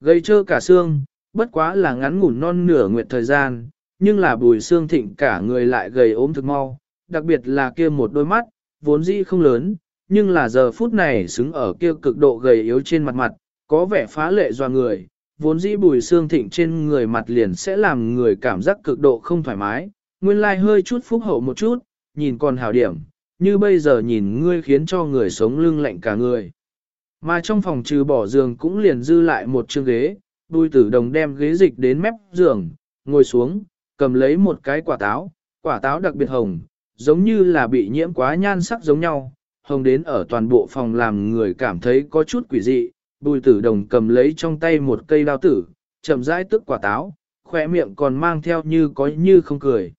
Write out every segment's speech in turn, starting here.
Gây trơ cả xương, bất quá là ngắn ngủn non nửa nguyệt thời gian, nhưng là bùi xương thịnh cả người lại gầy ốm thực mau, đặc biệt là kia một đôi mắt, vốn dĩ không lớn, nhưng là giờ phút này xứng ở kia cực độ gầy yếu trên mặt mặt, có vẻ phá lệ doa người, vốn dĩ bùi xương thịnh trên người mặt liền sẽ làm người cảm giác cực độ không thoải mái, nguyên lai like hơi chút phúc hậu một chút, nhìn còn hảo điểm, như bây giờ nhìn ngươi khiến cho người sống lưng lạnh cả người. Mà trong phòng trừ bỏ giường cũng liền dư lại một chiếc ghế, bùi tử đồng đem ghế dịch đến mép giường, ngồi xuống, cầm lấy một cái quả táo, quả táo đặc biệt hồng, giống như là bị nhiễm quá nhan sắc giống nhau, hồng đến ở toàn bộ phòng làm người cảm thấy có chút quỷ dị, bùi tử đồng cầm lấy trong tay một cây đao tử, chậm rãi tức quả táo, khỏe miệng còn mang theo như có như không cười.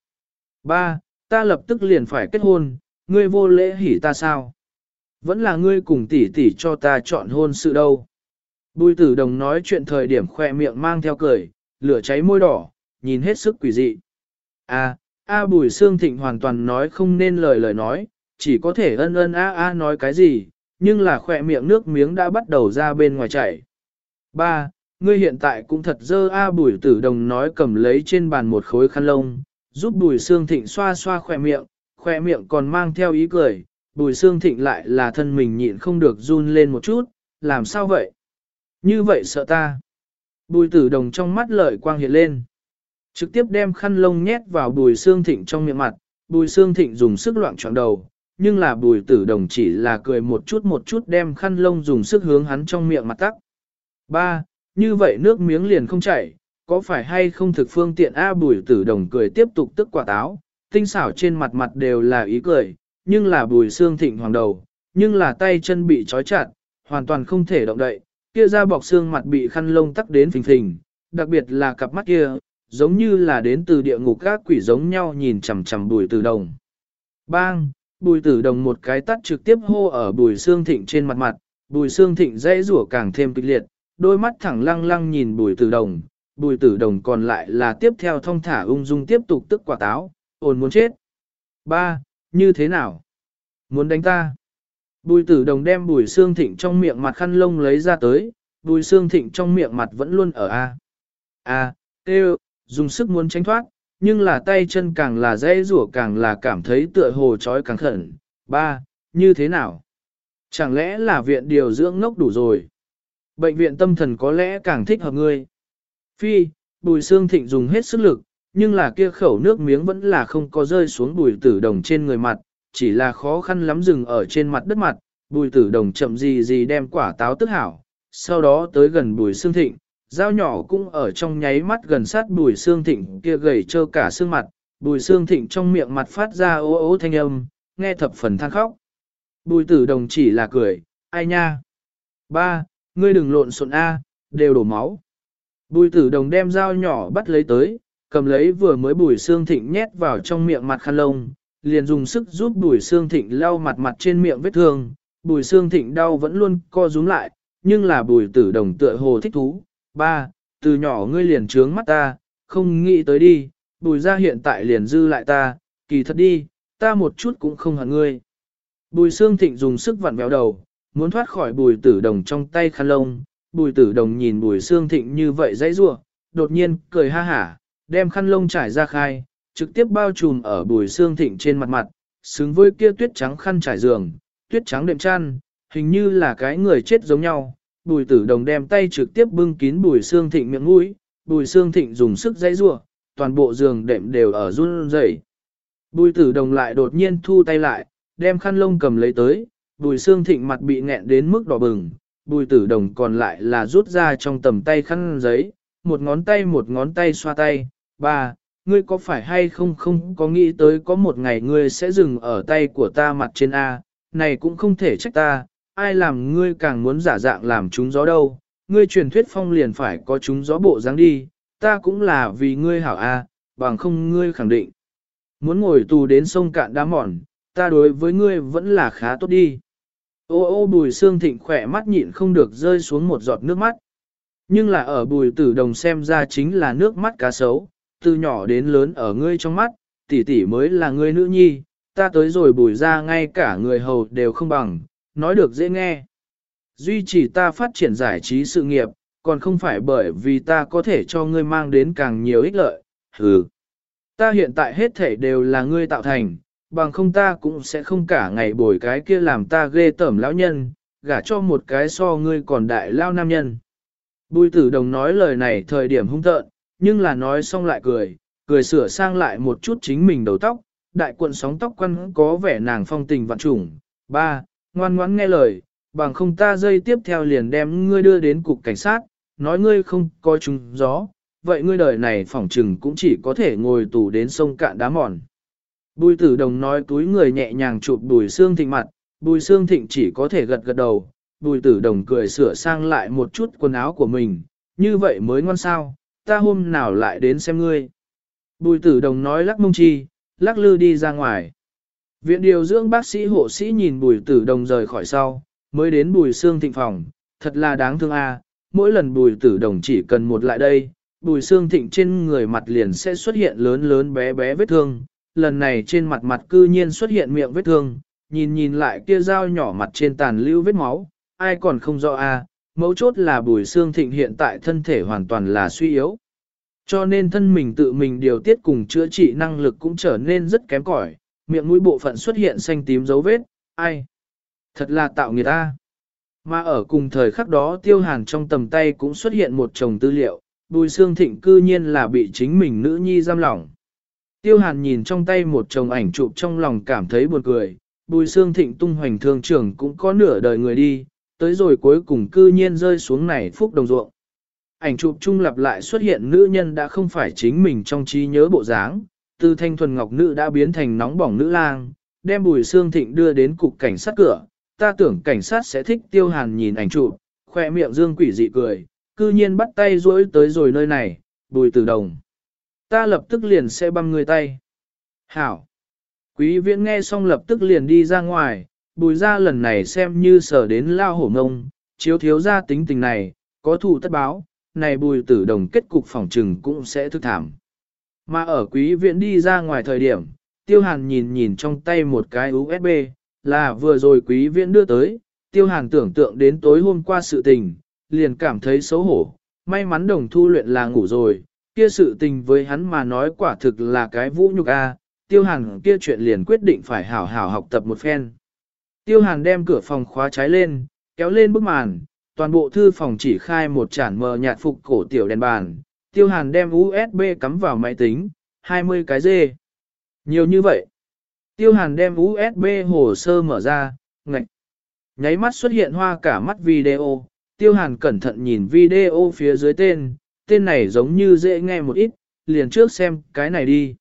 Ba, ta lập tức liền phải kết hôn, ngươi vô lễ hỉ ta sao? Vẫn là ngươi cùng tỷ tỷ cho ta chọn hôn sự đâu. Bùi tử đồng nói chuyện thời điểm khoe miệng mang theo cười, lửa cháy môi đỏ, nhìn hết sức quỷ dị. A, A bùi xương thịnh hoàn toàn nói không nên lời lời nói, chỉ có thể ân ân a a nói cái gì, nhưng là khỏe miệng nước miếng đã bắt đầu ra bên ngoài chảy. Ba, ngươi hiện tại cũng thật dơ A bùi tử đồng nói cầm lấy trên bàn một khối khăn lông, giúp bùi xương thịnh xoa xoa khỏe miệng, khỏe miệng còn mang theo ý cười, bùi xương thịnh lại là thân mình nhịn không được run lên một chút, làm sao vậy? Như vậy sợ ta. Bùi tử đồng trong mắt lợi quang hiện lên. Trực tiếp đem khăn lông nhét vào bùi xương thịnh trong miệng mặt, bùi xương thịnh dùng sức loạn trọng đầu, nhưng là bùi tử đồng chỉ là cười một chút một chút đem khăn lông dùng sức hướng hắn trong miệng mặt tắc. Ba, như vậy nước miếng liền không chảy, có phải hay không thực phương tiện A bùi tử đồng cười tiếp tục tức quả táo, tinh xảo trên mặt mặt đều là ý cười, nhưng là bùi xương thịnh hoàng đầu, nhưng là tay chân bị trói chặt, hoàn toàn không thể động đậy, kia ra bọc xương mặt bị khăn lông tắc đến phình phình, đặc biệt là cặp mắt kia, giống như là đến từ địa ngục các quỷ giống nhau nhìn chằm chằm bùi tử đồng. Bang, bùi tử đồng một cái tắt trực tiếp hô ở bùi xương thịnh trên mặt mặt, bùi xương thịnh dãy rủa càng thêm kịch liệt, đôi mắt thẳng lăng lăng nhìn bùi tử đồng, bùi tử đồng còn lại là tiếp theo thông thả ung dung tiếp tục tức quả táo, ồn muốn chết. Ba, như thế nào? Muốn đánh ta? Bùi tử đồng đem bùi xương thịnh trong miệng mặt khăn lông lấy ra tới, bùi xương thịnh trong miệng mặt vẫn luôn ở A. A, tê dùng sức muốn tránh thoát, nhưng là tay chân càng là dễ rủa càng là cảm thấy tựa hồ trói càng khẩn. Ba, như thế nào? Chẳng lẽ là viện điều dưỡng ngốc đủ rồi? Bệnh viện tâm thần có lẽ càng thích hợp ngươi. Phi, bùi xương thịnh dùng hết sức lực, nhưng là kia khẩu nước miếng vẫn là không có rơi xuống bùi tử đồng trên người mặt, chỉ là khó khăn lắm dừng ở trên mặt đất mặt, bùi tử đồng chậm gì gì đem quả táo tức hảo, sau đó tới gần bùi xương thịnh, dao nhỏ cũng ở trong nháy mắt gần sát bùi xương thịnh kia gầy trơ cả xương mặt, bùi xương thịnh trong miệng mặt phát ra ố ố thanh âm, nghe thập phần than khóc. Bùi tử đồng chỉ là cười, ai nha? Ba, ngươi đừng lộn xộn A, đều đổ máu. Bùi tử đồng đem dao nhỏ bắt lấy tới, cầm lấy vừa mới bùi xương thịnh nhét vào trong miệng mặt khăn lông, liền dùng sức giúp bùi xương thịnh lau mặt mặt trên miệng vết thương. Bùi xương thịnh đau vẫn luôn co rúm lại, nhưng là bùi tử đồng tựa hồ thích thú. Ba, từ nhỏ ngươi liền trướng mắt ta, không nghĩ tới đi, bùi ra hiện tại liền dư lại ta, kỳ thật đi, ta một chút cũng không hận ngươi. Bùi xương thịnh dùng sức vặn béo đầu, muốn thoát khỏi bùi tử đồng trong tay khăn lông, bùi tử đồng nhìn bùi xương thịnh như vậy dãy rủa đột nhiên cười ha hả, đem khăn lông trải ra khai, trực tiếp bao trùm ở bùi xương thịnh trên mặt mặt, xứng với kia tuyết trắng khăn trải giường, tuyết trắng đệm chăn, hình như là cái người chết giống nhau. Bùi tử đồng đem tay trực tiếp bưng kín bùi xương thịnh miệng mũi, bùi xương thịnh dùng sức dãy rua, toàn bộ giường đệm đều ở run rẩy. Bùi tử đồng lại đột nhiên thu tay lại, đem khăn lông cầm lấy tới, bùi xương thịnh mặt bị nghẹn đến mức đỏ bừng, bùi tử đồng còn lại là rút ra trong tầm tay khăn giấy, một ngón tay một ngón tay xoa tay, ba, ngươi có phải hay không không có nghĩ tới có một ngày ngươi sẽ dừng ở tay của ta mặt trên A, này cũng không thể trách ta, ai làm ngươi càng muốn giả dạng làm chúng gió đâu, ngươi truyền thuyết phong liền phải có chúng gió bộ dáng đi, ta cũng là vì ngươi hảo A, bằng không ngươi khẳng định. Muốn ngồi tù đến sông cạn đá mòn, ta đối với ngươi vẫn là khá tốt đi. Ô ô bùi xương thịnh khỏe mắt nhịn không được rơi xuống một giọt nước mắt. Nhưng là ở bùi tử đồng xem ra chính là nước mắt cá sấu, từ nhỏ đến lớn ở ngươi trong mắt, tỷ tỷ mới là ngươi nữ nhi, ta tới rồi bùi ra ngay cả người hầu đều không bằng, nói được dễ nghe. Duy trì ta phát triển giải trí sự nghiệp, còn không phải bởi vì ta có thể cho ngươi mang đến càng nhiều ích lợi, hừ. Ta hiện tại hết thể đều là ngươi tạo thành, bằng không ta cũng sẽ không cả ngày bồi cái kia làm ta ghê tởm lão nhân, gả cho một cái so ngươi còn đại lao nam nhân. Bùi tử đồng nói lời này thời điểm hung tợn, nhưng là nói xong lại cười, cười sửa sang lại một chút chính mình đầu tóc, đại cuộn sóng tóc quăn có vẻ nàng phong tình vạn trùng. Ba, ngoan ngoãn nghe lời, bằng không ta dây tiếp theo liền đem ngươi đưa đến cục cảnh sát, nói ngươi không có trúng gió, vậy ngươi đời này phỏng trừng cũng chỉ có thể ngồi tù đến sông cạn đá mòn. Bùi tử đồng nói túi người nhẹ nhàng chụp bùi xương thịnh mặt, bùi xương thịnh chỉ có thể gật gật đầu, bùi tử đồng cười sửa sang lại một chút quần áo của mình, như vậy mới ngon sao, ta hôm nào lại đến xem ngươi. Bùi tử đồng nói lắc mông chi, lắc lư đi ra ngoài. Viện điều dưỡng bác sĩ hộ sĩ nhìn bùi tử đồng rời khỏi sau, mới đến bùi xương thịnh phòng, thật là đáng thương a. mỗi lần bùi tử đồng chỉ cần một lại đây, bùi xương thịnh trên người mặt liền sẽ xuất hiện lớn lớn bé bé vết thương, lần này trên mặt mặt cư nhiên xuất hiện miệng vết thương, nhìn nhìn lại kia dao nhỏ mặt trên tàn lưu vết máu, ai còn không rõ a mấu chốt là bùi xương thịnh hiện tại thân thể hoàn toàn là suy yếu. Cho nên thân mình tự mình điều tiết cùng chữa trị năng lực cũng trở nên rất kém cỏi, miệng mũi bộ phận xuất hiện xanh tím dấu vết, ai? Thật là tạo người ta. Mà ở cùng thời khắc đó tiêu hàn trong tầm tay cũng xuất hiện một chồng tư liệu, bùi xương thịnh cư nhiên là bị chính mình nữ nhi giam lỏng. Tiêu hàn nhìn trong tay một chồng ảnh chụp trong lòng cảm thấy buồn cười, bùi xương thịnh tung hoành thương trưởng cũng có nửa đời người đi, tới rồi cuối cùng cư nhiên rơi xuống này phúc đồng ruộng. Ảnh chụp trung lập lại xuất hiện nữ nhân đã không phải chính mình trong trí nhớ bộ dáng, từ thanh thuần ngọc nữ đã biến thành nóng bỏng nữ lang, đem bùi xương thịnh đưa đến cục cảnh sát cửa. Ta tưởng cảnh sát sẽ thích tiêu hàn nhìn ảnh chụp, khoe miệng dương quỷ dị cười, cư nhiên bắt tay rỗi tới rồi nơi này, bùi tử đồng. Ta lập tức liền sẽ băm người tay. Hảo. Quý viễn nghe xong lập tức liền đi ra ngoài, bùi ra lần này xem như sở đến lao hổ ngông, chiếu thiếu ra tính tình này, có thù tất báo, này bùi tử đồng kết cục phòng trừng cũng sẽ thức thảm. Mà ở quý viện đi ra ngoài thời điểm, tiêu hàn nhìn nhìn trong tay một cái USB, là vừa rồi quý viện đưa tới, tiêu hàn tưởng tượng đến tối hôm qua sự tình, liền cảm thấy xấu hổ, may mắn đồng thu luyện là ngủ rồi, kia sự tình với hắn mà nói quả thực là cái vũ nhục a. tiêu hàn kia chuyện liền quyết định phải hảo hảo học tập một phen. Tiêu hàn đem cửa phòng khóa trái lên, kéo lên bức màn, toàn bộ thư phòng chỉ khai một chản mờ nhạt phục cổ tiểu đèn bàn. Tiêu hàn đem USB cắm vào máy tính, 20 cái dê. Nhiều như vậy. Tiêu hàn đem USB hồ sơ mở ra, ngạch. Nháy mắt xuất hiện hoa cả mắt video, tiêu hàn cẩn thận nhìn video phía dưới tên, tên này giống như dễ nghe một ít, liền trước xem cái này đi.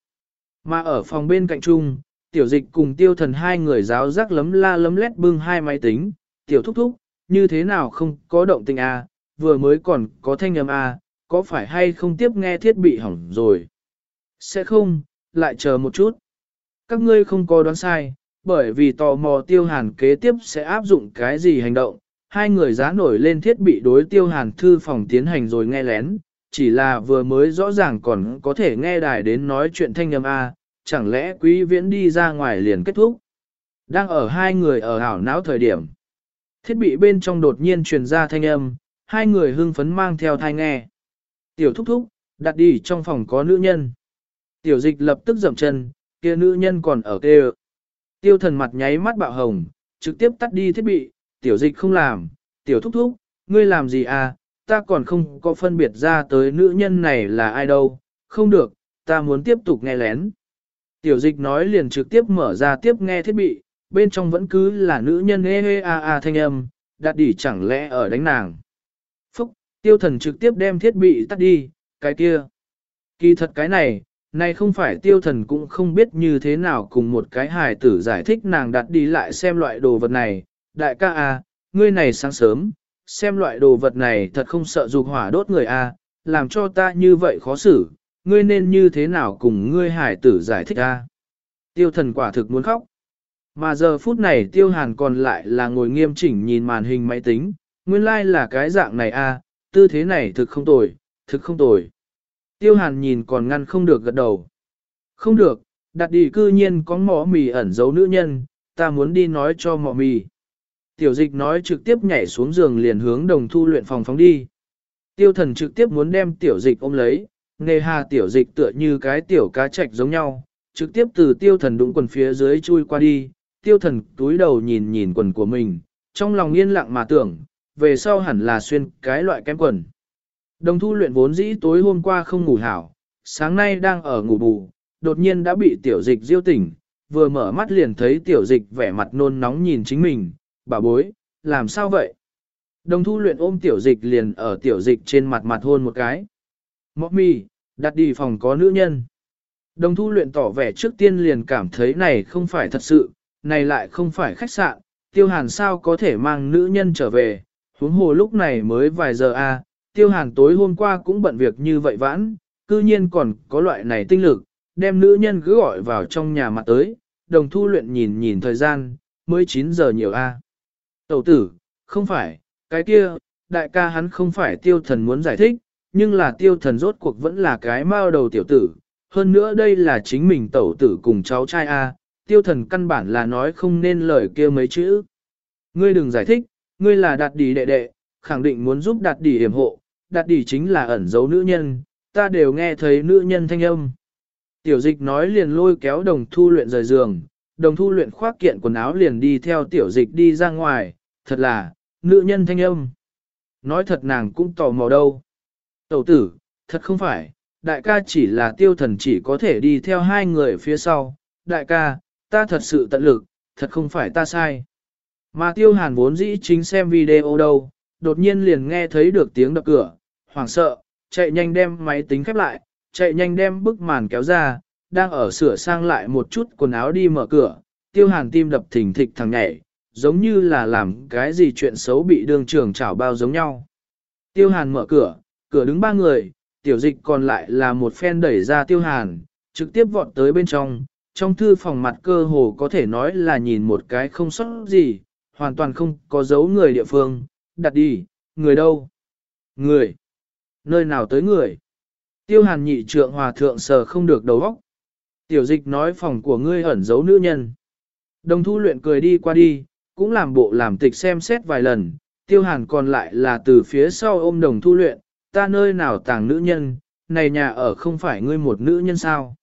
Mà ở phòng bên cạnh chung, tiểu dịch cùng tiêu thần hai người giáo giác lấm la lấm lét bưng hai máy tính, tiểu thúc thúc, như thế nào không có động tình a, à, vừa mới còn có thanh âm a, à, có phải hay không tiếp nghe thiết bị hỏng rồi? Sẽ không, lại chờ một chút. Các ngươi không có đoán sai, bởi vì tò mò tiêu hàn kế tiếp sẽ áp dụng cái gì hành động. Hai người giá nổi lên thiết bị đối tiêu hàn thư phòng tiến hành rồi nghe lén, chỉ là vừa mới rõ ràng còn có thể nghe đài đến nói chuyện thanh âm A, chẳng lẽ quý viễn đi ra ngoài liền kết thúc. Đang ở hai người ở hảo não thời điểm. Thiết bị bên trong đột nhiên truyền ra thanh âm, hai người hưng phấn mang theo thai nghe. Tiểu thúc thúc, đặt đi trong phòng có nữ nhân. Tiểu dịch lập tức dậm chân, kia nữ nhân còn ở kê Tiêu thần mặt nháy mắt bạo hồng, trực tiếp tắt đi thiết bị, tiểu dịch không làm, tiểu thúc thúc, ngươi làm gì à, ta còn không có phân biệt ra tới nữ nhân này là ai đâu, không được, ta muốn tiếp tục nghe lén. Tiểu dịch nói liền trực tiếp mở ra tiếp nghe thiết bị, bên trong vẫn cứ là nữ nhân ê ê a a thanh âm, đạt đỉ chẳng lẽ ở đánh nàng. Phúc, tiêu thần trực tiếp đem thiết bị tắt đi, cái kia. Kỳ thật cái này, này không phải tiêu thần cũng không biết như thế nào cùng một cái hài tử giải thích nàng đặt đi lại xem loại đồ vật này. Đại ca a, ngươi này sáng sớm, xem loại đồ vật này thật không sợ dục hỏa đốt người a, làm cho ta như vậy khó xử, ngươi nên như thế nào cùng ngươi hải tử giải thích a? Tiêu thần quả thực muốn khóc. Mà giờ phút này tiêu hàn còn lại là ngồi nghiêm chỉnh nhìn màn hình máy tính, nguyên lai like là cái dạng này a, tư thế này thực không tồi, thực không tồi. Tiêu hàn nhìn còn ngăn không được gật đầu. Không được, đặt đi cư nhiên có mỏ mì ẩn giấu nữ nhân, ta muốn đi nói cho mỏ mì. Tiểu dịch nói trực tiếp nhảy xuống giường liền hướng đồng thu luyện phòng phóng đi. Tiêu thần trực tiếp muốn đem tiểu dịch ôm lấy, nề hà tiểu dịch tựa như cái tiểu cá trạch giống nhau, trực tiếp từ tiêu thần đụng quần phía dưới chui qua đi, tiêu thần túi đầu nhìn nhìn quần của mình, trong lòng yên lặng mà tưởng, về sau hẳn là xuyên cái loại kém quần. Đồng thu luyện vốn dĩ tối hôm qua không ngủ hảo, sáng nay đang ở ngủ bù, đột nhiên đã bị tiểu dịch diêu tỉnh, vừa mở mắt liền thấy tiểu dịch vẻ mặt nôn nóng nhìn chính mình, bà bối, làm sao vậy? Đồng thu luyện ôm tiểu dịch liền ở tiểu dịch trên mặt mặt hôn một cái. Mọc mì, đặt đi phòng có nữ nhân. Đồng thu luyện tỏ vẻ trước tiên liền cảm thấy này không phải thật sự, này lại không phải khách sạn, tiêu hàn sao có thể mang nữ nhân trở về, huống hồ lúc này mới vài giờ a à, tiêu hàn tối hôm qua cũng bận việc như vậy vãn, cư nhiên còn có loại này tinh lực, đem nữ nhân cứ gọi vào trong nhà mặt tới, đồng thu luyện nhìn nhìn thời gian, mới 9 giờ nhiều a à. Tẩu tử, không phải, cái kia, đại ca hắn không phải tiêu thần muốn giải thích, nhưng là tiêu thần rốt cuộc vẫn là cái mao đầu tiểu tử, hơn nữa đây là chính mình tẩu tử cùng cháu trai A, tiêu thần căn bản là nói không nên lời kia mấy chữ. Ngươi đừng giải thích, ngươi là đạt đỉ đệ đệ, khẳng định muốn giúp đạt đỉ hiểm hộ, đạt đỉ chính là ẩn giấu nữ nhân, ta đều nghe thấy nữ nhân thanh âm. Tiểu dịch nói liền lôi kéo đồng thu luyện rời giường, đồng thu luyện khoác kiện quần áo liền đi theo tiểu dịch đi ra ngoài, thật là, nữ nhân thanh âm. Nói thật nàng cũng tò mò đâu. Tẩu tử, thật không phải, đại ca chỉ là tiêu thần chỉ có thể đi theo hai người phía sau. Đại ca, ta thật sự tận lực, thật không phải ta sai. Mà tiêu hàn vốn dĩ chính xem video đâu, đột nhiên liền nghe thấy được tiếng đập cửa, hoảng sợ, chạy nhanh đem máy tính khép lại, chạy nhanh đem bức màn kéo ra, đang ở sửa sang lại một chút quần áo đi mở cửa, tiêu hàn tim đập thình thịch thằng nhảy, giống như là làm cái gì chuyện xấu bị đương trường chảo bao giống nhau. Tiêu hàn mở cửa, cửa đứng ba người, tiểu dịch còn lại là một phen đẩy ra tiêu hàn, trực tiếp vọt tới bên trong, trong thư phòng mặt cơ hồ có thể nói là nhìn một cái không sót gì, hoàn toàn không có dấu người địa phương, đặt đi, người đâu? Người? Nơi nào tới người? Tiêu hàn nhị trượng hòa thượng sờ không được đầu óc. Tiểu dịch nói phòng của ngươi ẩn giấu nữ nhân. Đồng thu luyện cười đi qua đi, cũng làm bộ làm tịch xem xét vài lần, tiêu hàn còn lại là từ phía sau ôm đồng thu luyện, ta nơi nào tàng nữ nhân, này nhà ở không phải ngươi một nữ nhân sao.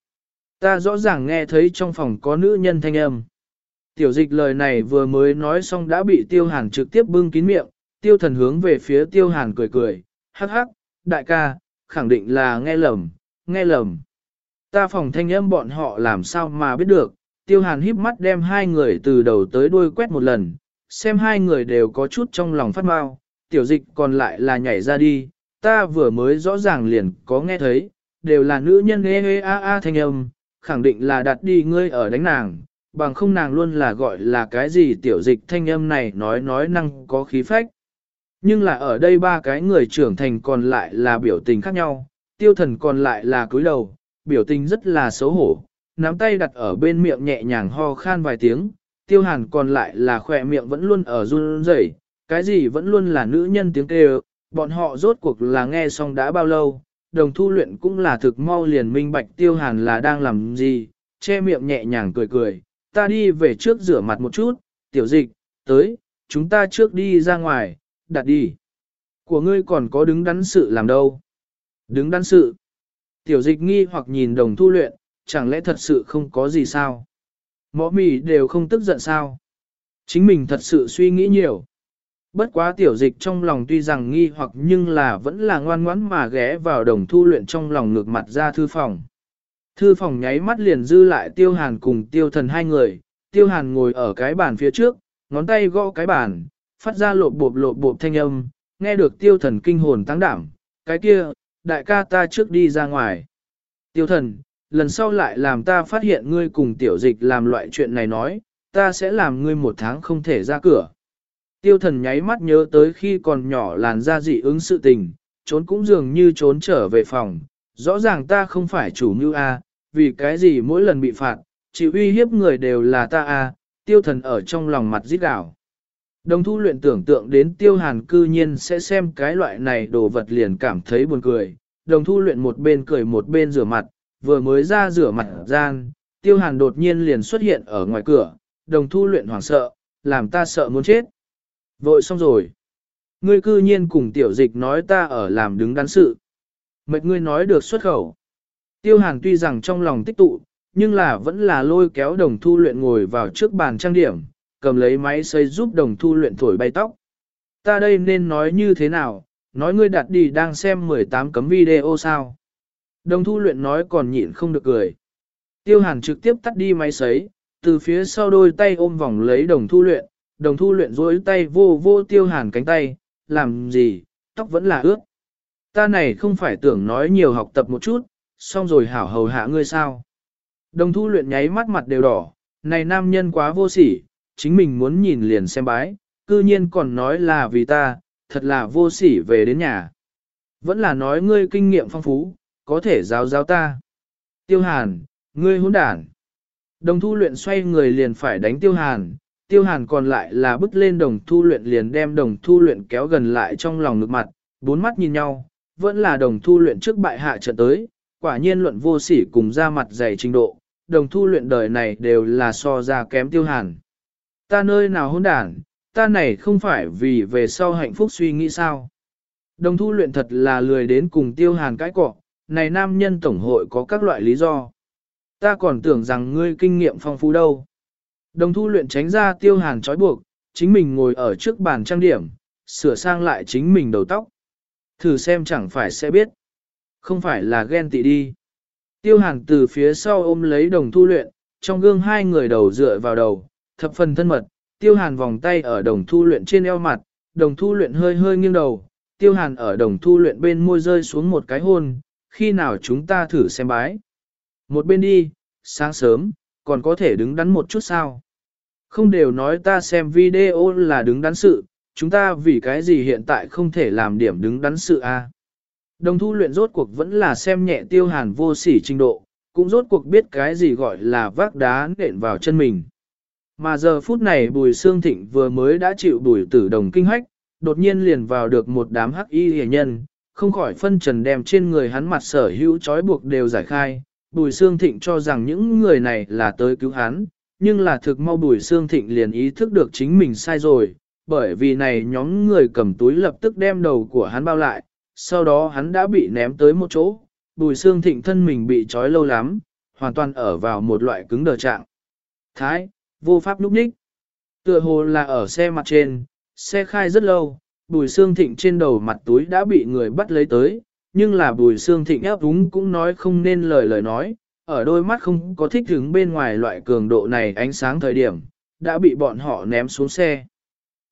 Ta rõ ràng nghe thấy trong phòng có nữ nhân thanh âm. Tiểu dịch lời này vừa mới nói xong đã bị tiêu hàn trực tiếp bưng kín miệng, tiêu thần hướng về phía tiêu hàn cười cười, hắc hắc, đại ca, khẳng định là nghe lầm, nghe lầm. Ta phòng thanh âm bọn họ làm sao mà biết được, tiêu hàn híp mắt đem hai người từ đầu tới đuôi quét một lần, xem hai người đều có chút trong lòng phát mau, tiểu dịch còn lại là nhảy ra đi, ta vừa mới rõ ràng liền có nghe thấy, đều là nữ nhân ê ê a a thanh âm, khẳng định là đặt đi ngươi ở đánh nàng, bằng không nàng luôn là gọi là cái gì tiểu dịch thanh âm này nói nói năng có khí phách. Nhưng là ở đây ba cái người trưởng thành còn lại là biểu tình khác nhau, tiêu thần còn lại là cúi đầu, biểu tình rất là xấu hổ, nắm tay đặt ở bên miệng nhẹ nhàng ho khan vài tiếng, tiêu hàn còn lại là khỏe miệng vẫn luôn ở run rẩy, cái gì vẫn luôn là nữ nhân tiếng kêu, bọn họ rốt cuộc là nghe xong đã bao lâu, đồng thu luyện cũng là thực mau liền minh bạch tiêu hàn là đang làm gì, che miệng nhẹ nhàng cười cười, ta đi về trước rửa mặt một chút, tiểu dịch, tới, chúng ta trước đi ra ngoài, đặt đi. Của ngươi còn có đứng đắn sự làm đâu? Đứng đắn sự. Tiểu dịch nghi hoặc nhìn đồng thu luyện, chẳng lẽ thật sự không có gì sao? Mõ mì đều không tức giận sao? Chính mình thật sự suy nghĩ nhiều. Bất quá tiểu dịch trong lòng tuy rằng nghi hoặc nhưng là vẫn là ngoan ngoãn mà ghé vào đồng thu luyện trong lòng ngược mặt ra thư phòng. Thư phòng nháy mắt liền dư lại tiêu hàn cùng tiêu thần hai người, tiêu hàn ngồi ở cái bàn phía trước, ngón tay gõ cái bàn, phát ra lộp bộp lộp bộp thanh âm, nghe được tiêu thần kinh hồn tăng đảm, cái kia, đại ca ta trước đi ra ngoài. Tiêu thần, lần sau lại làm ta phát hiện ngươi cùng tiểu dịch làm loại chuyện này nói, ta sẽ làm ngươi một tháng không thể ra cửa. Tiêu thần nháy mắt nhớ tới khi còn nhỏ làn ra dị ứng sự tình, trốn cũng dường như trốn trở về phòng. Rõ ràng ta không phải chủ mưu A, vì cái gì mỗi lần bị phạt, chỉ uy hiếp người đều là ta A, tiêu thần ở trong lòng mặt giết đảo. Đồng thu luyện tưởng tượng đến tiêu hàn cư nhiên sẽ xem cái loại này đồ vật liền cảm thấy buồn cười. Đồng thu luyện một bên cười một bên rửa mặt, vừa mới ra rửa mặt gian, tiêu hàn đột nhiên liền xuất hiện ở ngoài cửa, đồng thu luyện hoảng sợ, làm ta sợ muốn chết. Vội xong rồi. Ngươi cư nhiên cùng tiểu dịch nói ta ở làm đứng đắn sự. Mệt ngươi nói được xuất khẩu. Tiêu hàn tuy rằng trong lòng tích tụ, nhưng là vẫn là lôi kéo đồng thu luyện ngồi vào trước bàn trang điểm, cầm lấy máy xây giúp đồng thu luyện thổi bay tóc. Ta đây nên nói như thế nào, nói ngươi đặt đi đang xem 18 cấm video sao. Đồng thu luyện nói còn nhịn không được cười. Tiêu hàn trực tiếp tắt đi máy sấy, từ phía sau đôi tay ôm vòng lấy đồng thu luyện, đồng thu luyện dối tay vô vô tiêu hàn cánh tay, làm gì, tóc vẫn là ướt. Ta này không phải tưởng nói nhiều học tập một chút, xong rồi hảo hầu hạ ngươi sao. Đồng thu luyện nháy mắt mặt đều đỏ, này nam nhân quá vô sỉ, chính mình muốn nhìn liền xem bái, cư nhiên còn nói là vì ta, thật là vô sỉ về đến nhà. Vẫn là nói ngươi kinh nghiệm phong phú, có thể giáo giáo ta. Tiêu hàn, ngươi hỗn đản. Đồng thu luyện xoay người liền phải đánh tiêu hàn, tiêu hàn còn lại là bước lên đồng thu luyện liền đem đồng thu luyện kéo gần lại trong lòng ngực mặt, bốn mắt nhìn nhau, vẫn là đồng thu luyện trước bại hạ trận tới, quả nhiên luận vô sỉ cùng ra mặt dày trình độ, đồng thu luyện đời này đều là so ra kém tiêu hàn. Ta nơi nào hôn đản, ta này không phải vì về sau hạnh phúc suy nghĩ sao. Đồng thu luyện thật là lười đến cùng tiêu hàn cãi cọ, này nam nhân tổng hội có các loại lý do. Ta còn tưởng rằng ngươi kinh nghiệm phong phú đâu. Đồng thu luyện tránh ra tiêu hàn trói buộc, chính mình ngồi ở trước bàn trang điểm, sửa sang lại chính mình đầu tóc. Thử xem chẳng phải sẽ biết. Không phải là ghen tị đi. Tiêu hàn từ phía sau ôm lấy đồng thu luyện, trong gương hai người đầu dựa vào đầu, thập phần thân mật. Tiêu hàn vòng tay ở đồng thu luyện trên eo mặt, đồng thu luyện hơi hơi nghiêng đầu. Tiêu hàn ở đồng thu luyện bên môi rơi xuống một cái hôn, khi nào chúng ta thử xem bái. Một bên đi, sáng sớm, còn có thể đứng đắn một chút sao. Không đều nói ta xem video là đứng đắn sự, chúng ta vì cái gì hiện tại không thể làm điểm đứng đắn sự a? Đồng thu luyện rốt cuộc vẫn là xem nhẹ tiêu hàn vô sỉ trình độ, cũng rốt cuộc biết cái gì gọi là vác đá nện vào chân mình. Mà giờ phút này bùi xương thịnh vừa mới đã chịu bùi tử đồng kinh hách, đột nhiên liền vào được một đám hắc y hề nhân, không khỏi phân trần đem trên người hắn mặt sở hữu trói buộc đều giải khai. Bùi xương thịnh cho rằng những người này là tới cứu hắn, nhưng là thực mau bùi xương thịnh liền ý thức được chính mình sai rồi, bởi vì này nhóm người cầm túi lập tức đem đầu của hắn bao lại, sau đó hắn đã bị ném tới một chỗ, bùi xương thịnh thân mình bị trói lâu lắm, hoàn toàn ở vào một loại cứng đờ trạng. Thái, vô pháp lúc ních. Tựa hồ là ở xe mặt trên, xe khai rất lâu, bùi xương thịnh trên đầu mặt túi đã bị người bắt lấy tới, nhưng là bùi xương thịnh ép đúng cũng nói không nên lời lời nói, ở đôi mắt không có thích hứng bên ngoài loại cường độ này ánh sáng thời điểm, đã bị bọn họ ném xuống xe.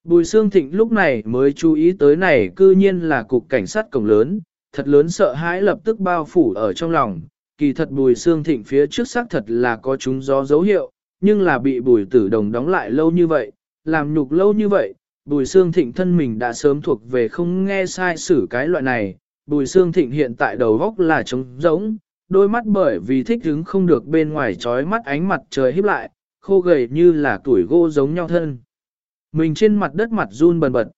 Bùi Sương Thịnh lúc này mới chú ý tới này cư nhiên là cục cảnh sát cổng lớn, thật lớn sợ hãi lập tức bao phủ ở trong lòng, kỳ thật Bùi Sương Thịnh phía trước xác thật là có chúng gió dấu hiệu, nhưng là bị Bùi Tử Đồng đóng lại lâu như vậy, làm nhục lâu như vậy, Bùi Sương Thịnh thân mình đã sớm thuộc về không nghe sai xử cái loại này, Bùi Sương Thịnh hiện tại đầu góc là trống rỗng, đôi mắt bởi vì thích hứng không được bên ngoài trói mắt ánh mặt trời híp lại, khô gầy như là tuổi gỗ giống nhau thân. Mình trên mặt đất mặt run bần bật.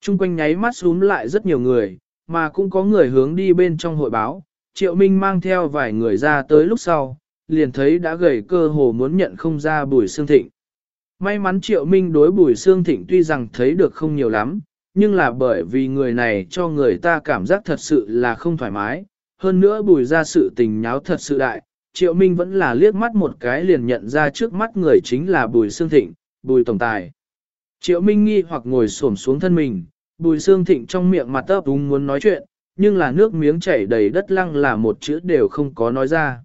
Trung quanh nháy mắt xuống lại rất nhiều người, mà cũng có người hướng đi bên trong hội báo. Triệu Minh mang theo vài người ra tới lúc sau, liền thấy đã gầy cơ hồ muốn nhận không ra bùi xương thịnh. May mắn Triệu Minh đối bùi xương thịnh tuy rằng thấy được không nhiều lắm, nhưng là bởi vì người này cho người ta cảm giác thật sự là không thoải mái, hơn nữa bùi ra sự tình nháo thật sự đại, Triệu Minh vẫn là liếc mắt một cái liền nhận ra trước mắt người chính là bùi xương thịnh, bùi tổng tài. Triệu Minh nghi hoặc ngồi xổm xuống thân mình, bùi xương thịnh trong miệng mặt ấp úng muốn nói chuyện, nhưng là nước miếng chảy đầy đất lăng là một chữ đều không có nói ra.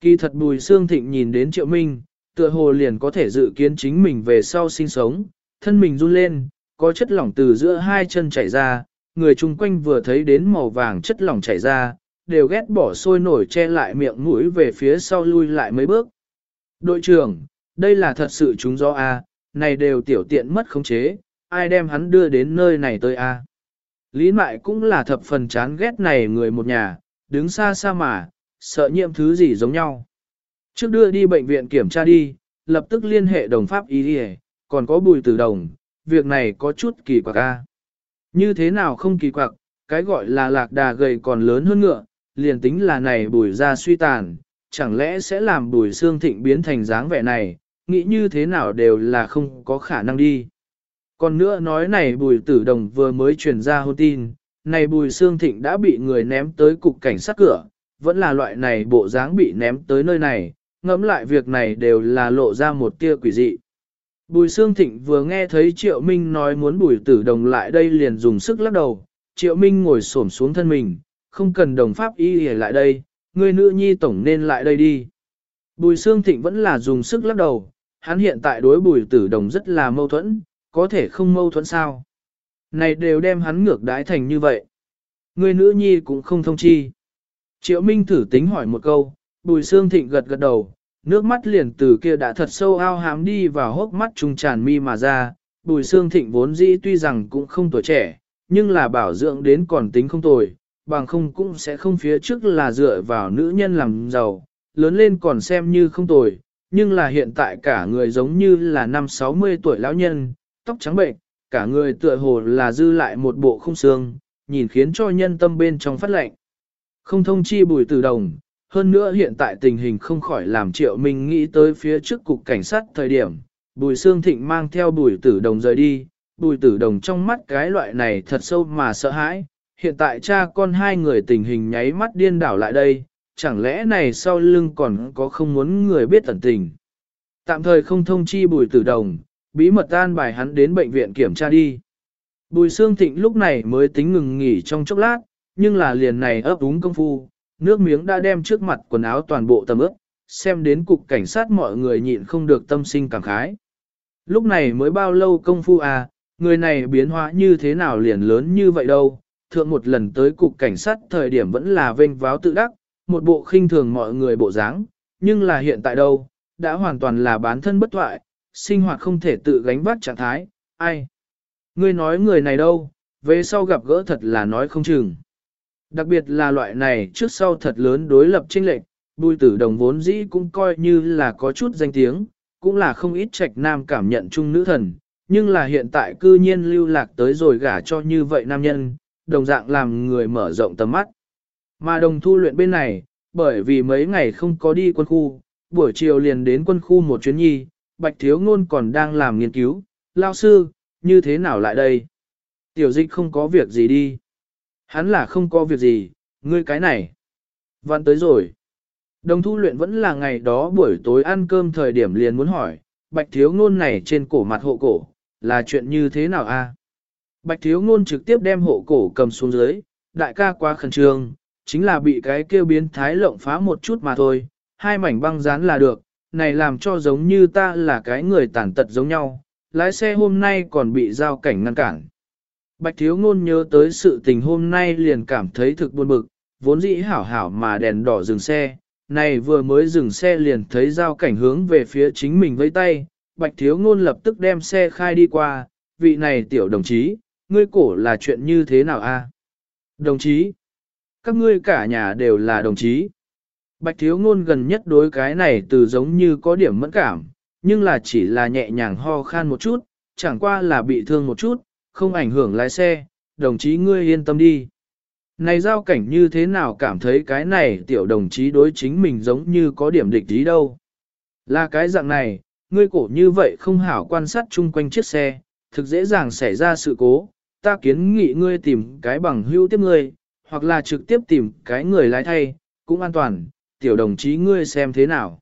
Kỳ thật bùi xương thịnh nhìn đến triệu minh, tựa hồ liền có thể dự kiến chính mình về sau sinh sống, thân mình run lên, có chất lỏng từ giữa hai chân chảy ra, người chung quanh vừa thấy đến màu vàng chất lỏng chảy ra, đều ghét bỏ sôi nổi che lại miệng mũi về phía sau lui lại mấy bước. Đội trưởng, đây là thật sự chúng do A, này đều tiểu tiện mất khống chế, ai đem hắn đưa đến nơi này tới a? Lý Mại cũng là thập phần chán ghét này người một nhà, đứng xa xa mà, sợ nhiễm thứ gì giống nhau. Trước đưa đi bệnh viện kiểm tra đi, lập tức liên hệ đồng pháp y đi còn có bùi tử đồng, việc này có chút kỳ quặc a. Như thế nào không kỳ quặc, cái gọi là lạc đà gầy còn lớn hơn ngựa, liền tính là này bùi ra suy tàn, chẳng lẽ sẽ làm bùi xương thịnh biến thành dáng vẻ này, nghĩ như thế nào đều là không có khả năng đi. Còn nữa nói này bùi tử đồng vừa mới truyền ra hôn tin, này bùi xương thịnh đã bị người ném tới cục cảnh sát cửa, vẫn là loại này bộ dáng bị ném tới nơi này, ngẫm lại việc này đều là lộ ra một tia quỷ dị. Bùi Sương Thịnh vừa nghe thấy Triệu Minh nói muốn bùi tử đồng lại đây liền dùng sức lắc đầu, Triệu Minh ngồi xổm xuống thân mình, không cần đồng pháp y để lại đây, người nữ nhi tổng nên lại đây đi. Bùi Sương Thịnh vẫn là dùng sức lắc đầu, hắn hiện tại đối bùi tử đồng rất là mâu thuẫn, có thể không mâu thuẫn sao. Này đều đem hắn ngược đái thành như vậy. Người nữ nhi cũng không thông chi. Triệu Minh thử tính hỏi một câu, bùi Sương Thịnh gật gật đầu, nước mắt liền từ kia đã thật sâu ao hám đi vào hốc mắt trung tràn mi mà ra, bùi xương thịnh vốn dĩ tuy rằng cũng không tuổi trẻ, nhưng là bảo dưỡng đến còn tính không tồi, bằng không cũng sẽ không phía trước là dựa vào nữ nhân làm giàu, lớn lên còn xem như không tồi, nhưng là hiện tại cả người giống như là năm 60 tuổi lão nhân, tóc trắng bệnh, cả người tựa hồ là dư lại một bộ không xương, nhìn khiến cho nhân tâm bên trong phát lạnh. Không thông chi bùi tử đồng, hơn nữa hiện tại tình hình không khỏi làm triệu mình nghĩ tới phía trước cục cảnh sát thời điểm, bùi xương thịnh mang theo bùi tử đồng rời đi, bùi tử đồng trong mắt cái loại này thật sâu mà sợ hãi, hiện tại cha con hai người tình hình nháy mắt điên đảo lại đây, chẳng lẽ này sau lưng còn có không muốn người biết tận tình. Tạm thời không thông chi bùi tử đồng, bí mật tan bài hắn đến bệnh viện kiểm tra đi. Bùi xương thịnh lúc này mới tính ngừng nghỉ trong chốc lát, nhưng là liền này ấp úng công phu, nước miếng đã đem trước mặt quần áo toàn bộ tầm ướp, xem đến cục cảnh sát mọi người nhịn không được tâm sinh cảm khái. Lúc này mới bao lâu công phu à, người này biến hóa như thế nào liền lớn như vậy đâu, thượng một lần tới cục cảnh sát thời điểm vẫn là vênh váo tự đắc, một bộ khinh thường mọi người bộ dáng, nhưng là hiện tại đâu, đã hoàn toàn là bán thân bất thoại, sinh hoạt không thể tự gánh vác trạng thái, ai? Ngươi nói người này đâu, về sau gặp gỡ thật là nói không chừng. Đặc biệt là loại này trước sau thật lớn đối lập chênh lệch, bùi tử đồng vốn dĩ cũng coi như là có chút danh tiếng, cũng là không ít trạch nam cảm nhận chung nữ thần, nhưng là hiện tại cư nhiên lưu lạc tới rồi gả cho như vậy nam nhân, đồng dạng làm người mở rộng tầm mắt. Mà đồng thu luyện bên này, bởi vì mấy ngày không có đi quân khu, buổi chiều liền đến quân khu một chuyến nhi, Bạch Thiếu Ngôn còn đang làm nghiên cứu, lao sư, như thế nào lại đây? Tiểu dịch không có việc gì đi. Hắn là không có việc gì, ngươi cái này. Văn tới rồi. Đồng thu luyện vẫn là ngày đó buổi tối ăn cơm thời điểm liền muốn hỏi, bạch thiếu ngôn này trên cổ mặt hộ cổ, là chuyện như thế nào a? Bạch thiếu ngôn trực tiếp đem hộ cổ cầm xuống dưới, đại ca quá khẩn trương, chính là bị cái kêu biến thái lộng phá một chút mà thôi, hai mảnh băng dán là được, này làm cho giống như ta là cái người tàn tật giống nhau, lái xe hôm nay còn bị giao cảnh ngăn cản. Bạch thiếu ngôn nhớ tới sự tình hôm nay liền cảm thấy thực buồn bực, vốn dĩ hảo hảo mà đèn đỏ dừng xe, này vừa mới dừng xe liền thấy giao cảnh hướng về phía chính mình với tay, bạch thiếu ngôn lập tức đem xe khai đi qua, vị này tiểu đồng chí, ngươi cổ là chuyện như thế nào a? Đồng chí, các ngươi cả nhà đều là đồng chí. Bạch thiếu ngôn gần nhất đối cái này từ giống như có điểm mẫn cảm, nhưng là chỉ là nhẹ nhàng ho khan một chút, chẳng qua là bị thương một chút, không ảnh hưởng lái xe, đồng chí ngươi yên tâm đi. Này giao cảnh như thế nào cảm thấy cái này tiểu đồng chí đối chính mình giống như có điểm địch ý đâu. Là cái dạng này, ngươi cổ như vậy không hảo quan sát chung quanh chiếc xe, thực dễ dàng xảy ra sự cố, ta kiến nghị ngươi tìm cái bằng hữu tiếp ngươi, hoặc là trực tiếp tìm cái người lái thay, cũng an toàn, tiểu đồng chí ngươi xem thế nào.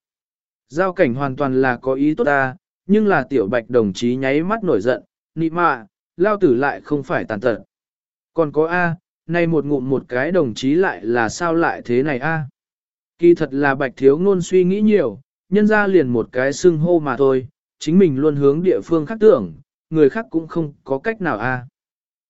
Giao cảnh hoàn toàn là có ý tốt ta, nhưng là tiểu bạch đồng chí nháy mắt nổi giận, nị mạ, lao tử lại không phải tàn tật. Còn có A, nay một ngụm một cái đồng chí lại là sao lại thế này A. Kỳ thật là bạch thiếu ngôn suy nghĩ nhiều, nhân ra liền một cái xưng hô mà thôi, chính mình luôn hướng địa phương khác tưởng, người khác cũng không có cách nào A.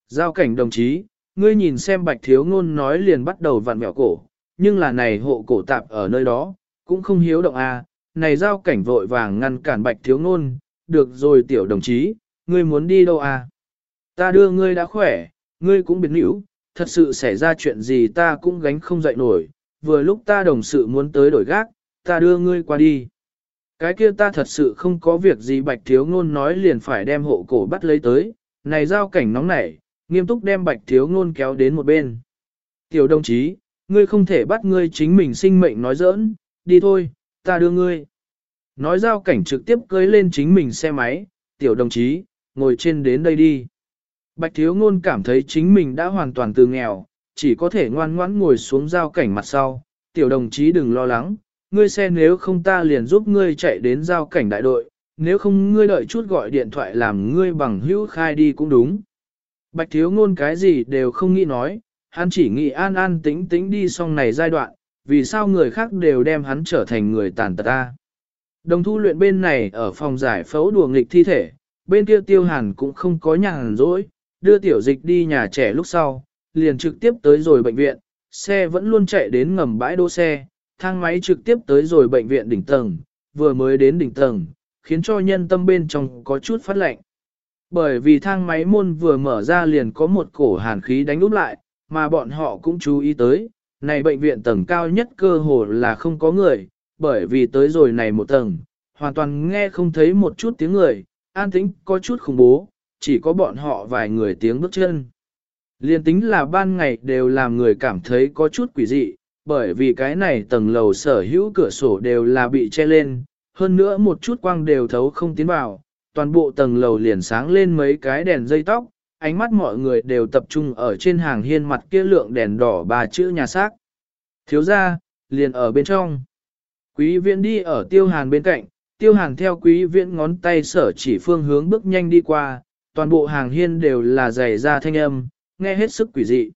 Giao cảnh đồng chí, ngươi nhìn xem bạch thiếu ngôn nói liền bắt đầu vặn mẹo cổ, nhưng là này hộ cổ tạp ở nơi đó, cũng không hiếu động A. Này giao cảnh vội vàng ngăn cản bạch thiếu ngôn, được rồi tiểu đồng chí, ngươi muốn đi đâu A. Ta đưa ngươi đã khỏe, ngươi cũng biến hữu, thật sự xảy ra chuyện gì ta cũng gánh không dậy nổi, vừa lúc ta đồng sự muốn tới đổi gác, ta đưa ngươi qua đi. Cái kia ta thật sự không có việc gì bạch thiếu ngôn nói liền phải đem hộ cổ bắt lấy tới, này giao cảnh nóng nảy, nghiêm túc đem bạch thiếu ngôn kéo đến một bên. Tiểu đồng chí, ngươi không thể bắt ngươi chính mình sinh mệnh nói giỡn, đi thôi, ta đưa ngươi. Nói giao cảnh trực tiếp cưới lên chính mình xe máy, tiểu đồng chí, ngồi trên đến đây đi. Bạch thiếu ngôn cảm thấy chính mình đã hoàn toàn từ nghèo, chỉ có thể ngoan ngoãn ngồi xuống giao cảnh mặt sau. Tiểu đồng chí đừng lo lắng, ngươi xe nếu không ta liền giúp ngươi chạy đến giao cảnh đại đội, nếu không ngươi đợi chút gọi điện thoại làm ngươi bằng hữu khai đi cũng đúng. Bạch thiếu ngôn cái gì đều không nghĩ nói, hắn chỉ nghĩ an an tĩnh tĩnh đi xong này giai đoạn, vì sao người khác đều đem hắn trở thành người tàn tật ta. Đồng thu luyện bên này ở phòng giải phẫu đùa nghịch thi thể, bên kia tiêu hàn cũng không có nhàn rỗi, đưa tiểu dịch đi nhà trẻ lúc sau, liền trực tiếp tới rồi bệnh viện, xe vẫn luôn chạy đến ngầm bãi đỗ xe, thang máy trực tiếp tới rồi bệnh viện đỉnh tầng, vừa mới đến đỉnh tầng, khiến cho nhân tâm bên trong có chút phát lạnh. Bởi vì thang máy môn vừa mở ra liền có một cổ hàn khí đánh úp lại, mà bọn họ cũng chú ý tới, này bệnh viện tầng cao nhất cơ hồ là không có người, bởi vì tới rồi này một tầng, hoàn toàn nghe không thấy một chút tiếng người, an tĩnh có chút khủng bố, chỉ có bọn họ vài người tiếng bước chân. Liên tính là ban ngày đều làm người cảm thấy có chút quỷ dị, bởi vì cái này tầng lầu sở hữu cửa sổ đều là bị che lên, hơn nữa một chút quang đều thấu không tiến vào, toàn bộ tầng lầu liền sáng lên mấy cái đèn dây tóc, ánh mắt mọi người đều tập trung ở trên hàng hiên mặt kia lượng đèn đỏ ba chữ nhà xác. Thiếu ra, liền ở bên trong. Quý viện đi ở tiêu hàn bên cạnh, tiêu hàn theo quý viện ngón tay sở chỉ phương hướng bước nhanh đi qua, toàn bộ hàng hiên đều là giày ra thanh âm, nghe hết sức quỷ dị.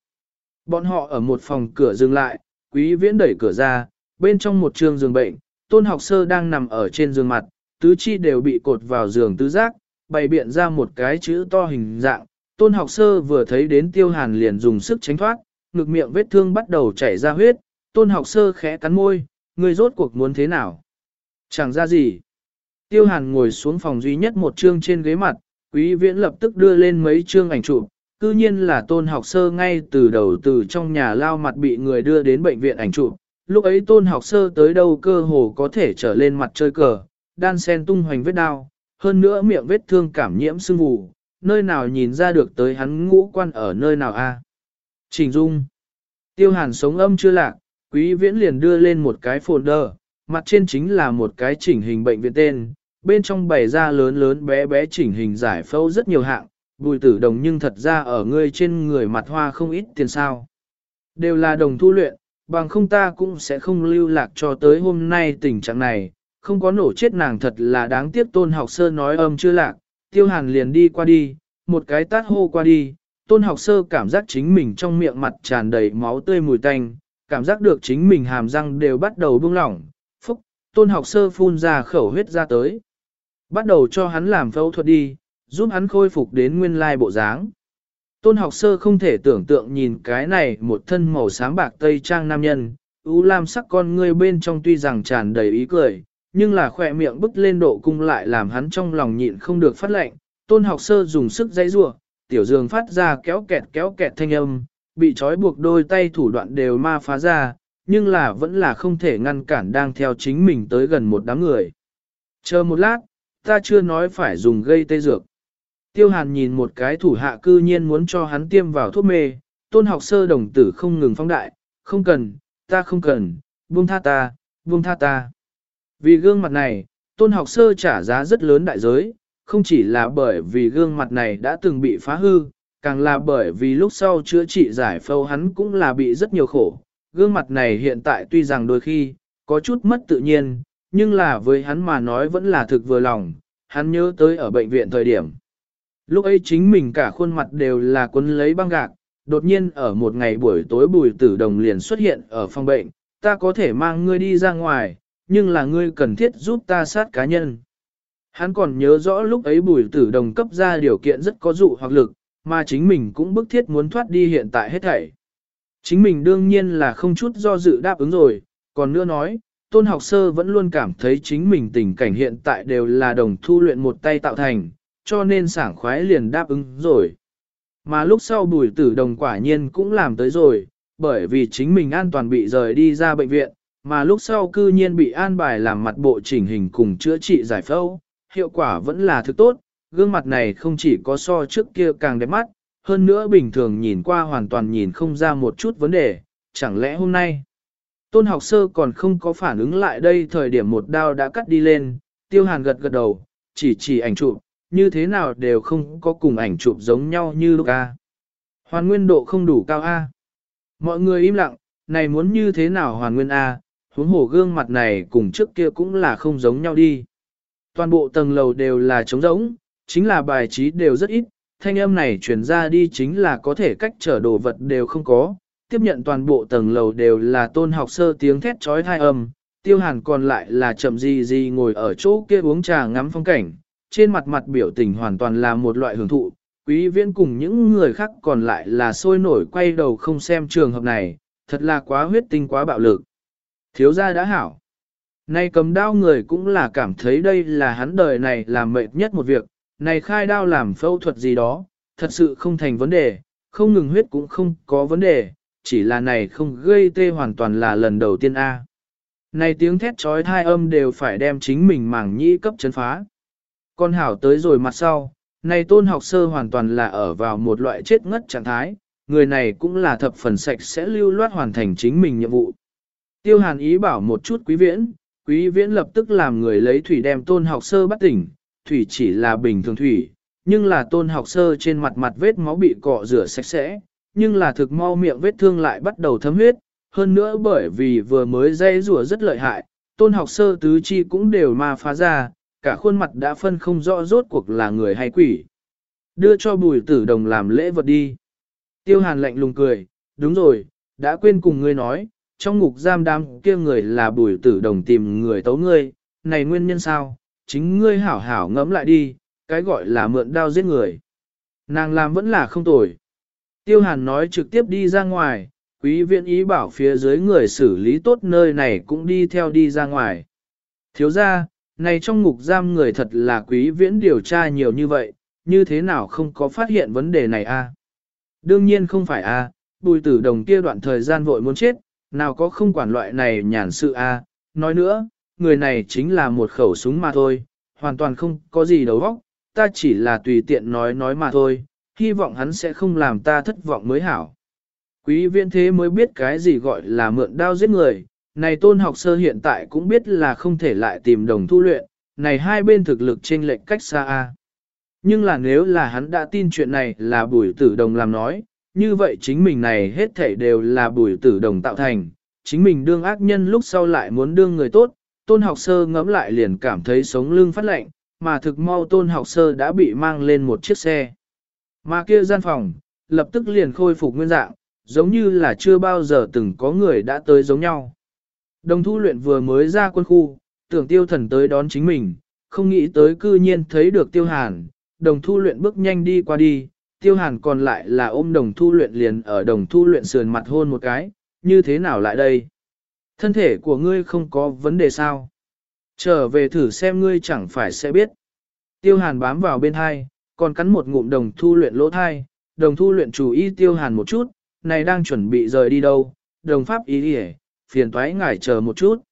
Bọn họ ở một phòng cửa dừng lại, quý viễn đẩy cửa ra, bên trong một trường giường bệnh, tôn học sơ đang nằm ở trên giường mặt, tứ chi đều bị cột vào giường tứ giác, bày biện ra một cái chữ to hình dạng. Tôn học sơ vừa thấy đến tiêu hàn liền dùng sức tránh thoát, ngực miệng vết thương bắt đầu chảy ra huyết, tôn học sơ khẽ cắn môi, người rốt cuộc muốn thế nào? Chẳng ra gì. Tiêu hàn ngồi xuống phòng duy nhất một chương trên ghế mặt, quý viễn lập tức đưa lên mấy chương ảnh chụp, cư nhiên là tôn học sơ ngay từ đầu từ trong nhà lao mặt bị người đưa đến bệnh viện ảnh chụp. Lúc ấy tôn học sơ tới đâu cơ hồ có thể trở lên mặt chơi cờ, đan sen tung hoành vết đao, hơn nữa miệng vết thương cảm nhiễm sưng vù, nơi nào nhìn ra được tới hắn ngũ quan ở nơi nào a? Trình Dung Tiêu hàn sống âm chưa lạc, quý viễn liền đưa lên một cái folder, mặt trên chính là một cái chỉnh hình bệnh viện tên, bên trong bày ra lớn lớn bé bé chỉnh hình giải phẫu rất nhiều hạng, bùi tử đồng nhưng thật ra ở ngươi trên người mặt hoa không ít tiền sao. Đều là đồng thu luyện, bằng không ta cũng sẽ không lưu lạc cho tới hôm nay tình trạng này, không có nổ chết nàng thật là đáng tiếc tôn học sơ nói âm chưa lạc, tiêu hàn liền đi qua đi, một cái tát hô qua đi, tôn học sơ cảm giác chính mình trong miệng mặt tràn đầy máu tươi mùi tanh, cảm giác được chính mình hàm răng đều bắt đầu buông lỏng, phúc, tôn học sơ phun ra khẩu huyết ra tới. Bắt đầu cho hắn làm phẫu thuật đi, giúp hắn khôi phục đến nguyên lai bộ dáng. Tôn học sơ không thể tưởng tượng nhìn cái này một thân màu sáng bạc tây trang nam nhân, ú lam sắc con ngươi bên trong tuy rằng tràn đầy ý cười, nhưng là khỏe miệng bức lên độ cung lại làm hắn trong lòng nhịn không được phát lệnh. Tôn học sơ dùng sức dãy rua, tiểu dương phát ra kéo kẹt kéo kẹt thanh âm, bị trói buộc đôi tay thủ đoạn đều ma phá ra, nhưng là vẫn là không thể ngăn cản đang theo chính mình tới gần một đám người. Chờ một lát, ta chưa nói phải dùng gây tê dược. Tiêu hàn nhìn một cái thủ hạ cư nhiên muốn cho hắn tiêm vào thuốc mê, tôn học sơ đồng tử không ngừng phong đại, không cần, ta không cần, buông tha ta, buông tha ta. Vì gương mặt này, tôn học sơ trả giá rất lớn đại giới, không chỉ là bởi vì gương mặt này đã từng bị phá hư, càng là bởi vì lúc sau chữa trị giải phẫu hắn cũng là bị rất nhiều khổ. Gương mặt này hiện tại tuy rằng đôi khi, có chút mất tự nhiên, nhưng là với hắn mà nói vẫn là thực vừa lòng, hắn nhớ tới ở bệnh viện thời điểm. Lúc ấy chính mình cả khuôn mặt đều là quấn lấy băng gạc, đột nhiên ở một ngày buổi tối bùi tử đồng liền xuất hiện ở phòng bệnh, ta có thể mang ngươi đi ra ngoài, nhưng là ngươi cần thiết giúp ta sát cá nhân. Hắn còn nhớ rõ lúc ấy bùi tử đồng cấp ra điều kiện rất có dụ hoặc lực, mà chính mình cũng bức thiết muốn thoát đi hiện tại hết thảy. Chính mình đương nhiên là không chút do dự đáp ứng rồi, còn nữa nói, tôn học sơ vẫn luôn cảm thấy chính mình tình cảnh hiện tại đều là đồng thu luyện một tay tạo thành, cho nên sảng khoái liền đáp ứng rồi. Mà lúc sau bùi tử đồng quả nhiên cũng làm tới rồi, bởi vì chính mình an toàn bị rời đi ra bệnh viện, mà lúc sau cư nhiên bị an bài làm mặt bộ chỉnh hình cùng chữa trị giải phẫu, hiệu quả vẫn là thứ tốt, gương mặt này không chỉ có so trước kia càng đẹp mắt, hơn nữa bình thường nhìn qua hoàn toàn nhìn không ra một chút vấn đề, chẳng lẽ hôm nay tôn học sơ còn không có phản ứng lại đây thời điểm một đao đã cắt đi lên, tiêu hàn gật gật đầu, chỉ chỉ ảnh chụp, như thế nào đều không có cùng ảnh chụp giống nhau như lúc A. Hoàn nguyên độ không đủ cao A. Mọi người im lặng, này muốn như thế nào hoàn nguyên A, huống hổ gương mặt này cùng trước kia cũng là không giống nhau đi. Toàn bộ tầng lầu đều là trống rỗng, chính là bài trí đều rất ít, thanh âm này truyền ra đi chính là có thể cách trở đồ vật đều không có, tiếp nhận toàn bộ tầng lầu đều là tôn học sơ tiếng thét trói thai âm, tiêu hàn còn lại là chậm gì gì ngồi ở chỗ kia uống trà ngắm phong cảnh, trên mặt mặt biểu tình hoàn toàn là một loại hưởng thụ, quý viễn cùng những người khác còn lại là sôi nổi quay đầu không xem trường hợp này, thật là quá huyết tinh quá bạo lực. Thiếu gia đã hảo. Nay cầm đao người cũng là cảm thấy đây là hắn đời này làm mệt nhất một việc, này khai đao làm phẫu thuật gì đó, thật sự không thành vấn đề, không ngừng huyết cũng không có vấn đề, chỉ là này không gây tê hoàn toàn là lần đầu tiên A. Này tiếng thét trói thai âm đều phải đem chính mình mảng nhĩ cấp chấn phá. Con hảo tới rồi mặt sau, này tôn học sơ hoàn toàn là ở vào một loại chết ngất trạng thái, người này cũng là thập phần sạch sẽ lưu loát hoàn thành chính mình nhiệm vụ. Tiêu hàn ý bảo một chút quý viễn, quý viễn lập tức làm người lấy thủy đem tôn học sơ bắt tỉnh, thủy chỉ là bình thường thủy, nhưng là tôn học sơ trên mặt mặt vết máu bị cọ rửa sạch sẽ, nhưng là thực mau miệng vết thương lại bắt đầu thấm huyết, hơn nữa bởi vì vừa mới dây rùa rất lợi hại, tôn học sơ tứ chi cũng đều ma phá ra, cả khuôn mặt đã phân không rõ rốt cuộc là người hay quỷ. Đưa cho bùi tử đồng làm lễ vật đi. Tiêu hàn lạnh lùng cười, đúng rồi, đã quên cùng ngươi nói, trong ngục giam đám kia người là bùi tử đồng tìm người tấu ngươi, này nguyên nhân sao, chính ngươi hảo hảo ngẫm lại đi, cái gọi là mượn đao giết người. Nàng làm vẫn là không tồi. Tiêu hàn nói trực tiếp đi ra ngoài, quý viện ý bảo phía dưới người xử lý tốt nơi này cũng đi theo đi ra ngoài. Thiếu ra, này trong ngục giam người thật là quý viễn điều tra nhiều như vậy, như thế nào không có phát hiện vấn đề này a? Đương nhiên không phải a, bùi tử đồng kia đoạn thời gian vội muốn chết, nào có không quản loại này nhàn sự a. Nói nữa, người này chính là một khẩu súng mà thôi, hoàn toàn không có gì đầu óc, ta chỉ là tùy tiện nói nói mà thôi, hy vọng hắn sẽ không làm ta thất vọng mới hảo. Quý viễn thế mới biết cái gì gọi là mượn đao giết người, này tôn học sơ hiện tại cũng biết là không thể lại tìm đồng thu luyện, này hai bên thực lực trên lệnh cách xa a. Nhưng là nếu là hắn đã tin chuyện này là bùi tử đồng làm nói, như vậy chính mình này hết thảy đều là bùi tử đồng tạo thành, chính mình đương ác nhân lúc sau lại muốn đương người tốt, tôn học sơ ngẫm lại liền cảm thấy sống lưng phát lạnh, mà thực mau tôn học sơ đã bị mang lên một chiếc xe. Mà kia gian phòng, lập tức liền khôi phục nguyên dạng, giống như là chưa bao giờ từng có người đã tới giống nhau. Đồng thu luyện vừa mới ra quân khu, tưởng tiêu thần tới đón chính mình, không nghĩ tới cư nhiên thấy được tiêu hàn, đồng thu luyện bước nhanh đi qua đi, tiêu hàn còn lại là ôm đồng thu luyện liền ở đồng thu luyện sườn mặt hôn một cái, như thế nào lại đây? Thân thể của ngươi không có vấn đề sao? Trở về thử xem ngươi chẳng phải sẽ biết. Tiêu hàn bám vào bên hai, còn cắn một ngụm đồng thu luyện lỗ thai, đồng thu luyện chủ ý tiêu hàn một chút, này đang chuẩn bị rời đi đâu, đồng pháp ý đi phiền thoái ngài chờ một chút.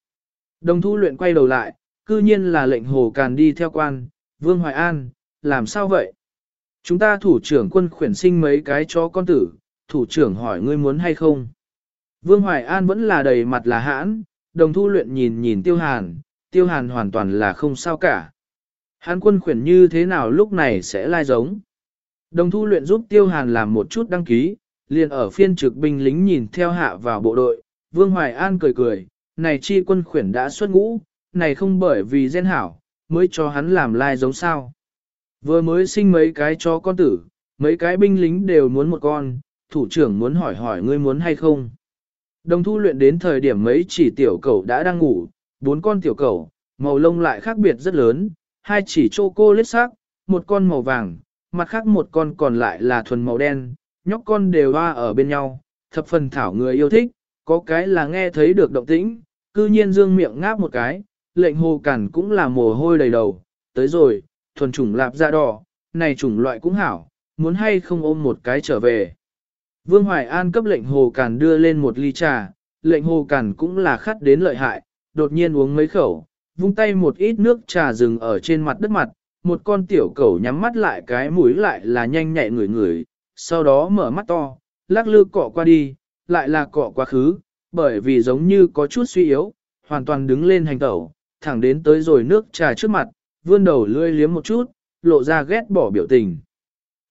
Đồng thu luyện quay đầu lại, cư nhiên là lệnh hồ càn đi theo quan, Vương Hoài An, làm sao vậy? Chúng ta thủ trưởng quân khuyển sinh mấy cái cho con tử, thủ trưởng hỏi ngươi muốn hay không? Vương Hoài An vẫn là đầy mặt là hãn, đồng thu luyện nhìn nhìn tiêu hàn, tiêu hàn hoàn toàn là không sao cả. Hán quân khuyển như thế nào lúc này sẽ lai giống? Đồng thu luyện giúp tiêu hàn làm một chút đăng ký, liền ở phiên trực binh lính nhìn theo hạ vào bộ đội, Vương Hoài An cười cười, này chi quân khuyển đã xuất ngũ, này không bởi vì gen hảo, mới cho hắn làm lai giống sao. Vừa mới sinh mấy cái cho con tử, mấy cái binh lính đều muốn một con, thủ trưởng muốn hỏi hỏi ngươi muốn hay không. Đồng thu luyện đến thời điểm mấy chỉ tiểu cầu đã đang ngủ, bốn con tiểu cầu, màu lông lại khác biệt rất lớn, hai chỉ chô cô lết sắc, một con màu vàng, mặt khác một con còn lại là thuần màu đen, nhóc con đều hoa ở bên nhau, thập phần thảo người yêu thích, có cái là nghe thấy được động tĩnh, cư nhiên dương miệng ngáp một cái, lệnh hồ cản cũng là mồ hôi đầy đầu, tới rồi, thuần chủng lạp da đỏ, này chủng loại cũng hảo, muốn hay không ôm một cái trở về. Vương Hoài An cấp lệnh hồ cản đưa lên một ly trà, lệnh hồ cản cũng là khát đến lợi hại, đột nhiên uống mấy khẩu, vung tay một ít nước trà rừng ở trên mặt đất mặt, một con tiểu cẩu nhắm mắt lại cái mũi lại là nhanh nhẹ người người, sau đó mở mắt to, lắc lư cọ qua đi, lại là cọ quá khứ, bởi vì giống như có chút suy yếu, hoàn toàn đứng lên hành tẩu, thẳng đến tới rồi nước trà trước mặt, vươn đầu lươi liếm một chút, lộ ra ghét bỏ biểu tình.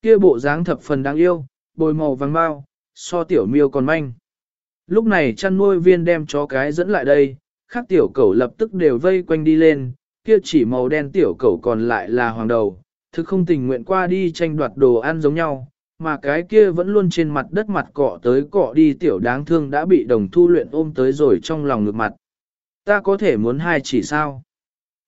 Kia bộ dáng thập phần đáng yêu, bồi màu vàng bao, so tiểu miêu còn manh. Lúc này chăn nuôi viên đem chó cái dẫn lại đây, khác tiểu cẩu lập tức đều vây quanh đi lên, kia chỉ màu đen tiểu cẩu còn lại là hoàng đầu, thực không tình nguyện qua đi tranh đoạt đồ ăn giống nhau, mà cái kia vẫn luôn trên mặt đất mặt cọ tới cọ đi tiểu đáng thương đã bị đồng thu luyện ôm tới rồi trong lòng ngược mặt. Ta có thể muốn hai chỉ sao?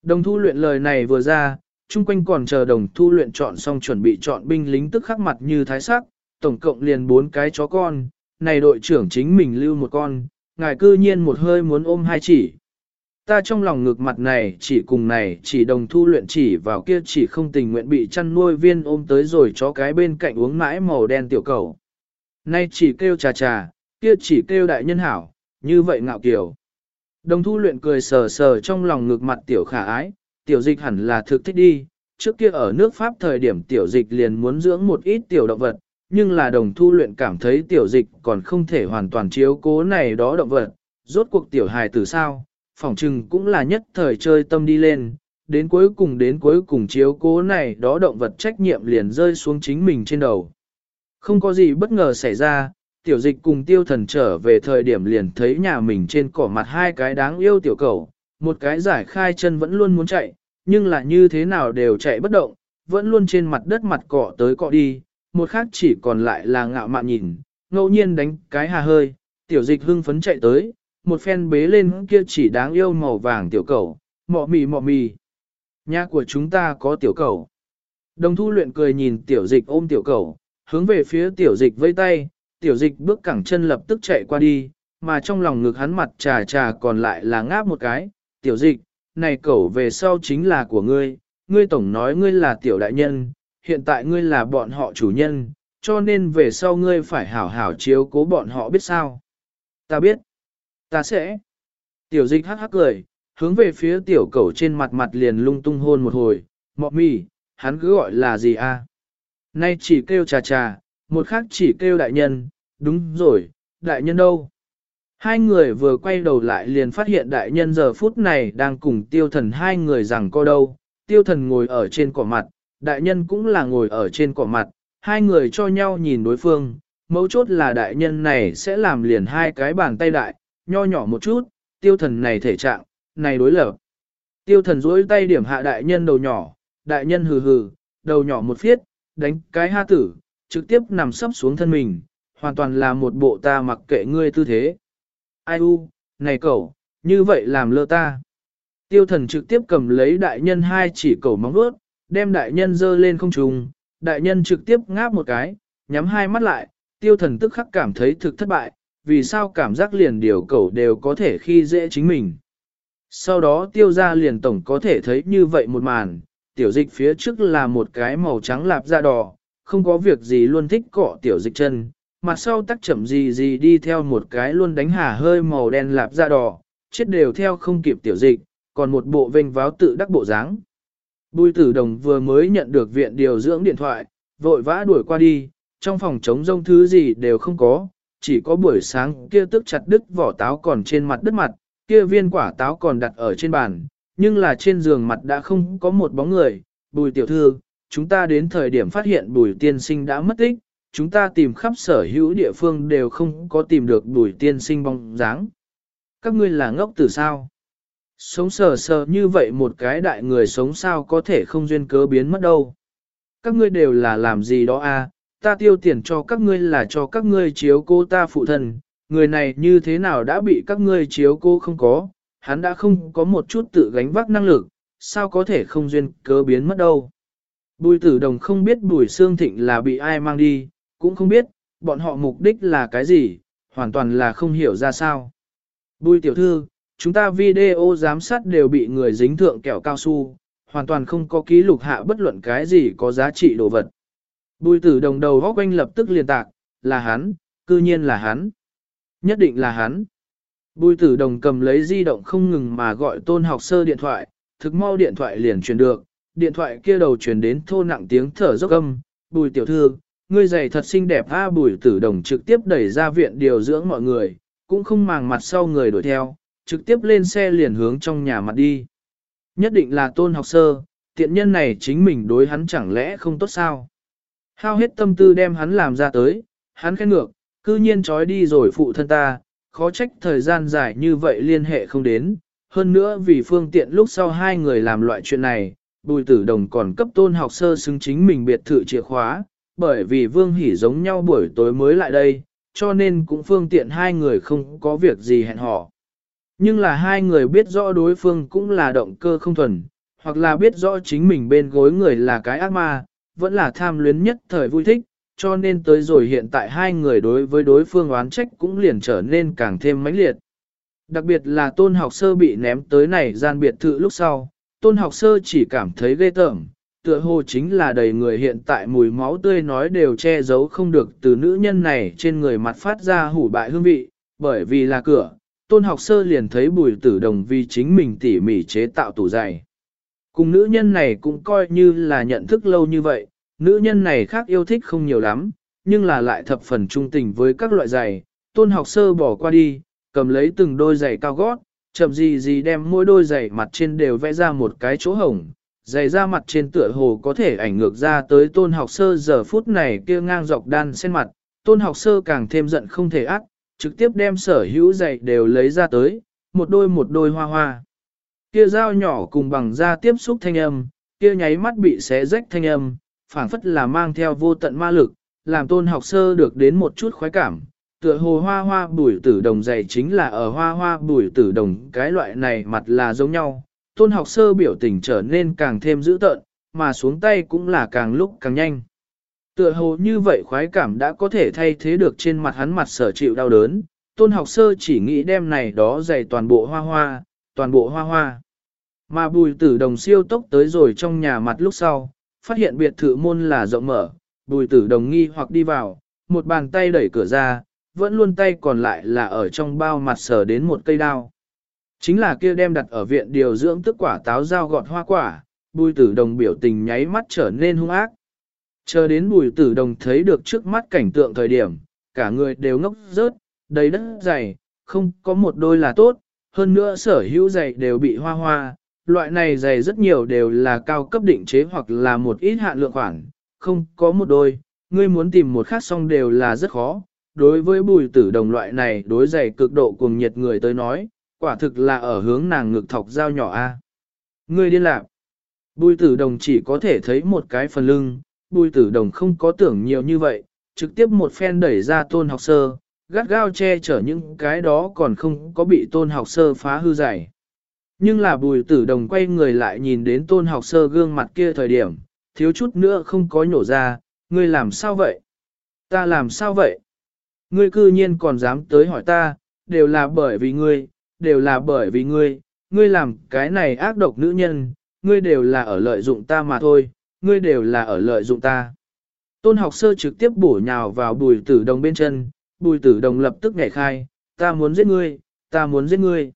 Đồng thu luyện lời này vừa ra, chung quanh còn chờ đồng thu luyện chọn xong chuẩn bị chọn binh lính tức khắc mặt như thái sắc, tổng cộng liền bốn cái chó con, này đội trưởng chính mình lưu một con, ngài cư nhiên một hơi muốn ôm hai chỉ. Ta trong lòng ngực mặt này chỉ cùng này chỉ đồng thu luyện chỉ vào kia chỉ không tình nguyện bị chăn nuôi viên ôm tới rồi chó cái bên cạnh uống mãi màu đen tiểu cầu. Nay chỉ kêu trà trà, kia chỉ kêu đại nhân hảo, như vậy ngạo kiểu. Đồng thu luyện cười sờ sờ trong lòng ngực mặt tiểu khả ái, tiểu dịch hẳn là thực thích đi, trước kia ở nước Pháp thời điểm tiểu dịch liền muốn dưỡng một ít tiểu động vật, nhưng là đồng thu luyện cảm thấy tiểu dịch còn không thể hoàn toàn chiếu cố này đó động vật, rốt cuộc tiểu hài từ sao, phỏng chừng cũng là nhất thời chơi tâm đi lên, đến cuối cùng đến cuối cùng chiếu cố này đó động vật trách nhiệm liền rơi xuống chính mình trên đầu. Không có gì bất ngờ xảy ra, tiểu dịch cùng tiêu thần trở về thời điểm liền thấy nhà mình trên cỏ mặt hai cái đáng yêu tiểu cầu, một cái giải khai chân vẫn luôn muốn chạy, nhưng là như thế nào đều chạy bất động, vẫn luôn trên mặt đất mặt cỏ tới cọ đi, một khác chỉ còn lại là ngạo mạn nhìn, ngẫu nhiên đánh cái hà hơi, tiểu dịch hưng phấn chạy tới, một phen bế lên kia chỉ đáng yêu màu vàng tiểu cầu, mọ mì mọ mì. Nhà của chúng ta có tiểu cầu. Đồng thu luyện cười nhìn tiểu dịch ôm tiểu cầu, hướng về phía tiểu dịch vây tay, tiểu dịch bước cẳng chân lập tức chạy qua đi, mà trong lòng ngực hắn mặt trà trà còn lại là ngáp một cái, tiểu dịch, này cẩu về sau chính là của ngươi, ngươi tổng nói ngươi là tiểu đại nhân, hiện tại ngươi là bọn họ chủ nhân, cho nên về sau ngươi phải hảo hảo chiếu cố bọn họ biết sao. Ta biết, ta sẽ. Tiểu dịch hắc hắc cười, hướng về phía tiểu cẩu trên mặt mặt liền lung tung hôn một hồi, mọ mì, hắn cứ gọi là gì a? Nay chỉ kêu trà trà, một khác chỉ kêu đại nhân, đúng rồi, đại nhân đâu? Hai người vừa quay đầu lại liền phát hiện đại nhân giờ phút này đang cùng tiêu thần hai người rằng co đâu. Tiêu thần ngồi ở trên cỏ mặt, đại nhân cũng là ngồi ở trên cỏ mặt, hai người cho nhau nhìn đối phương, mấu chốt là đại nhân này sẽ làm liền hai cái bàn tay đại, nho nhỏ một chút, tiêu thần này thể trạng, này đối lập. Tiêu thần duỗi tay điểm hạ đại nhân đầu nhỏ, đại nhân hừ hừ, đầu nhỏ một phiết, đánh cái ha tử, trực tiếp nằm sấp xuống thân mình, hoàn toàn là một bộ ta mặc kệ ngươi tư thế. Ai u, này cậu, như vậy làm lơ ta. Tiêu thần trực tiếp cầm lấy đại nhân hai chỉ cầu móng vuốt, đem đại nhân dơ lên không trùng, đại nhân trực tiếp ngáp một cái, nhắm hai mắt lại, tiêu thần tức khắc cảm thấy thực thất bại, vì sao cảm giác liền điều cầu đều có thể khi dễ chính mình. Sau đó tiêu ra liền tổng có thể thấy như vậy một màn, tiểu dịch phía trước là một cái màu trắng lạp da đỏ, không có việc gì luôn thích cọ tiểu dịch chân, mặt sau tắc chậm gì gì đi theo một cái luôn đánh hà hơi màu đen lạp da đỏ, chết đều theo không kịp tiểu dịch, còn một bộ vênh váo tự đắc bộ dáng. Bùi tử đồng vừa mới nhận được viện điều dưỡng điện thoại, vội vã đuổi qua đi, trong phòng chống rông thứ gì đều không có, chỉ có buổi sáng kia tức chặt đứt vỏ táo còn trên mặt đất mặt, kia viên quả táo còn đặt ở trên bàn, nhưng là trên giường mặt đã không có một bóng người, bùi tiểu thư, chúng ta đến thời điểm phát hiện bùi tiên sinh đã mất tích, chúng ta tìm khắp sở hữu địa phương đều không có tìm được bùi tiên sinh bóng dáng. Các ngươi là ngốc từ sao? Sống sờ sờ như vậy một cái đại người sống sao có thể không duyên cớ biến mất đâu. Các ngươi đều là làm gì đó à, ta tiêu tiền cho các ngươi là cho các ngươi chiếu cô ta phụ thân, người này như thế nào đã bị các ngươi chiếu cô không có, hắn đã không có một chút tự gánh vác năng lực, sao có thể không duyên cớ biến mất đâu. Bùi tử đồng không biết bùi xương thịnh là bị ai mang đi, cũng không biết, bọn họ mục đích là cái gì, hoàn toàn là không hiểu ra sao. Bùi tiểu thư, chúng ta video giám sát đều bị người dính thượng kẹo cao su, hoàn toàn không có ký lục hạ bất luận cái gì có giá trị đồ vật. Bùi tử đồng đầu góc quanh lập tức liền tạc, là hắn, cư nhiên là hắn. Nhất định là hắn. Bùi tử đồng cầm lấy di động không ngừng mà gọi tôn học sơ điện thoại, thực mau điện thoại liền truyền được, điện thoại kia đầu truyền đến thô nặng tiếng thở dốc âm, bùi tiểu thư, ngươi giày thật xinh đẹp a bùi tử đồng trực tiếp đẩy ra viện điều dưỡng mọi người, cũng không màng mặt sau người đuổi theo, trực tiếp lên xe liền hướng trong nhà mặt đi. Nhất định là tôn học sơ, tiện nhân này chính mình đối hắn chẳng lẽ không tốt sao? Hao hết tâm tư đem hắn làm ra tới, hắn khen ngược, cư nhiên trói đi rồi phụ thân ta, khó trách thời gian dài như vậy liên hệ không đến. Hơn nữa vì phương tiện lúc sau hai người làm loại chuyện này, bùi tử đồng còn cấp tôn học sơ xứng chính mình biệt thự chìa khóa, bởi vì vương hỉ giống nhau buổi tối mới lại đây, cho nên cũng phương tiện hai người không có việc gì hẹn hò. Nhưng là hai người biết rõ đối phương cũng là động cơ không thuần, hoặc là biết rõ chính mình bên gối người là cái ác ma, vẫn là tham luyến nhất thời vui thích, cho nên tới rồi hiện tại hai người đối với đối phương oán trách cũng liền trở nên càng thêm mãnh liệt. Đặc biệt là tôn học sơ bị ném tới này gian biệt thự lúc sau, tôn học sơ chỉ cảm thấy ghê tởm, tựa hồ chính là đầy người hiện tại mùi máu tươi nói đều che giấu không được từ nữ nhân này trên người mặt phát ra hủ bại hương vị, bởi vì là cửa, tôn học sơ liền thấy bùi tử đồng vì chính mình tỉ mỉ chế tạo tủ giày. Cùng nữ nhân này cũng coi như là nhận thức lâu như vậy, nữ nhân này khác yêu thích không nhiều lắm, nhưng là lại thập phần trung tình với các loại giày. Tôn học sơ bỏ qua đi, cầm lấy từng đôi giày cao gót, chậm gì gì đem mỗi đôi giày mặt trên đều vẽ ra một cái chỗ hổng. Giày ra mặt trên tựa hồ có thể ảnh ngược ra tới tôn học sơ giờ phút này kia ngang dọc đan sen mặt. Tôn học sơ càng thêm giận không thể ác, trực tiếp đem sở hữu giày đều lấy ra tới, một đôi một đôi hoa hoa. Kia dao nhỏ cùng bằng da tiếp xúc thanh âm, kia nháy mắt bị xé rách thanh âm, phảng phất là mang theo vô tận ma lực, làm tôn học sơ được đến một chút khoái cảm. Tựa hồ hoa hoa bùi tử đồng dày chính là ở hoa hoa bùi tử đồng cái loại này mặt là giống nhau. Tôn học sơ biểu tình trở nên càng thêm dữ tợn, mà xuống tay cũng là càng lúc càng nhanh. Tựa hồ như vậy khoái cảm đã có thể thay thế được trên mặt hắn mặt sở chịu đau đớn, tôn học sơ chỉ nghĩ đem này đó dày toàn bộ hoa hoa, toàn bộ hoa hoa. Mà bùi tử đồng siêu tốc tới rồi trong nhà mặt lúc sau, phát hiện biệt thự môn là rộng mở, bùi tử đồng nghi hoặc đi vào, một bàn tay đẩy cửa ra, vẫn luôn tay còn lại là ở trong bao mặt sở đến một cây đao. Chính là kia đem đặt ở viện điều dưỡng tức quả táo dao gọt hoa quả, bùi tử đồng biểu tình nháy mắt trở nên hung ác. Chờ đến bùi tử đồng thấy được trước mắt cảnh tượng thời điểm, cả người đều ngốc rớt, đầy đất dày, không có một đôi là tốt, hơn nữa sở hữu giày đều bị hoa hoa, loại này giày rất nhiều đều là cao cấp định chế hoặc là một ít hạn lượng khoản, không có một đôi, ngươi muốn tìm một khác song đều là rất khó. Đối với bùi tử đồng loại này đối giày cực độ cuồng nhiệt người tới nói, quả thực là ở hướng nàng ngực thọc dao nhỏ a. Ngươi điên lạc. Bùi tử đồng chỉ có thể thấy một cái phần lưng, bùi tử đồng không có tưởng nhiều như vậy, trực tiếp một phen đẩy ra tôn học sơ, gắt gao che chở những cái đó còn không có bị tôn học sơ phá hư dày. Nhưng là bùi tử đồng quay người lại nhìn đến tôn học sơ gương mặt kia thời điểm, thiếu chút nữa không có nhổ ra, ngươi làm sao vậy? Ta làm sao vậy? Ngươi cư nhiên còn dám tới hỏi ta, đều là bởi vì ngươi, đều là bởi vì ngươi, ngươi làm cái này ác độc nữ nhân, ngươi đều là ở lợi dụng ta mà thôi, ngươi đều là ở lợi dụng ta. Tôn học sơ trực tiếp bổ nhào vào bùi tử đồng bên chân, bùi tử đồng lập tức nhảy khai, ta muốn giết ngươi, ta muốn giết ngươi.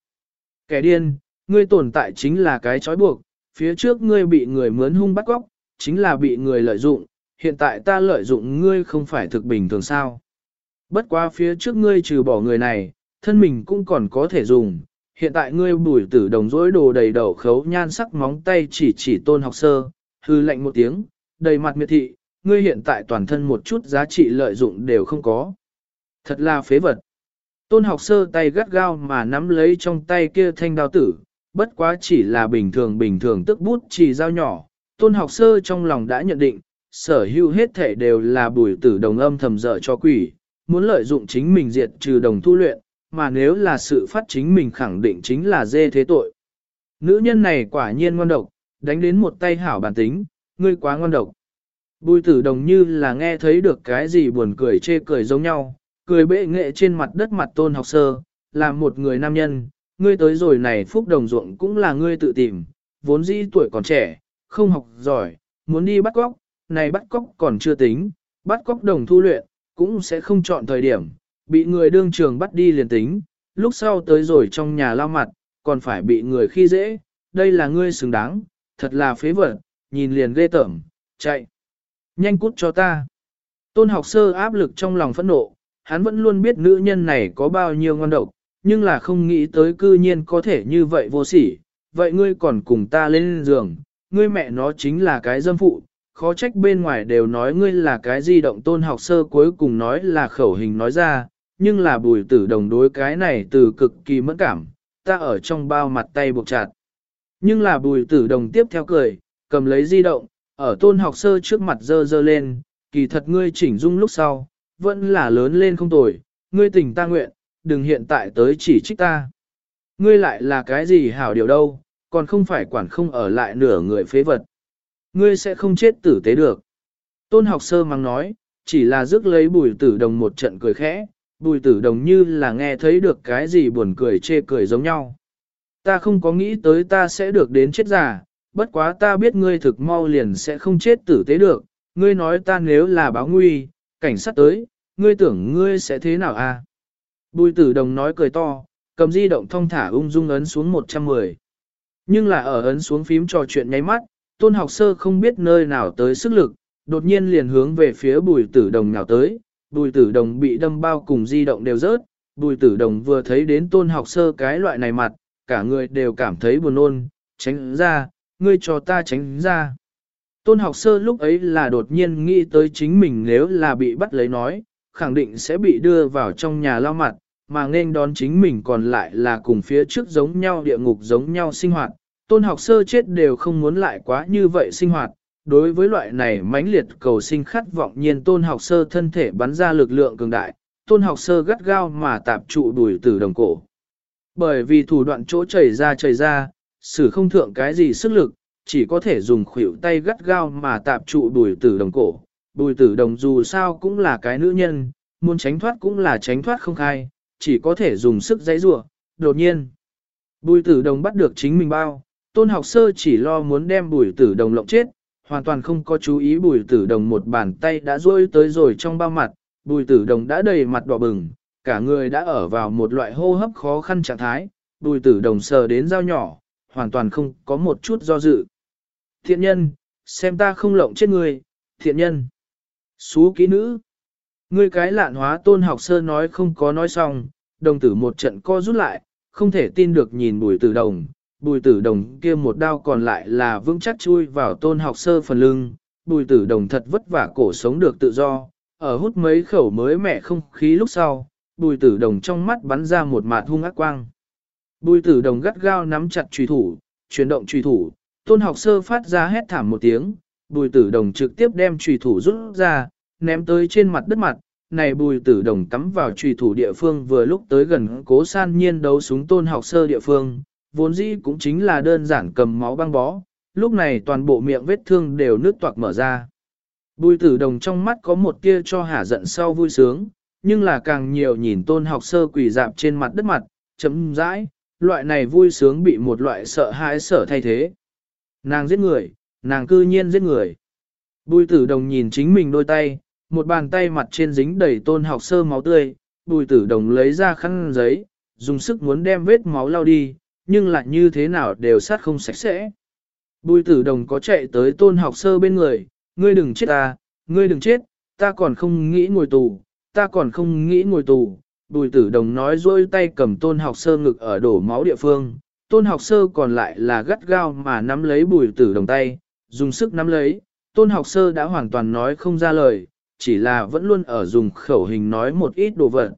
Kẻ điên, ngươi tồn tại chính là cái trói buộc, phía trước ngươi bị người mướn hung bắt góc, chính là bị người lợi dụng, hiện tại ta lợi dụng ngươi không phải thực bình thường sao. Bất quá phía trước ngươi trừ bỏ người này, thân mình cũng còn có thể dùng, hiện tại ngươi bùi tử đồng dối đồ đầy đầu khấu nhan sắc móng tay chỉ chỉ tôn học sơ, hư lệnh một tiếng, đầy mặt miệt thị, ngươi hiện tại toàn thân một chút giá trị lợi dụng đều không có. Thật là phế vật. Tôn học sơ tay gắt gao mà nắm lấy trong tay kia thanh đao tử, bất quá chỉ là bình thường bình thường tức bút chỉ dao nhỏ. Tôn học sơ trong lòng đã nhận định, sở hữu hết thể đều là bùi tử đồng âm thầm dở cho quỷ, muốn lợi dụng chính mình diệt trừ đồng thu luyện, mà nếu là sự phát chính mình khẳng định chính là dê thế tội. Nữ nhân này quả nhiên ngon độc, đánh đến một tay hảo bản tính, ngươi quá ngon độc. Bùi tử đồng như là nghe thấy được cái gì buồn cười chê cười giống nhau, cười bệ nghệ trên mặt đất mặt tôn học sơ, là một người nam nhân, ngươi tới rồi này phúc đồng ruộng cũng là ngươi tự tìm, vốn dĩ tuổi còn trẻ, không học giỏi, muốn đi bắt cóc, này bắt cóc còn chưa tính, bắt cóc đồng thu luyện, cũng sẽ không chọn thời điểm, bị người đương trường bắt đi liền tính, lúc sau tới rồi trong nhà lao mặt, còn phải bị người khi dễ, đây là ngươi xứng đáng, thật là phế vật, nhìn liền ghê tởm, chạy. Nhanh cút cho ta. Tôn học sơ áp lực trong lòng phẫn nộ, hắn vẫn luôn biết nữ nhân này có bao nhiêu ngon độc, nhưng là không nghĩ tới cư nhiên có thể như vậy vô sỉ, vậy ngươi còn cùng ta lên giường, ngươi mẹ nó chính là cái dâm phụ, khó trách bên ngoài đều nói ngươi là cái di động tôn học sơ cuối cùng nói là khẩu hình nói ra, nhưng là bùi tử đồng đối cái này từ cực kỳ mẫn cảm, ta ở trong bao mặt tay buộc chặt. Nhưng là bùi tử đồng tiếp theo cười, cầm lấy di động, ở tôn học sơ trước mặt dơ dơ lên, kỳ thật ngươi chỉnh dung lúc sau, vẫn là lớn lên không tồi, ngươi tình ta nguyện, đừng hiện tại tới chỉ trích ta. Ngươi lại là cái gì hảo điều đâu, còn không phải quản không ở lại nửa người phế vật. Ngươi sẽ không chết tử tế được. Tôn học sơ mang nói, chỉ là rước lấy bùi tử đồng một trận cười khẽ, bùi tử đồng như là nghe thấy được cái gì buồn cười chê cười giống nhau. Ta không có nghĩ tới ta sẽ được đến chết già, bất quá ta biết ngươi thực mau liền sẽ không chết tử tế được, ngươi nói ta nếu là báo nguy, cảnh sát tới, ngươi tưởng ngươi sẽ thế nào à? Bùi tử đồng nói cười to, cầm di động thong thả ung dung ấn xuống 110. Nhưng là ở ấn xuống phím trò chuyện nháy mắt, tôn học sơ không biết nơi nào tới sức lực, đột nhiên liền hướng về phía bùi tử đồng nào tới, bùi tử đồng bị đâm bao cùng di động đều rớt, bùi tử đồng vừa thấy đến tôn học sơ cái loại này mặt, cả người đều cảm thấy buồn nôn, tránh ra, ngươi cho ta tránh ra. Tôn học sơ lúc ấy là đột nhiên nghĩ tới chính mình nếu là bị bắt lấy nói, khẳng định sẽ bị đưa vào trong nhà lao mặt, mà nên đón chính mình còn lại là cùng phía trước giống nhau địa ngục giống nhau sinh hoạt. Tôn học sơ chết đều không muốn lại quá như vậy sinh hoạt. Đối với loại này mãnh liệt cầu sinh khát vọng nhiên tôn học sơ thân thể bắn ra lực lượng cường đại, tôn học sơ gắt gao mà tạp trụ đuổi từ đồng cổ. Bởi vì thủ đoạn chỗ chảy ra chảy ra, xử không thượng cái gì sức lực, chỉ có thể dùng khuỷu tay gắt gao mà tạp trụ đuổi tử đồng cổ. Bùi tử đồng dù sao cũng là cái nữ nhân, muốn tránh thoát cũng là tránh thoát không khai, chỉ có thể dùng sức giấy rủa đột nhiên. Bùi tử đồng bắt được chính mình bao, tôn học sơ chỉ lo muốn đem bùi tử đồng lộng chết, hoàn toàn không có chú ý bùi tử đồng một bàn tay đã rôi tới rồi trong bao mặt, bùi tử đồng đã đầy mặt đỏ bừng, cả người đã ở vào một loại hô hấp khó khăn trạng thái, bùi tử đồng sờ đến dao nhỏ, hoàn toàn không có một chút do dự. Thiện nhân, xem ta không lộng chết người, thiện nhân. Xú kỹ nữ. Ngươi cái lạn hóa tôn học sơ nói không có nói xong, đồng tử một trận co rút lại, không thể tin được nhìn bùi tử đồng. Bùi tử đồng kia một đao còn lại là vững chắc chui vào tôn học sơ phần lưng. Bùi tử đồng thật vất vả cổ sống được tự do, ở hút mấy khẩu mới mẻ không khí lúc sau, bùi tử đồng trong mắt bắn ra một mạt hung ác quang. Bùi tử đồng gắt gao nắm chặt trùy thủ, chuyển động trùy thủ, tôn học sơ phát ra hét thảm một tiếng, bùi tử đồng trực tiếp đem trùy thủ rút ra, ném tới trên mặt đất mặt, này bùi tử đồng cắm vào trùy thủ địa phương vừa lúc tới gần cố san nhiên đấu súng tôn học sơ địa phương, vốn dĩ cũng chính là đơn giản cầm máu băng bó, lúc này toàn bộ miệng vết thương đều nước toạc mở ra. Bùi tử đồng trong mắt có một tia cho hả giận sau vui sướng, nhưng là càng nhiều nhìn tôn học sơ quỳ dạp trên mặt đất mặt, chấm dãi, loại này vui sướng bị một loại sợ hãi sở thay thế. Nàng giết người, nàng cư nhiên giết người. Bùi tử đồng nhìn chính mình đôi tay, một bàn tay mặt trên dính đầy tôn học sơ máu tươi, bùi tử đồng lấy ra khăn giấy, dùng sức muốn đem vết máu lau đi, nhưng lại như thế nào đều sát không sạch sẽ. Bùi tử đồng có chạy tới tôn học sơ bên người, ngươi đừng chết ta, ngươi đừng chết, ta còn không nghĩ ngồi tù, ta còn không nghĩ ngồi tù. Bùi tử đồng nói dôi tay cầm tôn học sơ ngực ở đổ máu địa phương, tôn học sơ còn lại là gắt gao mà nắm lấy bùi tử đồng tay, dùng sức nắm lấy, tôn học sơ đã hoàn toàn nói không ra lời, chỉ là vẫn luôn ở dùng khẩu hình nói một ít đồ vật.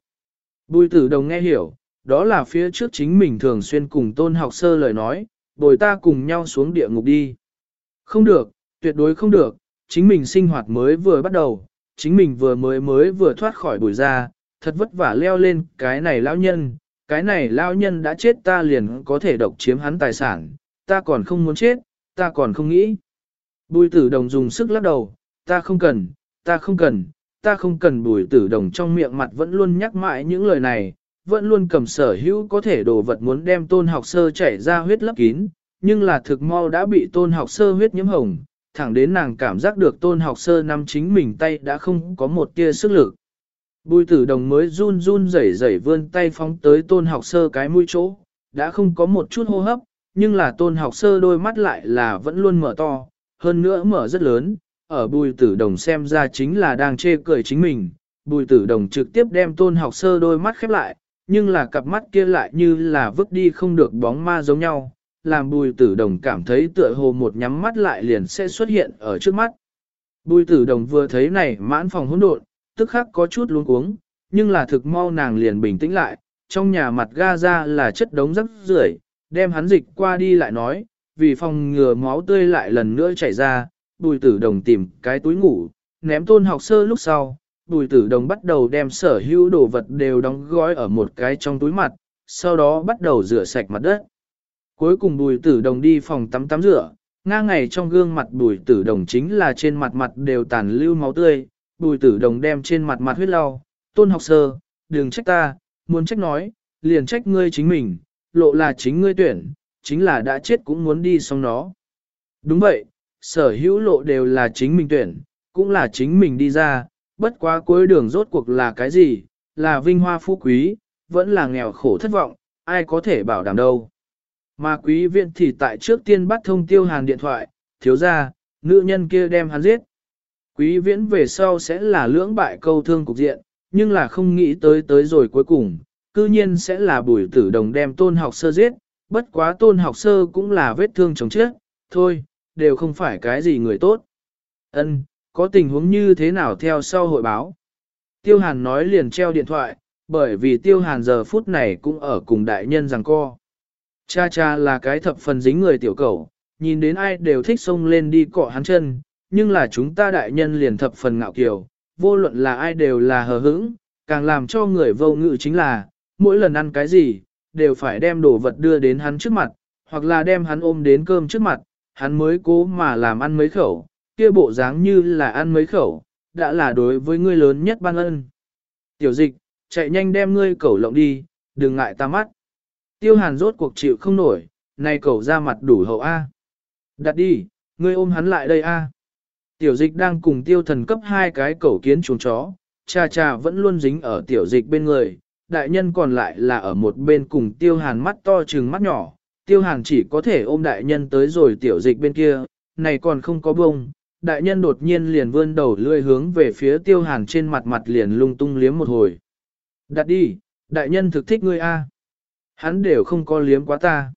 Bùi tử đồng nghe hiểu, đó là phía trước chính mình thường xuyên cùng tôn học sơ lời nói, bồi ta cùng nhau xuống địa ngục đi. Không được, tuyệt đối không được, chính mình sinh hoạt mới vừa bắt đầu, chính mình vừa mới mới vừa thoát khỏi bùi ra, thật vất vả leo lên cái này lão nhân, cái này lão nhân đã chết ta liền có thể độc chiếm hắn tài sản, ta còn không muốn chết, ta còn không nghĩ. Bùi tử đồng dùng sức lắc đầu, ta không cần, ta không cần, ta không cần bùi tử đồng trong miệng mặt vẫn luôn nhắc mãi những lời này, vẫn luôn cầm sở hữu có thể đồ vật muốn đem tôn học sơ chảy ra huyết lấp kín, nhưng là thực mau đã bị tôn học sơ huyết nhiễm hồng, thẳng đến nàng cảm giác được tôn học sơ nắm chính mình tay đã không có một tia sức lực. Bùi tử đồng mới run run rẩy rẩy vươn tay phóng tới tôn học sơ cái mũi chỗ, đã không có một chút hô hấp, nhưng là tôn học sơ đôi mắt lại là vẫn luôn mở to, hơn nữa mở rất lớn, ở bùi tử đồng xem ra chính là đang chê cười chính mình. Bùi tử đồng trực tiếp đem tôn học sơ đôi mắt khép lại, nhưng là cặp mắt kia lại như là vứt đi không được bóng ma giống nhau, làm bùi tử đồng cảm thấy tựa hồ một nhắm mắt lại liền sẽ xuất hiện ở trước mắt. Bùi tử đồng vừa thấy này mãn phòng hỗn độn, tức khắc có chút luống cuống, nhưng là thực mau nàng liền bình tĩnh lại, trong nhà mặt ga ra là chất đống rắc rưởi, đem hắn dịch qua đi lại nói, vì phòng ngừa máu tươi lại lần nữa chảy ra, bùi tử đồng tìm cái túi ngủ, ném tôn học sơ lúc sau, bùi tử đồng bắt đầu đem sở hữu đồ vật đều đóng gói ở một cái trong túi mặt, sau đó bắt đầu rửa sạch mặt đất. Cuối cùng bùi tử đồng đi phòng tắm tắm rửa, ngang ngày trong gương mặt bùi tử đồng chính là trên mặt mặt đều tàn lưu máu tươi, bùi tử đồng đem trên mặt mặt huyết lau, tôn học sơ, đừng trách ta, muốn trách nói, liền trách ngươi chính mình, lộ là chính ngươi tuyển, chính là đã chết cũng muốn đi xong nó. Đúng vậy, sở hữu lộ đều là chính mình tuyển, cũng là chính mình đi ra, bất quá cuối đường rốt cuộc là cái gì, là vinh hoa phú quý, vẫn là nghèo khổ thất vọng, ai có thể bảo đảm đâu. Mà quý viện thì tại trước tiên bắt thông tiêu hàn điện thoại, thiếu ra, nữ nhân kia đem hắn giết. Quý viễn về sau sẽ là lưỡng bại câu thương cục diện, nhưng là không nghĩ tới tới rồi cuối cùng, cư nhiên sẽ là bùi tử đồng đem tôn học sơ giết, bất quá tôn học sơ cũng là vết thương chồng chết, thôi, đều không phải cái gì người tốt. Ân, có tình huống như thế nào theo sau hội báo. Tiêu hàn nói liền treo điện thoại, bởi vì tiêu hàn giờ phút này cũng ở cùng đại nhân rằng co. Cha cha là cái thập phần dính người tiểu cầu, nhìn đến ai đều thích xông lên đi cọ hắn chân, nhưng là chúng ta đại nhân liền thập phần ngạo kiều, vô luận là ai đều là hờ hững, càng làm cho người vô ngự chính là, mỗi lần ăn cái gì, đều phải đem đồ vật đưa đến hắn trước mặt, hoặc là đem hắn ôm đến cơm trước mặt, hắn mới cố mà làm ăn mấy khẩu, kia bộ dáng như là ăn mấy khẩu, đã là đối với ngươi lớn nhất ban ân. Tiểu dịch, chạy nhanh đem ngươi cẩu lộng đi, đừng ngại ta mắt. Tiêu hàn rốt cuộc chịu không nổi, này cẩu ra mặt đủ hậu A. Đặt đi, ngươi ôm hắn lại đây A. Tiểu dịch đang cùng tiêu thần cấp hai cái cẩu kiến chuồng chó, cha cha vẫn luôn dính ở tiểu dịch bên người, đại nhân còn lại là ở một bên cùng tiêu hàn mắt to trừng mắt nhỏ, tiêu hàn chỉ có thể ôm đại nhân tới rồi tiểu dịch bên kia, này còn không có bông, đại nhân đột nhiên liền vươn đầu lươi hướng về phía tiêu hàn trên mặt mặt liền lung tung liếm một hồi. Đặt đi, đại nhân thực thích ngươi a. Hắn đều không có liếm quá ta.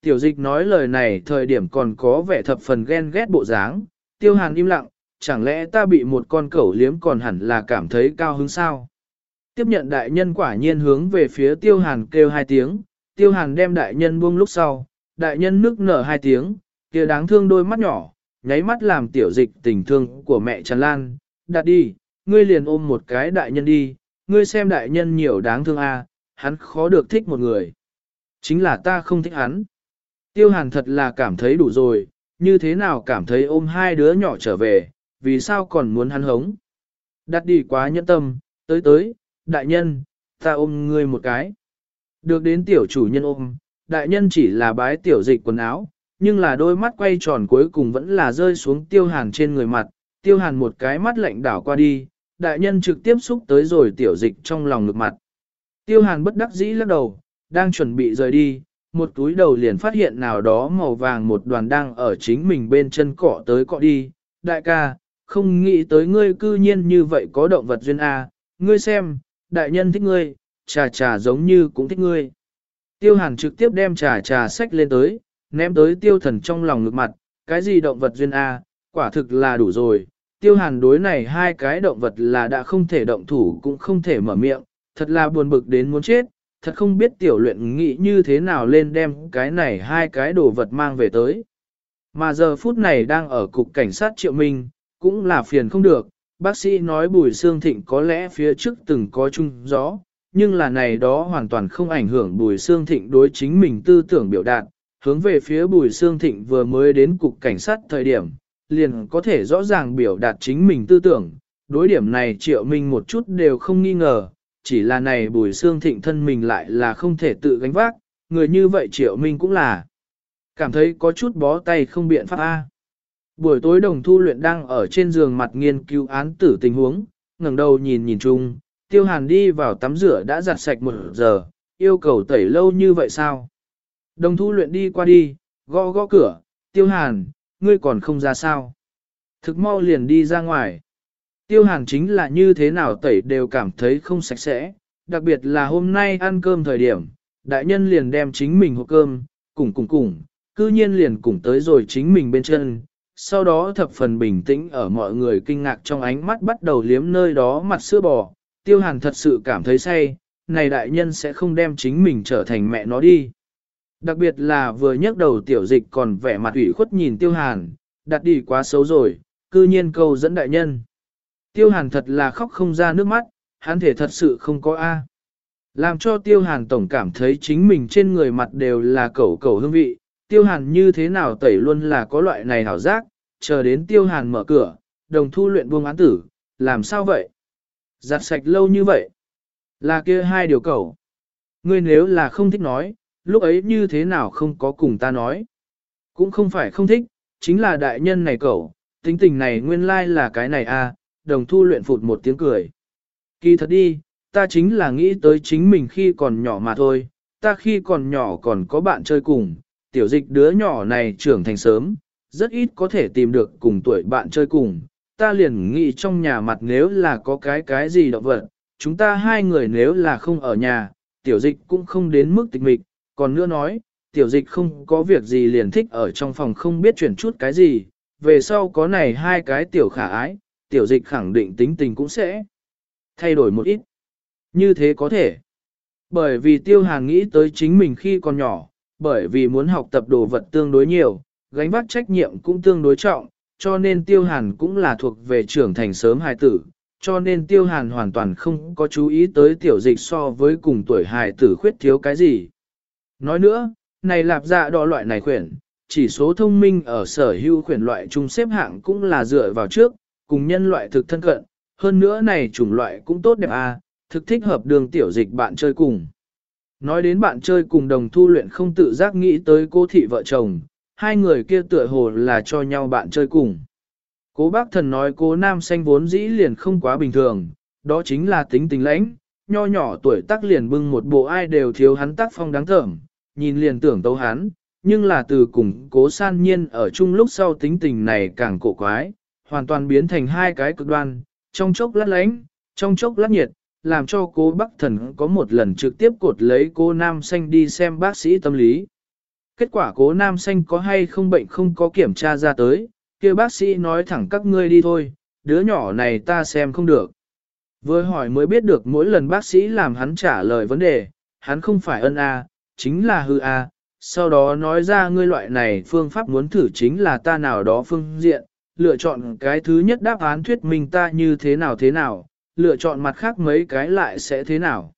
Tiểu dịch nói lời này thời điểm còn có vẻ thập phần ghen ghét bộ dáng, tiêu hàn im lặng, chẳng lẽ ta bị một con cẩu liếm còn hẳn là cảm thấy cao hứng sao? Tiếp nhận đại nhân quả nhiên hướng về phía tiêu hàn kêu hai tiếng, tiêu hàn đem đại nhân buông lúc sau, đại nhân nước nở hai tiếng, kia đáng thương đôi mắt nhỏ, nháy mắt làm tiểu dịch tình thương của mẹ tràn lan, đặt đi, ngươi liền ôm một cái đại nhân đi, ngươi xem đại nhân nhiều đáng thương a, hắn khó được thích một người. Chính là ta không thích hắn. Tiêu hàn thật là cảm thấy đủ rồi, như thế nào cảm thấy ôm hai đứa nhỏ trở về, vì sao còn muốn hắn hống. Đặt đi quá nhẫn tâm, tới tới, đại nhân, ta ôm ngươi một cái. Được đến tiểu chủ nhân ôm, đại nhân chỉ là bái tiểu dịch quần áo, nhưng là đôi mắt quay tròn cuối cùng vẫn là rơi xuống tiêu hàn trên người mặt, tiêu hàn một cái mắt lạnh đảo qua đi, đại nhân trực tiếp xúc tới rồi tiểu dịch trong lòng ngực mặt. Tiêu hàn bất đắc dĩ lắc đầu, đang chuẩn bị rời đi, một túi đầu liền phát hiện nào đó màu vàng một đoàn đang ở chính mình bên chân cọ tới cọ đi. Đại ca, không nghĩ tới ngươi cư nhiên như vậy có động vật duyên A, ngươi xem, đại nhân thích ngươi, trà trà giống như cũng thích ngươi. Tiêu hàn trực tiếp đem trà trà sách lên tới, ném tới tiêu thần trong lòng ngực mặt, cái gì động vật duyên A, quả thực là đủ rồi. Tiêu hàn đối này hai cái động vật là đã không thể động thủ cũng không thể mở miệng, thật là buồn bực đến muốn chết, thật không biết tiểu luyện nghĩ như thế nào lên đem cái này hai cái đồ vật mang về tới. Mà giờ phút này đang ở cục cảnh sát triệu minh, cũng là phiền không được, bác sĩ nói bùi xương thịnh có lẽ phía trước từng có chung gió, nhưng là này đó hoàn toàn không ảnh hưởng bùi xương thịnh đối chính mình tư tưởng biểu đạt, hướng về phía bùi xương thịnh vừa mới đến cục cảnh sát thời điểm, liền có thể rõ ràng biểu đạt chính mình tư tưởng, đối điểm này triệu minh một chút đều không nghi ngờ, chỉ là này bùi xương thịnh thân mình lại là không thể tự gánh vác, người như vậy triệu minh cũng là cảm thấy có chút bó tay không biện pháp A. Buổi tối đồng thu luyện đang ở trên giường mặt nghiên cứu án tử tình huống, ngẩng đầu nhìn nhìn chung, tiêu hàn đi vào tắm rửa đã giặt sạch một giờ, yêu cầu tẩy lâu như vậy sao? Đồng thu luyện đi qua đi, gõ gõ cửa, tiêu hàn, ngươi còn không ra sao? Thực mau liền đi ra ngoài. Tiêu hàn chính là như thế nào tẩy đều cảm thấy không sạch sẽ, đặc biệt là hôm nay ăn cơm thời điểm, đại nhân liền đem chính mình hộp cơm, cùng cùng cùng, cư nhiên liền cùng tới rồi chính mình bên chân, sau đó thập phần bình tĩnh ở mọi người kinh ngạc trong ánh mắt bắt đầu liếm nơi đó mặt sữa bò, tiêu hàn thật sự cảm thấy say, này đại nhân sẽ không đem chính mình trở thành mẹ nó đi. Đặc biệt là vừa nhấc đầu tiểu dịch còn vẻ mặt ủy khuất nhìn tiêu hàn, đặt đi quá xấu rồi, cư nhiên câu dẫn đại nhân. Tiêu hàn thật là khóc không ra nước mắt, hắn thể thật sự không có A. Làm cho tiêu hàn tổng cảm thấy chính mình trên người mặt đều là cẩu cẩu hương vị, tiêu hàn như thế nào tẩy luôn là có loại này hảo giác, chờ đến tiêu hàn mở cửa, đồng thu luyện buông án tử, làm sao vậy? Giặt sạch lâu như vậy, là kia hai điều cẩu. Ngươi nếu là không thích nói, lúc ấy như thế nào không có cùng ta nói. Cũng không phải không thích, chính là đại nhân này cẩu, tính tình này nguyên lai là cái này a. À, đồng thu luyện phụt một tiếng cười. Kỳ thật đi, ta chính là nghĩ tới chính mình khi còn nhỏ mà thôi, ta khi còn nhỏ còn có bạn chơi cùng, tiểu dịch đứa nhỏ này trưởng thành sớm, rất ít có thể tìm được cùng tuổi bạn chơi cùng, ta liền nghĩ trong nhà mặt nếu là có cái cái gì động vật, chúng ta hai người nếu là không ở nhà, tiểu dịch cũng không đến mức tịch mịch, còn nữa nói, tiểu dịch không có việc gì liền thích ở trong phòng không biết chuyển chút cái gì, về sau có này hai cái tiểu khả ái, tiểu dịch khẳng định tính tình cũng sẽ thay đổi một ít. Như thế có thể. Bởi vì tiêu hàn nghĩ tới chính mình khi còn nhỏ, bởi vì muốn học tập đồ vật tương đối nhiều, gánh vác trách nhiệm cũng tương đối trọng, cho nên tiêu hàn cũng là thuộc về trưởng thành sớm hài tử, cho nên tiêu hàn hoàn toàn không có chú ý tới tiểu dịch so với cùng tuổi hài tử khuyết thiếu cái gì. Nói nữa, này lạp dạ đo loại này khuyển, chỉ số thông minh ở sở hữu khuyển loại chung xếp hạng cũng là dựa vào trước, cùng nhân loại thực thân cận, hơn nữa này chủng loại cũng tốt đẹp à, thực thích hợp đường tiểu dịch bạn chơi cùng. Nói đến bạn chơi cùng đồng thu luyện không tự giác nghĩ tới cô thị vợ chồng, hai người kia tựa hồ là cho nhau bạn chơi cùng. Cố bác thần nói cố nam xanh vốn dĩ liền không quá bình thường, đó chính là tính tình lãnh, nho nhỏ tuổi tác liền bưng một bộ ai đều thiếu hắn tác phong đáng thởm, nhìn liền tưởng tấu hắn, nhưng là từ cùng cố san nhiên ở chung lúc sau tính tình này càng cổ quái, hoàn toàn biến thành hai cái cực đoan, trong chốc lát lánh, trong chốc lát nhiệt, làm cho cố Bắc Thần có một lần trực tiếp cột lấy cô Nam Xanh đi xem bác sĩ tâm lý. Kết quả cố Nam Xanh có hay không bệnh không có kiểm tra ra tới, kia bác sĩ nói thẳng các ngươi đi thôi, đứa nhỏ này ta xem không được. Vừa hỏi mới biết được mỗi lần bác sĩ làm hắn trả lời vấn đề, hắn không phải ân a, chính là hư a. Sau đó nói ra ngươi loại này phương pháp muốn thử chính là ta nào đó phương diện, lựa chọn cái thứ nhất đáp án thuyết minh ta như thế nào thế nào, lựa chọn mặt khác mấy cái lại sẽ thế nào.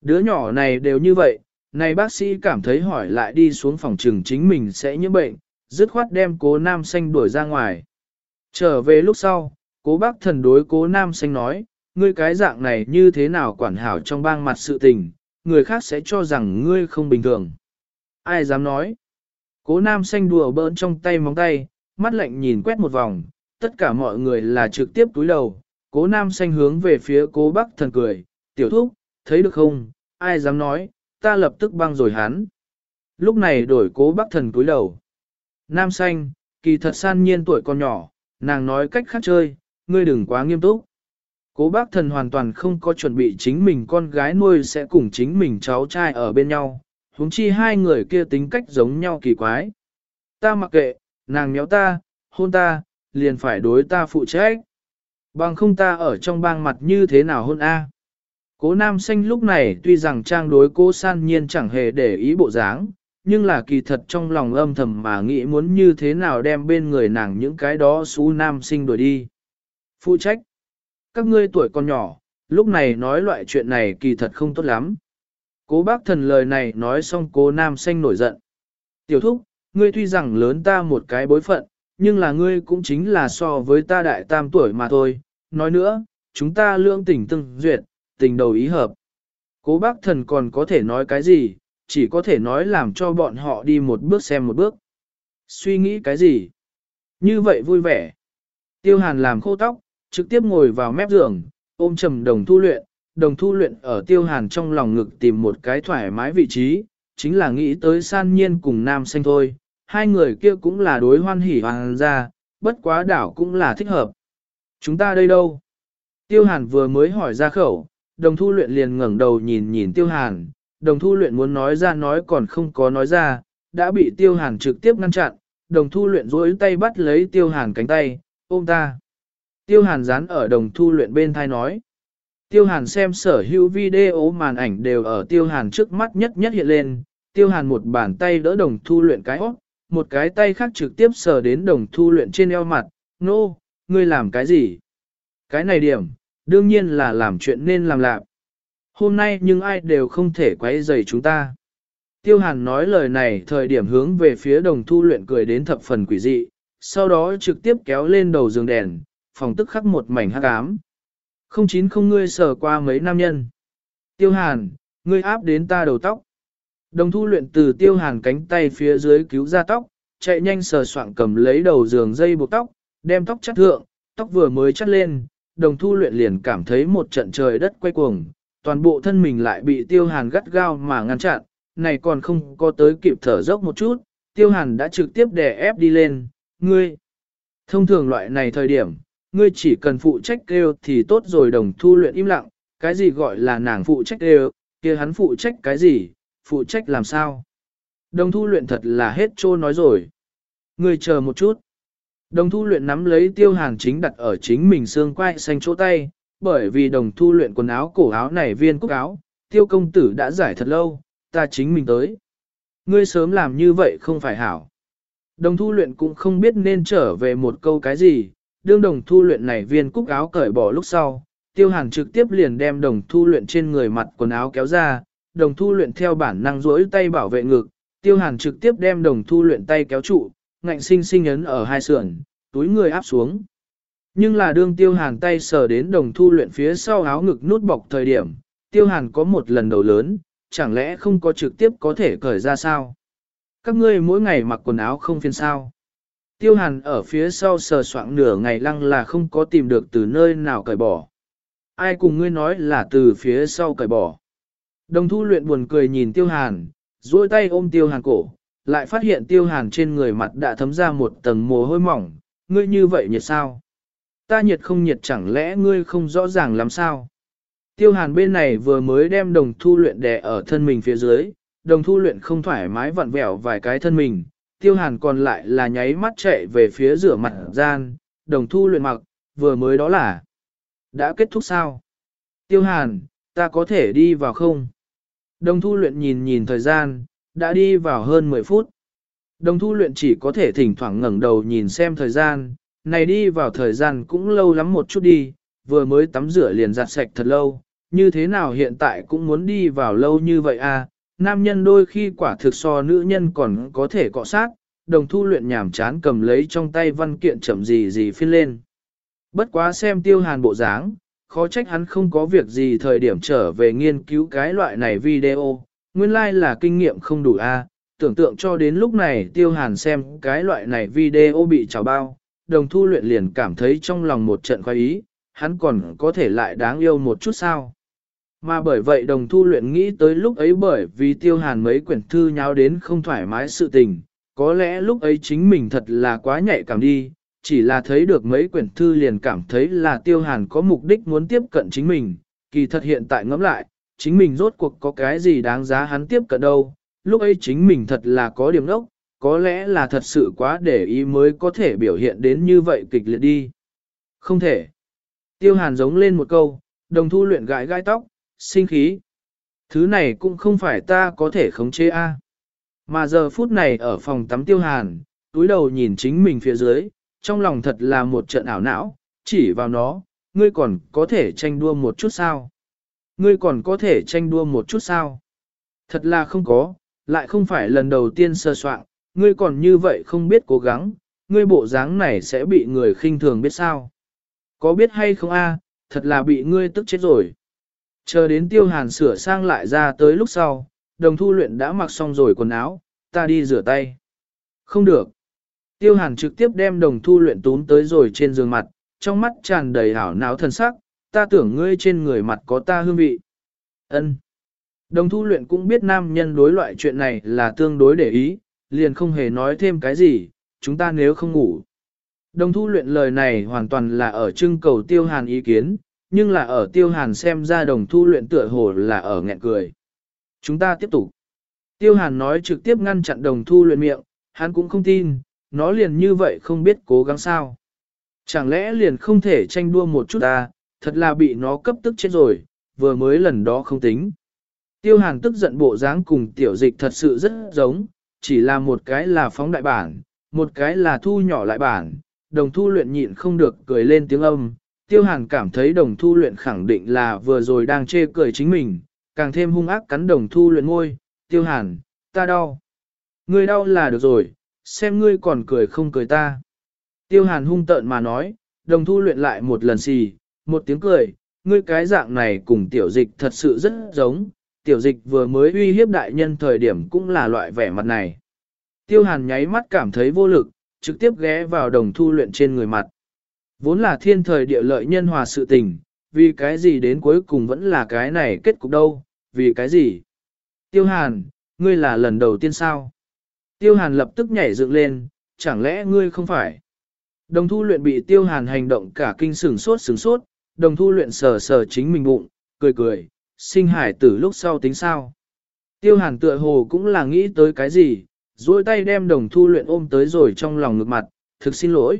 Đứa nhỏ này đều như vậy, này bác sĩ cảm thấy hỏi lại đi xuống phòng trừng chính mình sẽ nhiễm bệnh, dứt khoát đem cố nam xanh đuổi ra ngoài. Trở về lúc sau, cố bác thần đối cố nam xanh nói, ngươi cái dạng này như thế nào quản hảo trong bang mặt sự tình, người khác sẽ cho rằng ngươi không bình thường. Ai dám nói? Cố nam xanh đùa bỡn trong tay móng tay, mắt lạnh nhìn quét một vòng, tất cả mọi người là trực tiếp túi đầu. Cố nam xanh hướng về phía cố Bắc thần cười, tiểu thúc, thấy được không, ai dám nói, ta lập tức băng rồi hắn. Lúc này đổi cố Bắc thần túi đầu. Nam xanh, kỳ thật san nhiên tuổi còn nhỏ, nàng nói cách khác chơi, ngươi đừng quá nghiêm túc. Cố bác thần hoàn toàn không có chuẩn bị chính mình con gái nuôi sẽ cùng chính mình cháu trai ở bên nhau, huống chi hai người kia tính cách giống nhau kỳ quái. Ta mặc kệ, nàng méo ta, hôn ta, liền phải đối ta phụ trách. Bằng không ta ở trong bang mặt như thế nào hôn a? Cố nam xanh lúc này tuy rằng trang đối cố san nhiên chẳng hề để ý bộ dáng, nhưng là kỳ thật trong lòng âm thầm mà nghĩ muốn như thế nào đem bên người nàng những cái đó xú nam sinh đuổi đi. Phụ trách. Các ngươi tuổi còn nhỏ, lúc này nói loại chuyện này kỳ thật không tốt lắm. Cố bác thần lời này nói xong cố nam xanh nổi giận. Tiểu thúc, ngươi tuy rằng lớn ta một cái bối phận, nhưng là ngươi cũng chính là so với ta đại tam tuổi mà thôi. Nói nữa, chúng ta lương tình tương duyệt, tình đầu ý hợp. Cố bác thần còn có thể nói cái gì, chỉ có thể nói làm cho bọn họ đi một bước xem một bước. Suy nghĩ cái gì? Như vậy vui vẻ. Tiêu hàn làm khô tóc, trực tiếp ngồi vào mép giường, ôm trầm đồng thu luyện, đồng thu luyện ở tiêu hàn trong lòng ngực tìm một cái thoải mái vị trí, chính là nghĩ tới san nhiên cùng nam xanh thôi, hai người kia cũng là đối hoan hỉ hoàng gia, bất quá đảo cũng là thích hợp. Chúng ta đây đâu? Tiêu hàn vừa mới hỏi ra khẩu, đồng thu luyện liền ngẩng đầu nhìn nhìn tiêu hàn, đồng thu luyện muốn nói ra nói còn không có nói ra, đã bị tiêu hàn trực tiếp ngăn chặn, đồng thu luyện duỗi tay bắt lấy tiêu hàn cánh tay, ôm ta. Tiêu hàn dán ở đồng thu luyện bên thai nói. Tiêu hàn xem sở hữu video màn ảnh đều ở tiêu hàn trước mắt nhất nhất hiện lên, tiêu hàn một bàn tay đỡ đồng thu luyện cái óc, một cái tay khác trực tiếp sờ đến đồng thu luyện trên eo mặt, nô, no, ngươi làm cái gì? Cái này điểm, đương nhiên là làm chuyện nên làm lạc. Hôm nay nhưng ai đều không thể quấy rầy chúng ta. Tiêu hàn nói lời này thời điểm hướng về phía đồng thu luyện cười đến thập phần quỷ dị, sau đó trực tiếp kéo lên đầu giường đèn, phòng tức khắc một mảnh hắc ám. Không chín không ngươi sờ qua mấy nam nhân. Tiêu hàn, ngươi áp đến ta đầu tóc. Đồng thu luyện từ tiêu hàn cánh tay phía dưới cứu ra tóc, chạy nhanh sờ soạn cầm lấy đầu giường dây buộc tóc, đem tóc chắt thượng, tóc vừa mới chắt lên, đồng thu luyện liền cảm thấy một trận trời đất quay cuồng, toàn bộ thân mình lại bị tiêu hàn gắt gao mà ngăn chặn, này còn không có tới kịp thở dốc một chút, tiêu hàn đã trực tiếp đè ép đi lên, ngươi. Thông thường loại này thời điểm, ngươi chỉ cần phụ trách kêu thì tốt rồi đồng thu luyện im lặng, cái gì gọi là nàng phụ trách kêu, kia hắn phụ trách cái gì, phụ trách làm sao. Đồng thu luyện thật là hết trô nói rồi. Ngươi chờ một chút. Đồng thu luyện nắm lấy tiêu hàn chính đặt ở chính mình xương quai xanh chỗ tay, bởi vì đồng thu luyện quần áo cổ áo này viên cúc áo, tiêu công tử đã giải thật lâu, ta chính mình tới. Ngươi sớm làm như vậy không phải hảo. Đồng thu luyện cũng không biết nên trở về một câu cái gì, đương đồng thu luyện này viên cúc áo cởi bỏ lúc sau, tiêu hàn trực tiếp liền đem đồng thu luyện trên người mặt quần áo kéo ra, đồng thu luyện theo bản năng rỗi tay bảo vệ ngực, tiêu hàn trực tiếp đem đồng thu luyện tay kéo trụ, ngạnh sinh sinh ấn ở hai sườn, túi người áp xuống. Nhưng là đương tiêu hàn tay sờ đến đồng thu luyện phía sau áo ngực nút bọc thời điểm, tiêu hàn có một lần đầu lớn, chẳng lẽ không có trực tiếp có thể cởi ra sao? Các ngươi mỗi ngày mặc quần áo không phiền sao? Tiêu hàn ở phía sau sờ soạng nửa ngày lăng là không có tìm được từ nơi nào cởi bỏ. Ai cùng ngươi nói là từ phía sau cởi bỏ? Đồng thu luyện buồn cười nhìn tiêu hàn, duỗi tay ôm tiêu hàn cổ, lại phát hiện tiêu hàn trên người mặt đã thấm ra một tầng mồ hôi mỏng, ngươi như vậy nhiệt sao? Ta nhiệt không nhiệt chẳng lẽ ngươi không rõ ràng làm sao? Tiêu hàn bên này vừa mới đem đồng thu luyện đè ở thân mình phía dưới, đồng thu luyện không thoải mái vặn vẹo vài cái thân mình, tiêu hàn còn lại là nháy mắt chạy về phía rửa mặt gian, đồng thu luyện mặc, vừa mới đó là đã kết thúc sao? Tiêu hàn, ta có thể đi vào không? Đồng thu luyện nhìn nhìn thời gian, đã đi vào hơn 10 phút. Đồng thu luyện chỉ có thể thỉnh thoảng ngẩng đầu nhìn xem thời gian, này đi vào thời gian cũng lâu lắm một chút đi, vừa mới tắm rửa liền giặt sạch thật lâu, như thế nào hiện tại cũng muốn đi vào lâu như vậy à, nam nhân đôi khi quả thực so nữ nhân còn có thể cọ sát, đồng thu luyện nhảm chán cầm lấy trong tay văn kiện chậm gì gì phiên lên. Bất quá xem tiêu hàn bộ dáng, khó trách hắn không có việc gì thời điểm trở về nghiên cứu cái loại này video, nguyên lai like là kinh nghiệm không đủ a. À, tưởng tượng cho đến lúc này tiêu hàn xem cái loại này video bị trào bao, đồng thu luyện liền cảm thấy trong lòng một trận khoái ý, hắn còn có thể lại đáng yêu một chút sao. Mà bởi vậy đồng thu luyện nghĩ tới lúc ấy bởi vì tiêu hàn mấy quyển thư nháo đến không thoải mái sự tình, có lẽ lúc ấy chính mình thật là quá nhạy cảm đi, chỉ là thấy được mấy quyển thư liền cảm thấy là tiêu hàn có mục đích muốn tiếp cận chính mình, kỳ thật hiện tại ngẫm lại, chính mình rốt cuộc có cái gì đáng giá hắn tiếp cận đâu, lúc ấy chính mình thật là có điểm đốc, có lẽ là thật sự quá để ý mới có thể biểu hiện đến như vậy kịch liệt đi. Không thể. Tiêu hàn giống lên một câu, đồng thu luyện gãi gai tóc, sinh khí. Thứ này cũng không phải ta có thể khống chế a. Mà giờ phút này ở phòng tắm tiêu hàn, túi đầu nhìn chính mình phía dưới, trong lòng thật là một trận ảo não, chỉ vào nó, ngươi còn có thể tranh đua một chút sao? Ngươi còn có thể tranh đua một chút sao? Thật là không có, lại không phải lần đầu tiên sơ soạn, ngươi còn như vậy không biết cố gắng, ngươi bộ dáng này sẽ bị người khinh thường biết sao? Có biết hay không a? thật là bị ngươi tức chết rồi. Chờ đến tiêu hàn sửa sang lại ra tới lúc sau, đồng thu luyện đã mặc xong rồi quần áo, ta đi rửa tay. Không được. Tiêu hàn trực tiếp đem đồng thu luyện tún tới rồi trên giường mặt, trong mắt tràn đầy hảo não thần sắc, ta tưởng ngươi trên người mặt có ta hương vị. Ân. Đồng thu luyện cũng biết nam nhân đối loại chuyện này là tương đối để ý, liền không hề nói thêm cái gì, chúng ta nếu không ngủ. Đồng thu luyện lời này hoàn toàn là ở trưng cầu tiêu hàn ý kiến, nhưng là ở tiêu hàn xem ra đồng thu luyện tựa hồ là ở nghẹn cười. Chúng ta tiếp tục. Tiêu hàn nói trực tiếp ngăn chặn đồng thu luyện miệng, hắn cũng không tin, nó liền như vậy không biết cố gắng sao. Chẳng lẽ liền không thể tranh đua một chút à, thật là bị nó cấp tức chết rồi, vừa mới lần đó không tính. Tiêu hàn tức giận bộ dáng cùng tiểu dịch thật sự rất giống, chỉ là một cái là phóng đại bản, một cái là thu nhỏ lại bản, đồng thu luyện nhịn không được cười lên tiếng âm. Tiêu hàn cảm thấy đồng thu luyện khẳng định là vừa rồi đang chê cười chính mình, càng thêm hung ác cắn đồng thu luyện ngôi, tiêu hàn, ta đau. người đau là được rồi, xem ngươi còn cười không cười ta. Tiêu hàn hung tợn mà nói, đồng thu luyện lại một lần xì, một tiếng cười, ngươi cái dạng này cùng tiểu dịch thật sự rất giống, tiểu dịch vừa mới uy hiếp đại nhân thời điểm cũng là loại vẻ mặt này. Tiêu hàn nháy mắt cảm thấy vô lực, trực tiếp ghé vào đồng thu luyện trên người mặt. Vốn là thiên thời địa lợi nhân hòa sự tình, vì cái gì đến cuối cùng vẫn là cái này kết cục đâu, vì cái gì? Tiêu hàn, ngươi là lần đầu tiên sao? Tiêu hàn lập tức nhảy dựng lên, chẳng lẽ ngươi không phải? Đồng thu luyện bị tiêu hàn hành động cả kinh sửng sốt sửng sốt, đồng thu luyện sờ sờ chính mình bụng, cười cười, sinh hải tử lúc sau tính sao. Tiêu hàn tựa hồ cũng là nghĩ tới cái gì, duỗi tay đem đồng thu luyện ôm tới rồi trong lòng ngực mặt, thực xin lỗi.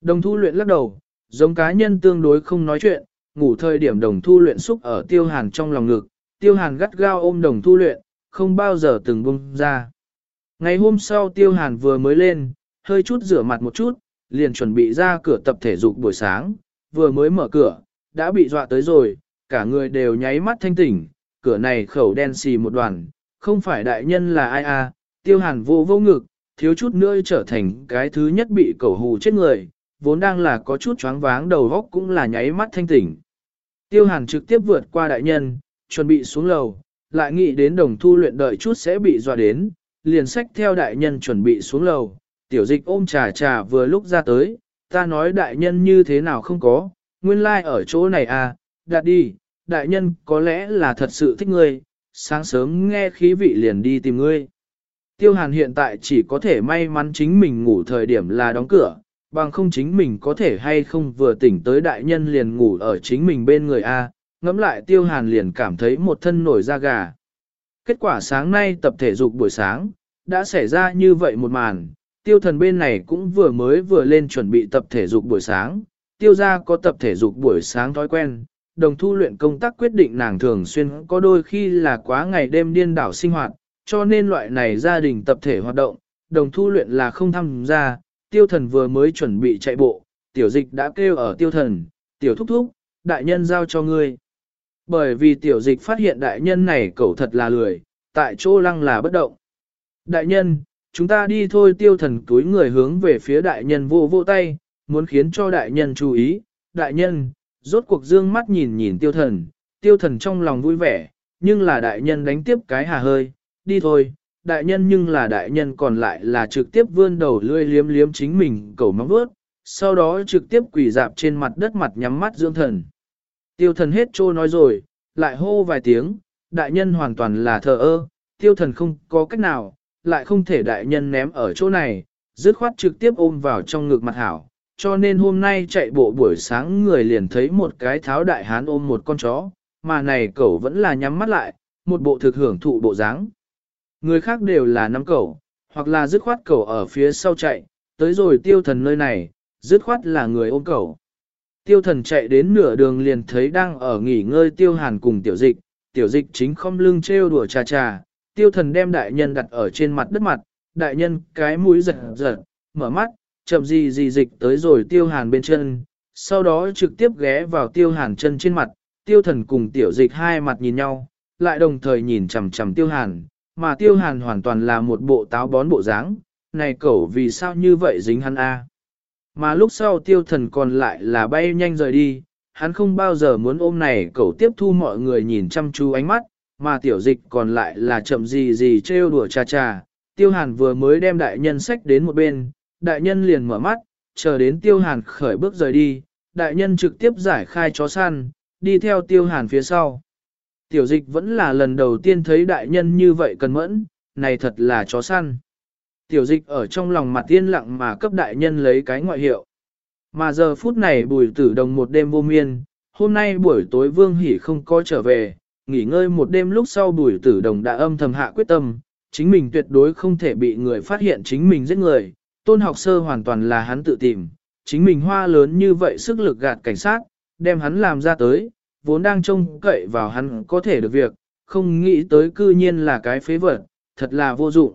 Đồng thu luyện lắc đầu, giống cá nhân tương đối không nói chuyện, ngủ thời điểm đồng thu luyện xúc ở tiêu hàn trong lòng ngực, tiêu hàn gắt gao ôm đồng thu luyện, không bao giờ từng bung ra. Ngày hôm sau tiêu hàn vừa mới lên, hơi chút rửa mặt một chút, liền chuẩn bị ra cửa tập thể dục buổi sáng, vừa mới mở cửa, đã bị dọa tới rồi, cả người đều nháy mắt thanh tỉnh, cửa này khẩu đen xì một đoàn, không phải đại nhân là ai à, tiêu hàn vô vô ngực, thiếu chút nữa trở thành cái thứ nhất bị cẩu hù chết người, vốn đang là có chút choáng váng đầu góc cũng là nháy mắt thanh tỉnh. Tiêu hàn trực tiếp vượt qua đại nhân, chuẩn bị xuống lầu, lại nghĩ đến đồng thu luyện đợi chút sẽ bị dọa đến, liền sách theo đại nhân chuẩn bị xuống lầu, tiểu dịch ôm trà trà vừa lúc ra tới, ta nói đại nhân như thế nào không có, nguyên lai like ở chỗ này à, đạt đi, đại nhân có lẽ là thật sự thích ngươi, sáng sớm nghe khí vị liền đi tìm ngươi. Tiêu hàn hiện tại chỉ có thể may mắn chính mình ngủ thời điểm là đóng cửa, bằng không chính mình có thể hay không vừa tỉnh tới đại nhân liền ngủ ở chính mình bên người A, ngẫm lại tiêu hàn liền cảm thấy một thân nổi da gà. Kết quả sáng nay tập thể dục buổi sáng, đã xảy ra như vậy một màn, tiêu thần bên này cũng vừa mới vừa lên chuẩn bị tập thể dục buổi sáng, tiêu gia có tập thể dục buổi sáng thói quen, đồng thu luyện công tác quyết định nàng thường xuyên có đôi khi là quá ngày đêm điên đảo sinh hoạt, cho nên loại này gia đình tập thể hoạt động, đồng thu luyện là không tham gia, tiêu thần vừa mới chuẩn bị chạy bộ, tiểu dịch đã kêu ở tiêu thần, tiểu thúc thúc, đại nhân giao cho ngươi. Bởi vì tiểu dịch phát hiện đại nhân này cẩu thật là lười, tại chỗ lăng là bất động. Đại nhân, chúng ta đi thôi tiêu thần túi người hướng về phía đại nhân vô vô tay, muốn khiến cho đại nhân chú ý. Đại nhân, rốt cuộc dương mắt nhìn nhìn tiêu thần, tiêu thần trong lòng vui vẻ, nhưng là đại nhân đánh tiếp cái hà hơi, đi thôi. Đại nhân nhưng là đại nhân còn lại là trực tiếp vươn đầu lươi liếm liếm chính mình cầu móng vuốt, sau đó trực tiếp quỳ dạp trên mặt đất mặt nhắm mắt dưỡng thần. Tiêu thần hết trô nói rồi, lại hô vài tiếng, đại nhân hoàn toàn là thờ ơ, tiêu thần không có cách nào, lại không thể đại nhân ném ở chỗ này, dứt khoát trực tiếp ôm vào trong ngực mặt hảo. Cho nên hôm nay chạy bộ buổi sáng người liền thấy một cái tháo đại hán ôm một con chó, mà này cậu vẫn là nhắm mắt lại, một bộ thực hưởng thụ bộ dáng. Người khác đều là nắm cậu, hoặc là dứt khoát cậu ở phía sau chạy, tới rồi tiêu thần nơi này, dứt khoát là người ôm cậu. Tiêu thần chạy đến nửa đường liền thấy đang ở nghỉ ngơi tiêu hàn cùng tiểu dịch, tiểu dịch chính không lưng trêu đùa trà trà, tiêu thần đem đại nhân đặt ở trên mặt đất mặt, đại nhân cái mũi giật giật, mở mắt, chậm gì gì dịch tới rồi tiêu hàn bên chân, sau đó trực tiếp ghé vào tiêu hàn chân trên mặt, tiêu thần cùng tiểu dịch hai mặt nhìn nhau, lại đồng thời nhìn chằm chằm tiêu hàn, mà tiêu hàn hoàn toàn là một bộ táo bón bộ dáng, này cẩu vì sao như vậy dính hắn a? Mà lúc sau tiêu thần còn lại là bay nhanh rời đi, hắn không bao giờ muốn ôm này cậu tiếp thu mọi người nhìn chăm chú ánh mắt, mà tiểu dịch còn lại là chậm gì gì trêu đùa cha cha. Tiêu hàn vừa mới đem đại nhân sách đến một bên, đại nhân liền mở mắt, chờ đến tiêu hàn khởi bước rời đi, đại nhân trực tiếp giải khai chó săn, đi theo tiêu hàn phía sau. Tiểu dịch vẫn là lần đầu tiên thấy đại nhân như vậy cần mẫn, này thật là chó săn. Tiểu dịch ở trong lòng mặt tiên lặng mà cấp đại nhân lấy cái ngoại hiệu. Mà giờ phút này bùi tử đồng một đêm vô miên, hôm nay buổi tối vương hỉ không có trở về, nghỉ ngơi một đêm lúc sau bùi tử đồng đã âm thầm hạ quyết tâm, chính mình tuyệt đối không thể bị người phát hiện chính mình giết người, tôn học sơ hoàn toàn là hắn tự tìm, chính mình hoa lớn như vậy sức lực gạt cảnh sát, đem hắn làm ra tới, vốn đang trông cậy vào hắn có thể được việc, không nghĩ tới cư nhiên là cái phế vật, thật là vô dụng.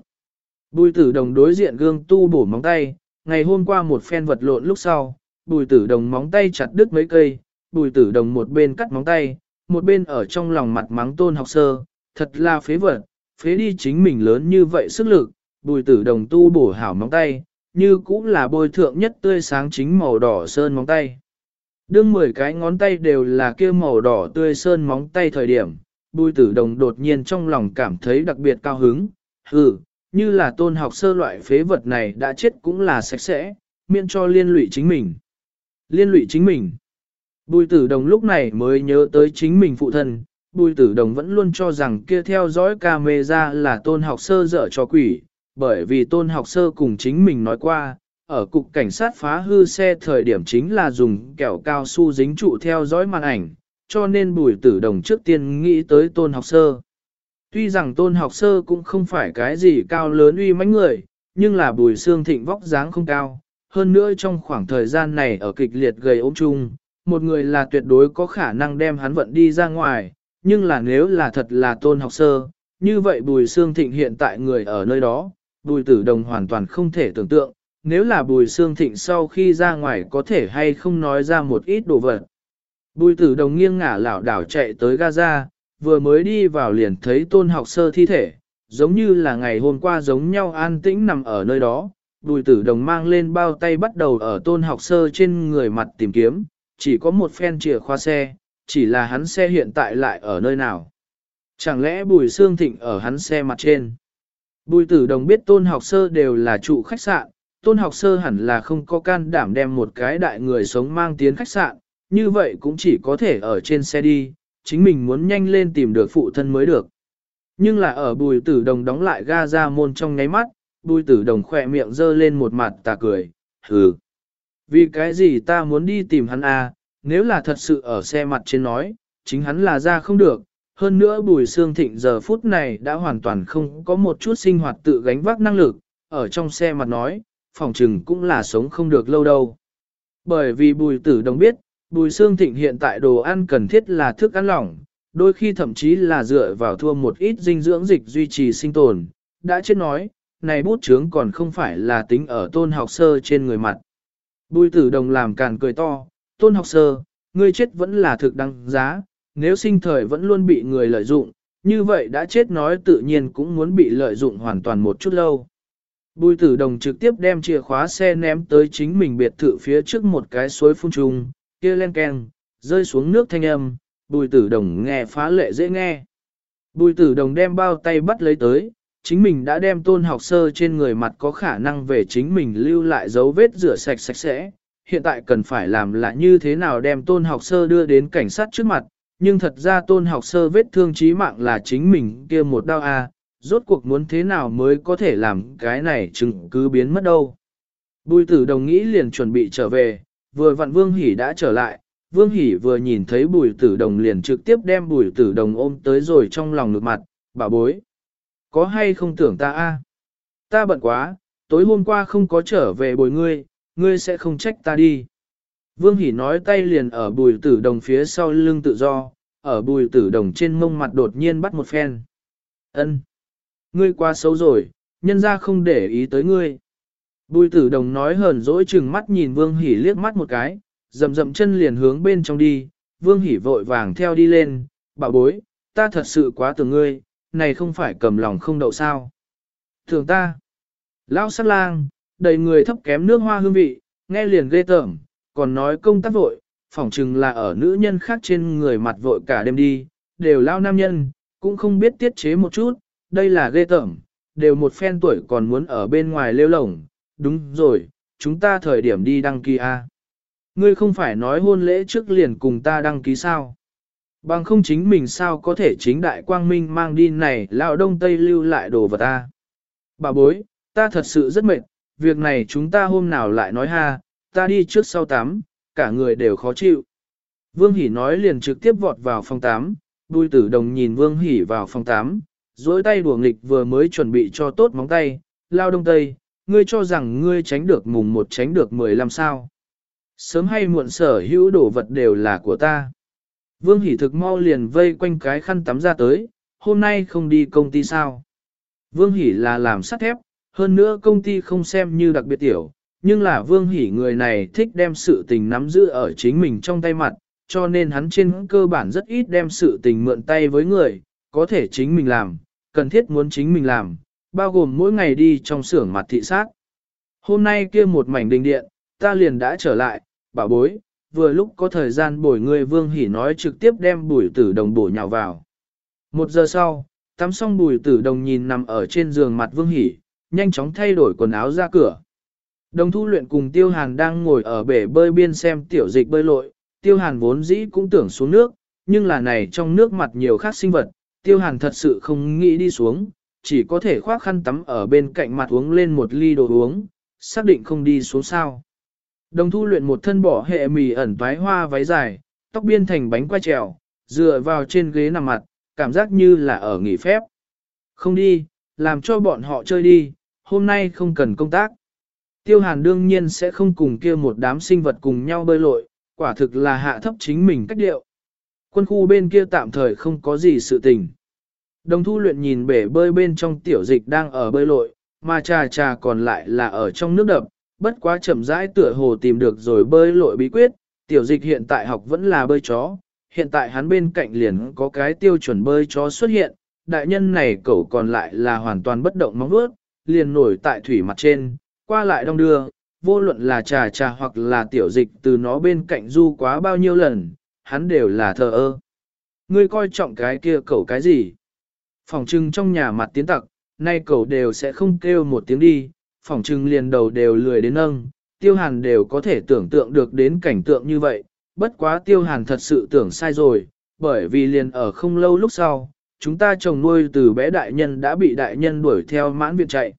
Bùi tử đồng đối diện gương tu bổ móng tay, ngày hôm qua một phen vật lộn lúc sau, bùi tử đồng móng tay chặt đứt mấy cây, bùi tử đồng một bên cắt móng tay, một bên ở trong lòng mặt mắng tôn học sơ, thật là phế vật, phế đi chính mình lớn như vậy sức lực, bùi tử đồng tu bổ hảo móng tay, như cũng là bôi thượng nhất tươi sáng chính màu đỏ sơn móng tay. Đương 10 cái ngón tay đều là kia màu đỏ tươi sơn móng tay thời điểm, bùi tử đồng đột nhiên trong lòng cảm thấy đặc biệt cao hứng, hừ, như là tôn học sơ loại phế vật này đã chết cũng là sạch sẽ, miễn cho liên lụy chính mình. Liên lụy chính mình. Bùi tử đồng lúc này mới nhớ tới chính mình phụ thân, bùi tử đồng vẫn luôn cho rằng kia theo dõi camera là tôn học sơ dở cho quỷ, bởi vì tôn học sơ cùng chính mình nói qua, ở cục cảnh sát phá hư xe thời điểm chính là dùng kẹo cao su dính trụ theo dõi màn ảnh, cho nên bùi tử đồng trước tiên nghĩ tới tôn học sơ. Tuy rằng tôn học sơ cũng không phải cái gì cao lớn uy mãnh người, nhưng là bùi xương thịnh vóc dáng không cao. Hơn nữa trong khoảng thời gian này ở kịch liệt gầy ốm chung, một người là tuyệt đối có khả năng đem hắn vận đi ra ngoài, nhưng là nếu là thật là tôn học sơ, như vậy bùi xương thịnh hiện tại người ở nơi đó, bùi tử đồng hoàn toàn không thể tưởng tượng, nếu là bùi xương thịnh sau khi ra ngoài có thể hay không nói ra một ít đồ vật. Bùi tử đồng nghiêng ngả lảo đảo chạy tới Gaza, vừa mới đi vào liền thấy tôn học sơ thi thể, giống như là ngày hôm qua giống nhau an tĩnh nằm ở nơi đó. Bùi tử đồng mang lên bao tay bắt đầu ở tôn học sơ trên người mặt tìm kiếm, chỉ có một phen chìa khóa xe, chỉ là hắn xe hiện tại lại ở nơi nào. Chẳng lẽ bùi xương thịnh ở hắn xe mặt trên? Bùi tử đồng biết tôn học sơ đều là trụ khách sạn, tôn học sơ hẳn là không có can đảm đem một cái đại người sống mang tiến khách sạn, như vậy cũng chỉ có thể ở trên xe đi, chính mình muốn nhanh lên tìm được phụ thân mới được. Nhưng là ở bùi tử đồng đóng lại ga ra môn trong ngáy mắt, bùi tử đồng khỏe miệng dơ lên một mặt tà cười, hừ. Vì cái gì ta muốn đi tìm hắn à, nếu là thật sự ở xe mặt trên nói, chính hắn là ra không được. Hơn nữa bùi xương thịnh giờ phút này đã hoàn toàn không có một chút sinh hoạt tự gánh vác năng lực, ở trong xe mặt nói, phòng trừng cũng là sống không được lâu đâu. Bởi vì bùi tử đồng biết, Bùi xương Thịnh hiện tại đồ ăn cần thiết là thức ăn lỏng, đôi khi thậm chí là dựa vào thua một ít dinh dưỡng dịch duy trì sinh tồn. Đã chết nói, này bút chướng còn không phải là tính ở tôn học sơ trên người mặt. Bùi tử đồng làm càn cười to, tôn học sơ, ngươi chết vẫn là thực đăng giá, nếu sinh thời vẫn luôn bị người lợi dụng, như vậy đã chết nói tự nhiên cũng muốn bị lợi dụng hoàn toàn một chút lâu. Bùi tử đồng trực tiếp đem chìa khóa xe ném tới chính mình biệt thự phía trước một cái suối phun trùng, kia len keng, rơi xuống nước thanh âm, bùi tử đồng nghe phá lệ dễ nghe. Bùi tử đồng đem bao tay bắt lấy tới, chính mình đã đem tôn học sơ trên người mặt có khả năng về chính mình lưu lại dấu vết rửa sạch sạch sẽ. Hiện tại cần phải làm là như thế nào đem tôn học sơ đưa đến cảnh sát trước mặt, nhưng thật ra tôn học sơ vết thương chí mạng là chính mình kia một đau a, rốt cuộc muốn thế nào mới có thể làm cái này chứng cứ biến mất đâu. Bùi tử đồng nghĩ liền chuẩn bị trở về, vừa vặn Vương Hỷ đã trở lại, Vương Hỷ vừa nhìn thấy bùi tử đồng liền trực tiếp đem bùi tử đồng ôm tới rồi trong lòng ngược mặt, bà bối. Có hay không tưởng ta a? Ta bận quá, tối hôm qua không có trở về bồi ngươi, ngươi sẽ không trách ta đi. Vương Hỷ nói tay liền ở bùi tử đồng phía sau lưng tự do, ở bùi tử đồng trên mông mặt đột nhiên bắt một phen. Ân, Ngươi quá xấu rồi, nhân ra không để ý tới ngươi. Bùi tử đồng nói hờn dỗi chừng mắt nhìn Vương Hỷ liếc mắt một cái, dầm dầm chân liền hướng bên trong đi, Vương Hỷ vội vàng theo đi lên, bảo bối, ta thật sự quá tưởng ngươi, này không phải cầm lòng không đậu sao. Thường ta, lão sát lang, đầy người thấp kém nước hoa hương vị, nghe liền ghê tởm, còn nói công tác vội, phỏng chừng là ở nữ nhân khác trên người mặt vội cả đêm đi, đều lao nam nhân, cũng không biết tiết chế một chút, đây là ghê tởm, đều một phen tuổi còn muốn ở bên ngoài lêu lồng, đúng rồi, chúng ta thời điểm đi đăng ký a. À? Ngươi không phải nói hôn lễ trước liền cùng ta đăng ký sao? Bằng không chính mình sao có thể chính đại quang minh mang đi này lão đông tây lưu lại đồ vật ta. Bà bối, ta thật sự rất mệt, việc này chúng ta hôm nào lại nói ha, ta đi trước sau tắm, cả người đều khó chịu. Vương Hỷ nói liền trực tiếp vọt vào phòng tắm, đuôi tử đồng nhìn Vương Hỷ vào phòng tắm, dối tay đùa nghịch vừa mới chuẩn bị cho tốt móng tay, lao đông tây, ngươi cho rằng ngươi tránh được mùng một tránh được mười lăm sao. Sớm hay muộn sở hữu đồ vật đều là của ta. Vương Hỷ thực mau liền vây quanh cái khăn tắm ra tới, hôm nay không đi công ty sao. Vương Hỷ là làm sắt thép, hơn nữa công ty không xem như đặc biệt tiểu, nhưng là Vương Hỷ người này thích đem sự tình nắm giữ ở chính mình trong tay mặt, cho nên hắn trên cơ bản rất ít đem sự tình mượn tay với người, có thể chính mình làm, cần thiết muốn chính mình làm, bao gồm mỗi ngày đi trong xưởng mặt thị sát. Hôm nay kia một mảnh đình điện, ta liền đã trở lại, bảo bối, vừa lúc có thời gian bồi người Vương hỉ nói trực tiếp đem bùi tử đồng bổ nhào vào. Một giờ sau, tắm xong bùi tử đồng nhìn nằm ở trên giường mặt Vương hỉ, nhanh chóng thay đổi quần áo ra cửa. Đồng thu luyện cùng Tiêu Hàn đang ngồi ở bể bơi biên xem tiểu dịch bơi lội, Tiêu Hàn vốn dĩ cũng tưởng xuống nước, nhưng là này trong nước mặt nhiều khác sinh vật, Tiêu Hàn thật sự không nghĩ đi xuống, chỉ có thể khoác khăn tắm ở bên cạnh mặt uống lên một ly đồ uống, xác định không đi xuống sao. Đồng thu luyện một thân bỏ hệ mì ẩn toái hoa váy dài, tóc biên thành bánh quay trèo, dựa vào trên ghế nằm mặt, cảm giác như là ở nghỉ phép. Không đi, làm cho bọn họ chơi đi, hôm nay không cần công tác. Tiêu hàn đương nhiên sẽ không cùng kia một đám sinh vật cùng nhau bơi lội, quả thực là hạ thấp chính mình cách điệu. Quân khu bên kia tạm thời không có gì sự tình. Đồng thu luyện nhìn bể bơi bên trong tiểu dịch đang ở bơi lội, mà trà trà còn lại là ở trong nước đập, bất quá chậm rãi tựa hồ tìm được rồi bơi lội bí quyết, tiểu dịch hiện tại học vẫn là bơi chó, hiện tại hắn bên cạnh liền có cái tiêu chuẩn bơi chó xuất hiện, đại nhân này cậu còn lại là hoàn toàn bất động móng vuốt, liền nổi tại thủy mặt trên, qua lại đông đưa, vô luận là trà trà hoặc là tiểu dịch từ nó bên cạnh du quá bao nhiêu lần, hắn đều là thờ ơ. Ngươi coi trọng cái kia cậu cái gì? Phòng trưng trong nhà mặt tiến tặc, nay cậu đều sẽ không kêu một tiếng đi, phòng trưng liền đầu đều lười đến nâng, tiêu hàn đều có thể tưởng tượng được đến cảnh tượng như vậy, bất quá tiêu hàn thật sự tưởng sai rồi, bởi vì liền ở không lâu lúc sau, chúng ta chồng nuôi từ bé đại nhân đã bị đại nhân đuổi theo mãn viện chạy.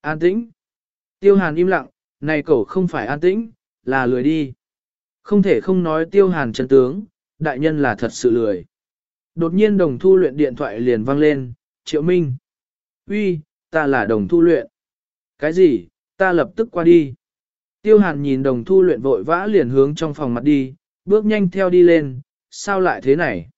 An tĩnh. Tiêu hàn im lặng, này cậu không phải an tĩnh, là lười đi. Không thể không nói tiêu hàn chân tướng, đại nhân là thật sự lười. Đột nhiên đồng thu luyện điện thoại liền vang lên, triệu minh. uy, ta là đồng thu luyện. Cái gì, ta lập tức qua đi. Tiêu hàn nhìn đồng thu luyện vội vã liền hướng trong phòng mặt đi, bước nhanh theo đi lên, sao lại thế này?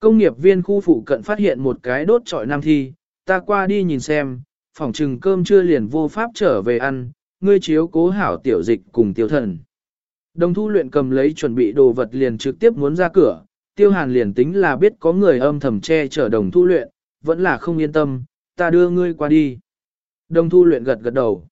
Công nghiệp viên khu phụ cận phát hiện một cái đốt trọi nam thi, ta qua đi nhìn xem, phòng trừng cơm chưa liền vô pháp trở về ăn, ngươi chiếu cố hảo tiểu dịch cùng tiêu thần. Đồng thu luyện cầm lấy chuẩn bị đồ vật liền trực tiếp muốn ra cửa, tiêu hàn liền tính là biết có người âm thầm che chở đồng thu luyện, vẫn là không yên tâm, ta đưa ngươi qua đi. Đồng thu luyện gật gật đầu.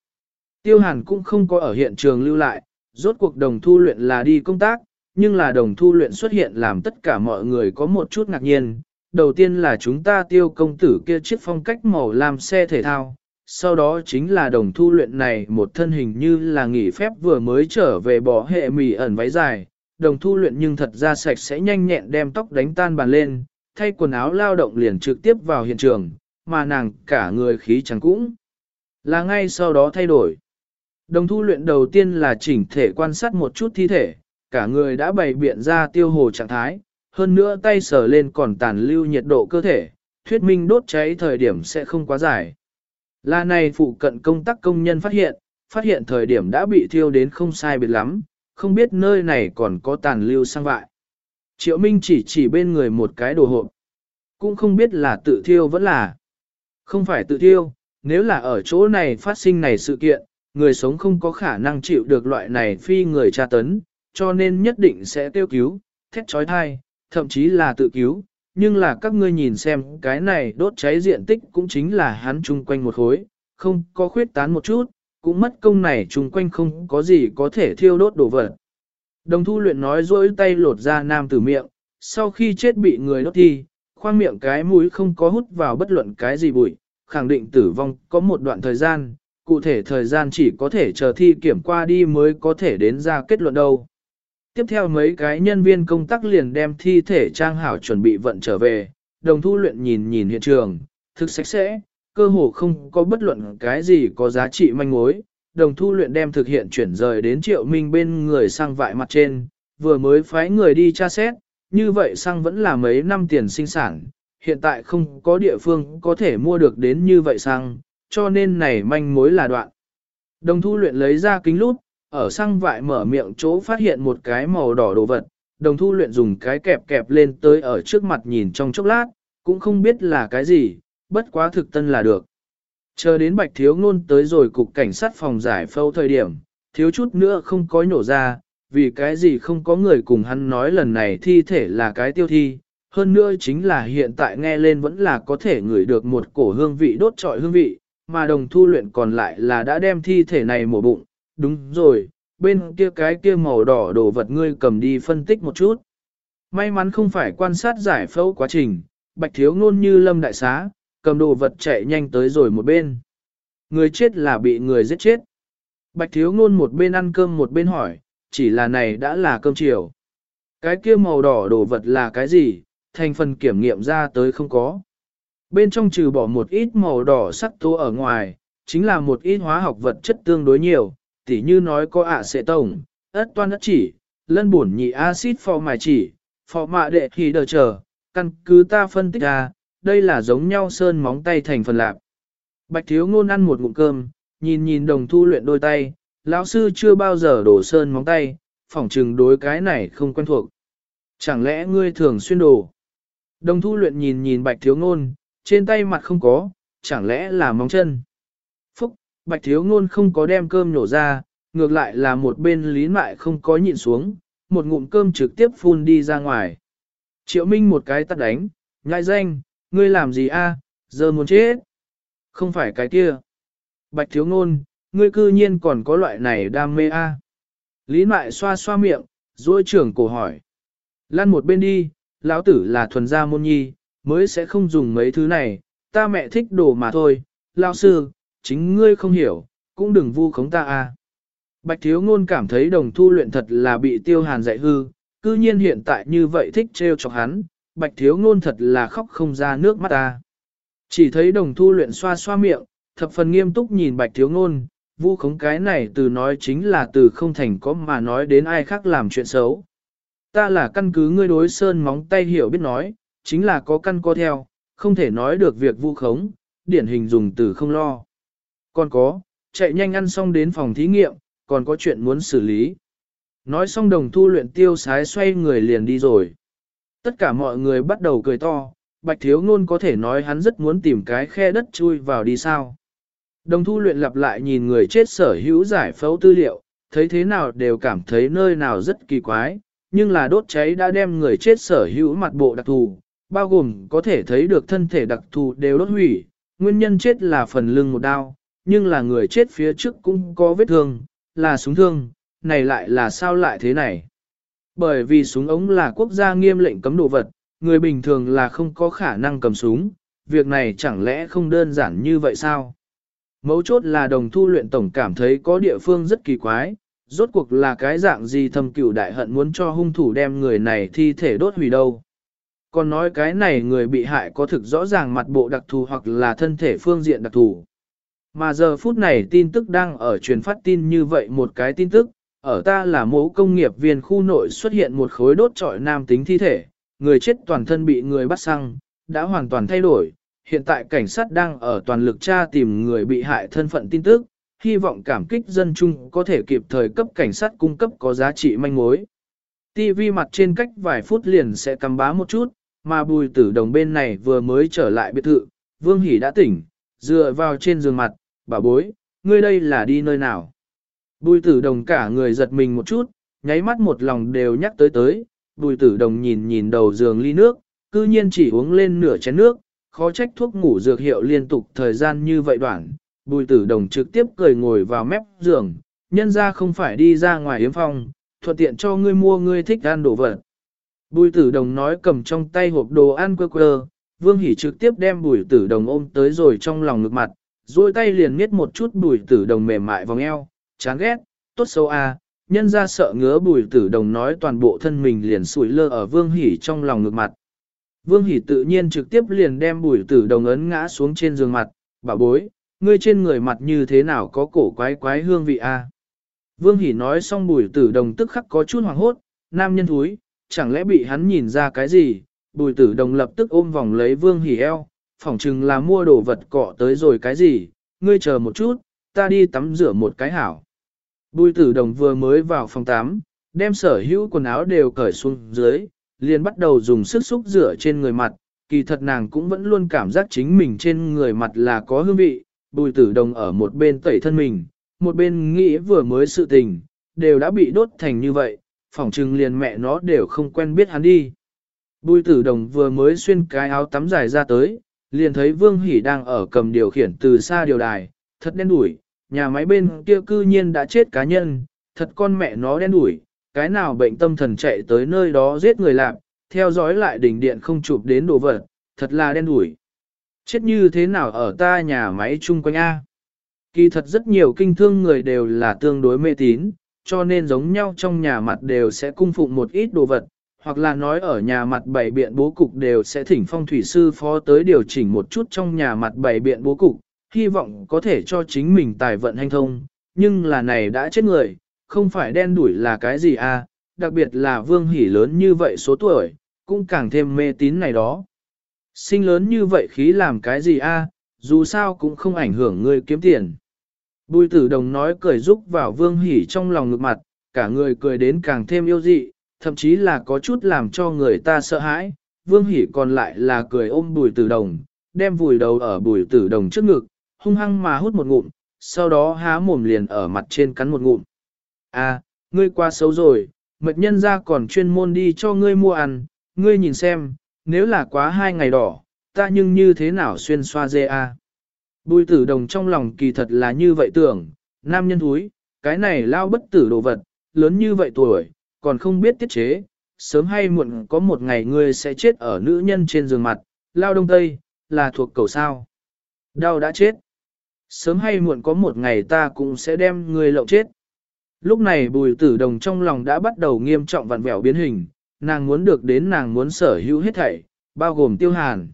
Tiêu hàn cũng không có ở hiện trường lưu lại, rốt cuộc đồng thu luyện là đi công tác, nhưng là đồng thu luyện xuất hiện làm tất cả mọi người có một chút ngạc nhiên. Đầu tiên là chúng ta tiêu công tử kia chiếc phong cách màu làm xe thể thao, sau đó chính là đồng thu luyện này một thân hình như là nghỉ phép vừa mới trở về bỏ hệ mì ẩn váy dài, đồng thu luyện nhưng thật ra sạch sẽ nhanh nhẹn đem tóc đánh tan bàn lên, thay quần áo lao động liền trực tiếp vào hiện trường, mà nàng cả người khí chẳng cũng là ngay sau đó thay đổi. Đồng thu luyện đầu tiên là chỉnh thể quan sát một chút thi thể, cả người đã bày biện ra tiêu hồ trạng thái, hơn nữa tay sờ lên còn tàn lưu nhiệt độ cơ thể, thuyết minh đốt cháy thời điểm sẽ không quá dài. Là này phụ cận công tác công nhân phát hiện, phát hiện thời điểm đã bị thiêu đến không sai biệt lắm, không biết nơi này còn có tàn lưu sang vại. Triệu Minh chỉ chỉ bên người một cái đồ hộp, cũng không biết là tự thiêu vẫn là không phải tự thiêu, nếu là ở chỗ này phát sinh này sự kiện, người sống không có khả năng chịu được loại này phi người tra tấn, cho nên nhất định sẽ tiêu cứu, thét trói thai, thậm chí là tự cứu. Nhưng là các ngươi nhìn xem cái này đốt cháy diện tích cũng chính là hắn chung quanh một khối, không có khuyết tán một chút, cũng mất công này chung quanh không có gì có thể thiêu đốt đổ vật. Đồng thu luyện nói dối tay lột ra nam tử miệng, sau khi chết bị người đốt thi, khoang miệng cái mũi không có hút vào bất luận cái gì bụi, khẳng định tử vong có một đoạn thời gian, cụ thể thời gian chỉ có thể chờ thi kiểm qua đi mới có thể đến ra kết luận đâu. Tiếp theo mấy cái nhân viên công tác liền đem thi thể trang hảo chuẩn bị vận trở về, đồng thu luyện nhìn nhìn hiện trường, thực sạch sẽ, cơ hồ không có bất luận cái gì có giá trị manh mối. Đồng thu luyện đem thực hiện chuyển rời đến triệu minh bên người sang vại mặt trên, vừa mới phái người đi tra xét, như vậy sang vẫn là mấy năm tiền sinh sản, hiện tại không có địa phương có thể mua được đến như vậy sang, cho nên này manh mối là đoạn. Đồng thu luyện lấy ra kính lút, ở sang vại mở miệng chỗ phát hiện một cái màu đỏ đồ vật, đồng thu luyện dùng cái kẹp kẹp lên tới ở trước mặt nhìn trong chốc lát, cũng không biết là cái gì, bất quá thực tân là được. Chờ đến bạch thiếu ngôn tới rồi cục cảnh sát phòng giải phẫu thời điểm, thiếu chút nữa không có nhổ ra, vì cái gì không có người cùng hắn nói lần này thi thể là cái tiêu thi. Hơn nữa chính là hiện tại nghe lên vẫn là có thể ngửi được một cổ hương vị đốt trọi hương vị, mà đồng thu luyện còn lại là đã đem thi thể này mổ bụng. Đúng rồi, bên kia cái kia màu đỏ đồ vật ngươi cầm đi phân tích một chút. May mắn không phải quan sát giải phẫu quá trình, bạch thiếu ngôn như lâm đại xá, cầm đồ vật chạy nhanh tới rồi một bên. Người chết là bị người giết chết. Bạch thiếu ngôn một bên ăn cơm một bên hỏi, chỉ là này đã là cơm chiều. Cái kia màu đỏ đồ vật là cái gì, thành phần kiểm nghiệm ra tới không có. Bên trong trừ bỏ một ít màu đỏ sắc tố ở ngoài, chính là một ít hóa học vật chất tương đối nhiều, tỉ như nói có ạ sẽ tổng, ớt toan ớt chỉ, lân bổn nhị axit phò mài chỉ, phò mạ đệ thì đờ chờ, căn cứ ta phân tích ra, đây là giống nhau sơn móng tay thành phần lạp. Bạch thiếu ngôn ăn một ngụm cơm, nhìn nhìn đồng thu luyện đôi tay, lão sư chưa bao giờ đổ sơn móng tay, phỏng trừng đối cái này không quen thuộc. Chẳng lẽ ngươi thường xuyên đổ? Đồng thu luyện nhìn nhìn bạch thiếu ngôn, trên tay mặt không có, chẳng lẽ là móng chân? Phúc, bạch thiếu ngôn không có đem cơm nổ ra, ngược lại là một bên lý mại không có nhịn xuống, một ngụm cơm trực tiếp phun đi ra ngoài. Triệu Minh một cái tắt đánh, ngại danh, ngươi làm gì a? giờ muốn chết. Không phải cái kia. Bạch thiếu ngôn, ngươi cư nhiên còn có loại này đam mê a. Lý mại xoa xoa miệng, duỗi trưởng cổ hỏi. Lăn một bên đi, lão tử là thuần gia môn nhi, mới sẽ không dùng mấy thứ này, ta mẹ thích đồ mà thôi, lão sư, chính ngươi không hiểu, cũng đừng vu khống ta a. Bạch thiếu ngôn cảm thấy đồng thu luyện thật là bị tiêu hàn dạy hư, cư nhiên hiện tại như vậy thích trêu chọc hắn, bạch thiếu ngôn thật là khóc không ra nước mắt ta. Chỉ thấy đồng thu luyện xoa xoa miệng, thập phần nghiêm túc nhìn bạch thiếu ngôn, vu khống cái này từ nói chính là từ không thành có mà nói đến ai khác làm chuyện xấu. Ta là căn cứ ngươi đối sơn móng tay hiểu biết nói, chính là có căn có theo, không thể nói được việc vu khống, điển hình dùng từ không lo. Còn có, chạy nhanh ăn xong đến phòng thí nghiệm, còn có chuyện muốn xử lý. Nói xong đồng thu luyện tiêu sái xoay người liền đi rồi. Tất cả mọi người bắt đầu cười to, bạch thiếu ngôn có thể nói hắn rất muốn tìm cái khe đất chui vào đi sao. Đồng thu luyện lặp lại nhìn người chết sở hữu giải phẫu tư liệu, thấy thế nào đều cảm thấy nơi nào rất kỳ quái, nhưng là đốt cháy đã đem người chết sở hữu mặt bộ đặc thù, bao gồm có thể thấy được thân thể đặc thù đều đốt hủy, nguyên nhân chết là phần lưng một đao, nhưng là người chết phía trước cũng có vết thương, là súng thương, này lại là sao lại thế này? Bởi vì súng ống là quốc gia nghiêm lệnh cấm đồ vật, người bình thường là không có khả năng cầm súng, việc này chẳng lẽ không đơn giản như vậy sao? Mấu chốt là đồng thu luyện tổng cảm thấy có địa phương rất kỳ quái, rốt cuộc là cái dạng gì thầm cửu đại hận muốn cho hung thủ đem người này thi thể đốt hủy đâu. Còn nói cái này người bị hại có thực rõ ràng mặt bộ đặc thù hoặc là thân thể phương diện đặc thù. Mà giờ phút này tin tức đang ở truyền phát tin như vậy một cái tin tức, ở ta là mẫu công nghiệp viên khu nội xuất hiện một khối đốt trọi nam tính thi thể, người chết toàn thân bị người bắt xăng, đã hoàn toàn thay đổi. Hiện tại cảnh sát đang ở toàn lực tra tìm người bị hại thân phận tin tức, hy vọng cảm kích dân chung có thể kịp thời cấp cảnh sát cung cấp có giá trị manh mối. TV mặt trên cách vài phút liền sẽ cắm bá một chút, mà bùi tử đồng bên này vừa mới trở lại biệt thự, Vương Hỷ đã tỉnh, dựa vào trên giường mặt, bà bối, ngươi đây là đi nơi nào? Bùi tử đồng cả người giật mình một chút, nháy mắt một lòng đều nhắc tới tới, bùi tử đồng nhìn nhìn đầu giường ly nước, cư nhiên chỉ uống lên nửa chén nước, khó trách thuốc ngủ dược hiệu liên tục thời gian như vậy đoạn. Bùi tử đồng trực tiếp cười ngồi vào mép giường, nhân ra không phải đi ra ngoài yếm phong, thuận tiện cho ngươi mua ngươi thích ăn đồ vật. Bùi tử đồng nói cầm trong tay hộp đồ ăn quơ quơ, vương hỉ trực tiếp đem bùi tử đồng ôm tới rồi trong lòng ngực mặt, duỗi tay liền miết một chút bùi tử đồng mềm mại vòng eo, chán ghét, tốt xấu a, à, nhân ra sợ ngứa bùi tử đồng nói toàn bộ thân mình liền sủi lơ ở vương hỉ trong lòng ngược mặt. Vương hỉ tự nhiên trực tiếp liền đem bùi tử đồng ấn ngã xuống trên giường mặt, bà bối, ngươi trên người mặt như thế nào có cổ quái quái hương vị a? Vương hỉ nói xong bùi tử đồng tức khắc có chút hoảng hốt, nam nhân thúi, chẳng lẽ bị hắn nhìn ra cái gì, bùi tử đồng lập tức ôm vòng lấy vương hỉ eo, phỏng chừng là mua đồ vật cọ tới rồi cái gì, ngươi chờ một chút, ta đi tắm rửa một cái hảo. Bùi tử đồng vừa mới vào phòng tắm, đem sở hữu quần áo đều cởi xuống dưới, liền bắt đầu dùng sức xúc rửa trên người mặt, kỳ thật nàng cũng vẫn luôn cảm giác chính mình trên người mặt là có hương vị, bùi tử đồng ở một bên tẩy thân mình, một bên nghĩ vừa mới sự tình, đều đã bị đốt thành như vậy, phỏng chừng liền mẹ nó đều không quen biết hắn đi. Bùi tử đồng vừa mới xuyên cái áo tắm dài ra tới, liền thấy Vương Hỷ đang ở cầm điều khiển từ xa điều đài, thật đen đủi, nhà máy bên kia cư nhiên đã chết cá nhân, thật con mẹ nó đen đủi, cái nào bệnh tâm thần chạy tới nơi đó giết người lạc, theo dõi lại đỉnh điện không chụp đến đồ vật, thật là đen đủi. Chết như thế nào ở ta nhà máy chung quanh A? Kỳ thật rất nhiều kinh thương người đều là tương đối mê tín, cho nên giống nhau trong nhà mặt đều sẽ cung phụng một ít đồ vật, hoặc là nói ở nhà mặt bảy biện bố cục đều sẽ thỉnh phong thủy sư phó tới điều chỉnh một chút trong nhà mặt bảy biện bố cục, hy vọng có thể cho chính mình tài vận hành thông, nhưng là này đã chết người, không phải đen đuổi là cái gì à đặc biệt là vương hỉ lớn như vậy số tuổi, cũng càng thêm mê tín này đó. Sinh lớn như vậy khí làm cái gì a? dù sao cũng không ảnh hưởng người kiếm tiền. Bùi tử đồng nói cười rúc vào vương hỉ trong lòng ngực mặt, cả người cười đến càng thêm yêu dị, thậm chí là có chút làm cho người ta sợ hãi. Vương hỉ còn lại là cười ôm bùi tử đồng, đem vùi đầu ở bùi tử đồng trước ngực, hung hăng mà hút một ngụm, sau đó há mồm liền ở mặt trên cắn một ngụm. À, ngươi quá xấu rồi, mật nhân ra còn chuyên môn đi cho ngươi mua ăn, ngươi nhìn xem, nếu là quá hai ngày đỏ, ta nhưng như thế nào xuyên xoa dê a? Bùi tử đồng trong lòng kỳ thật là như vậy tưởng, nam nhân thúi, cái này lao bất tử đồ vật, lớn như vậy tuổi, còn không biết tiết chế, sớm hay muộn có một ngày ngươi sẽ chết ở nữ nhân trên giường mặt, lao đông tây, là thuộc cầu sao. Đau đã chết. Sớm hay muộn có một ngày ta cũng sẽ đem ngươi lộng chết. Lúc này bùi tử đồng trong lòng đã bắt đầu nghiêm trọng vặn vẹo biến hình, nàng muốn được đến nàng muốn sở hữu hết thảy, bao gồm tiêu hàn.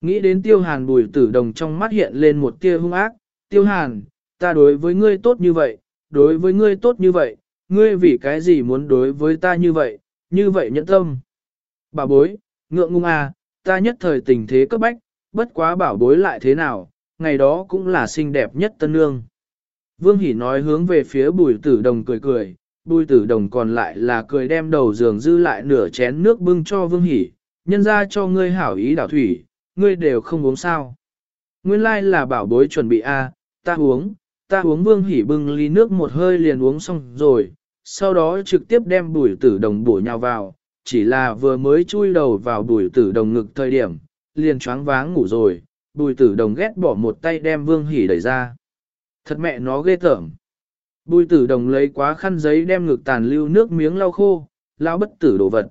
Nghĩ đến tiêu hàn bùi tử đồng trong mắt hiện lên một tia hung ác, tiêu hàn, ta đối với ngươi tốt như vậy, đối với ngươi tốt như vậy, ngươi vì cái gì muốn đối với ta như vậy, như vậy nhẫn tâm. Bà bối, ngượng ngung à, ta nhất thời tình thế cấp bách, bất quá bảo bối lại thế nào, ngày đó cũng là xinh đẹp nhất tân nương. Vương Hỷ nói hướng về phía bùi tử đồng cười cười, bùi tử đồng còn lại là cười đem đầu giường dư lại nửa chén nước bưng cho Vương Hỷ, nhân ra cho ngươi hảo ý đảo thủy, ngươi đều không uống sao. Nguyên lai là bảo bối chuẩn bị a, ta uống, ta uống Vương Hỷ bưng ly nước một hơi liền uống xong rồi, sau đó trực tiếp đem bùi tử đồng bổ nhào vào, chỉ là vừa mới chui đầu vào bùi tử đồng ngực thời điểm, liền choáng váng ngủ rồi, bùi tử đồng ghét bỏ một tay đem Vương hỉ đẩy ra. Thật mẹ nó ghê tởm. Bùi tử đồng lấy quá khăn giấy đem ngực tàn lưu nước miếng lau khô, lao bất tử đồ vật.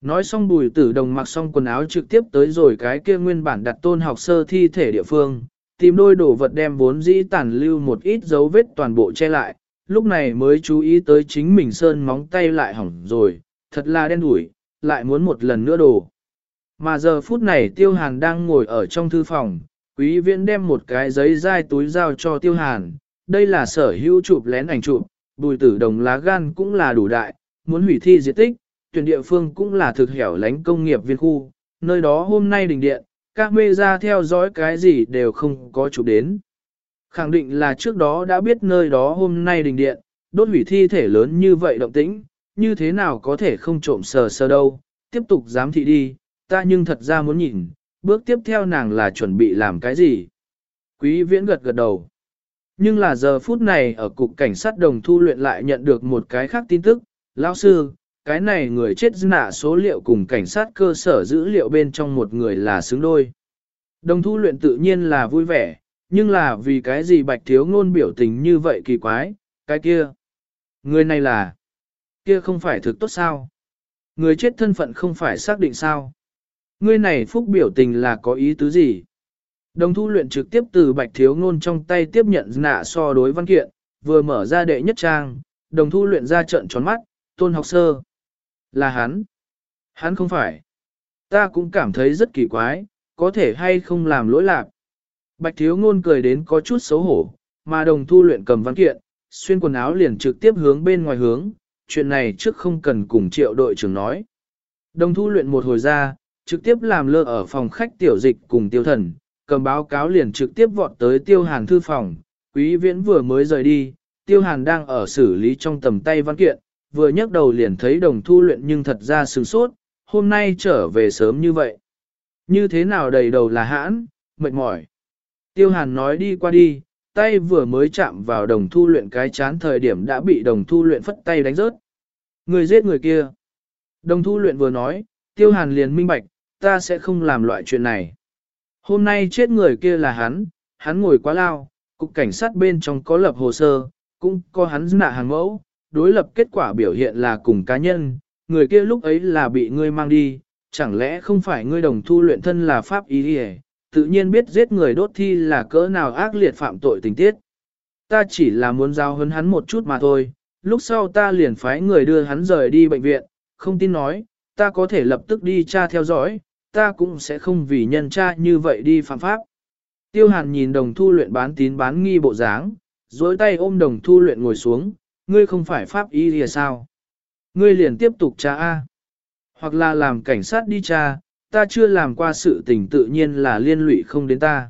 Nói xong bùi tử đồng mặc xong quần áo trực tiếp tới rồi cái kia nguyên bản đặt tôn học sơ thi thể địa phương, tìm đôi đồ vật đem vốn dĩ tàn lưu một ít dấu vết toàn bộ che lại, lúc này mới chú ý tới chính mình sơn móng tay lại hỏng rồi, thật là đen đủi, lại muốn một lần nữa đồ. Mà giờ phút này tiêu hàn đang ngồi ở trong thư phòng, Quý viễn đem một cái giấy dai túi giao cho tiêu hàn, đây là sở hữu chụp lén ảnh chụp, bùi tử đồng lá gan cũng là đủ đại, muốn hủy thi diệt tích, tuyển địa phương cũng là thực hẻo lánh công nghiệp viên khu, nơi đó hôm nay đình điện, các mê ra theo dõi cái gì đều không có chụp đến. Khẳng định là trước đó đã biết nơi đó hôm nay đình điện, đốt hủy thi thể lớn như vậy động tĩnh, như thế nào có thể không trộm sờ sờ đâu, tiếp tục giám thị đi, ta nhưng thật ra muốn nhìn, bước tiếp theo nàng là chuẩn bị làm cái gì? Quý viễn gật gật đầu. Nhưng là giờ phút này ở cục cảnh sát đồng thu luyện lại nhận được một cái khác tin tức, lão sư, cái này người chết nạ số liệu cùng cảnh sát cơ sở dữ liệu bên trong một người là xứng đôi. Đồng thu luyện tự nhiên là vui vẻ, nhưng là vì cái gì bạch thiếu ngôn biểu tình như vậy kỳ quái, cái kia. Người này là, kia không phải thực tốt sao? Người chết thân phận không phải xác định sao? Ngươi này phúc biểu tình là có ý tứ gì? Đồng thu luyện trực tiếp từ bạch thiếu ngôn trong tay tiếp nhận nạ so đối văn kiện, vừa mở ra đệ nhất trang, đồng thu luyện ra trận tròn mắt, tôn học sơ. Là hắn. Hắn không phải. Ta cũng cảm thấy rất kỳ quái, có thể hay không làm lỗi lạc. Bạch thiếu ngôn cười đến có chút xấu hổ, mà đồng thu luyện cầm văn kiện, xuyên quần áo liền trực tiếp hướng bên ngoài hướng, chuyện này trước không cần cùng triệu đội trưởng nói. Đồng thu luyện một hồi ra, trực tiếp làm lơ ở phòng khách tiểu dịch cùng tiêu thần, cầm báo cáo liền trực tiếp vọt tới tiêu hàn thư phòng, quý viễn vừa mới rời đi, tiêu hàn đang ở xử lý trong tầm tay văn kiện, vừa nhấc đầu liền thấy đồng thu luyện nhưng thật ra sừng sốt, hôm nay trở về sớm như vậy. Như thế nào đầy đầu là hãn, mệt mỏi. Tiêu hàn nói đi qua đi, tay vừa mới chạm vào đồng thu luyện cái chán thời điểm đã bị đồng thu luyện phất tay đánh rớt. Người giết người kia. Đồng thu luyện vừa nói, tiêu hàn liền minh bạch, ta sẽ không làm loại chuyện này. Hôm nay chết người kia là hắn, hắn ngồi quá lao, cục cảnh sát bên trong có lập hồ sơ, cũng có hắn nạ hàng mẫu, đối lập kết quả biểu hiện là cùng cá nhân, người kia lúc ấy là bị ngươi mang đi, chẳng lẽ không phải ngươi đồng thu luyện thân là pháp ý đi tự nhiên biết giết người đốt thi là cỡ nào ác liệt phạm tội tình tiết. Ta chỉ là muốn giao hấn hắn một chút mà thôi, lúc sau ta liền phái người đưa hắn rời đi bệnh viện, không tin nói, ta có thể lập tức đi tra theo dõi, ta cũng sẽ không vì nhân tra như vậy đi phạm pháp. Tiêu hàn nhìn đồng thu luyện bán tín bán nghi bộ dáng, dối tay ôm đồng thu luyện ngồi xuống, ngươi không phải pháp y thì sao? Ngươi liền tiếp tục tra A. Hoặc là làm cảnh sát đi tra, ta chưa làm qua sự tình tự nhiên là liên lụy không đến ta.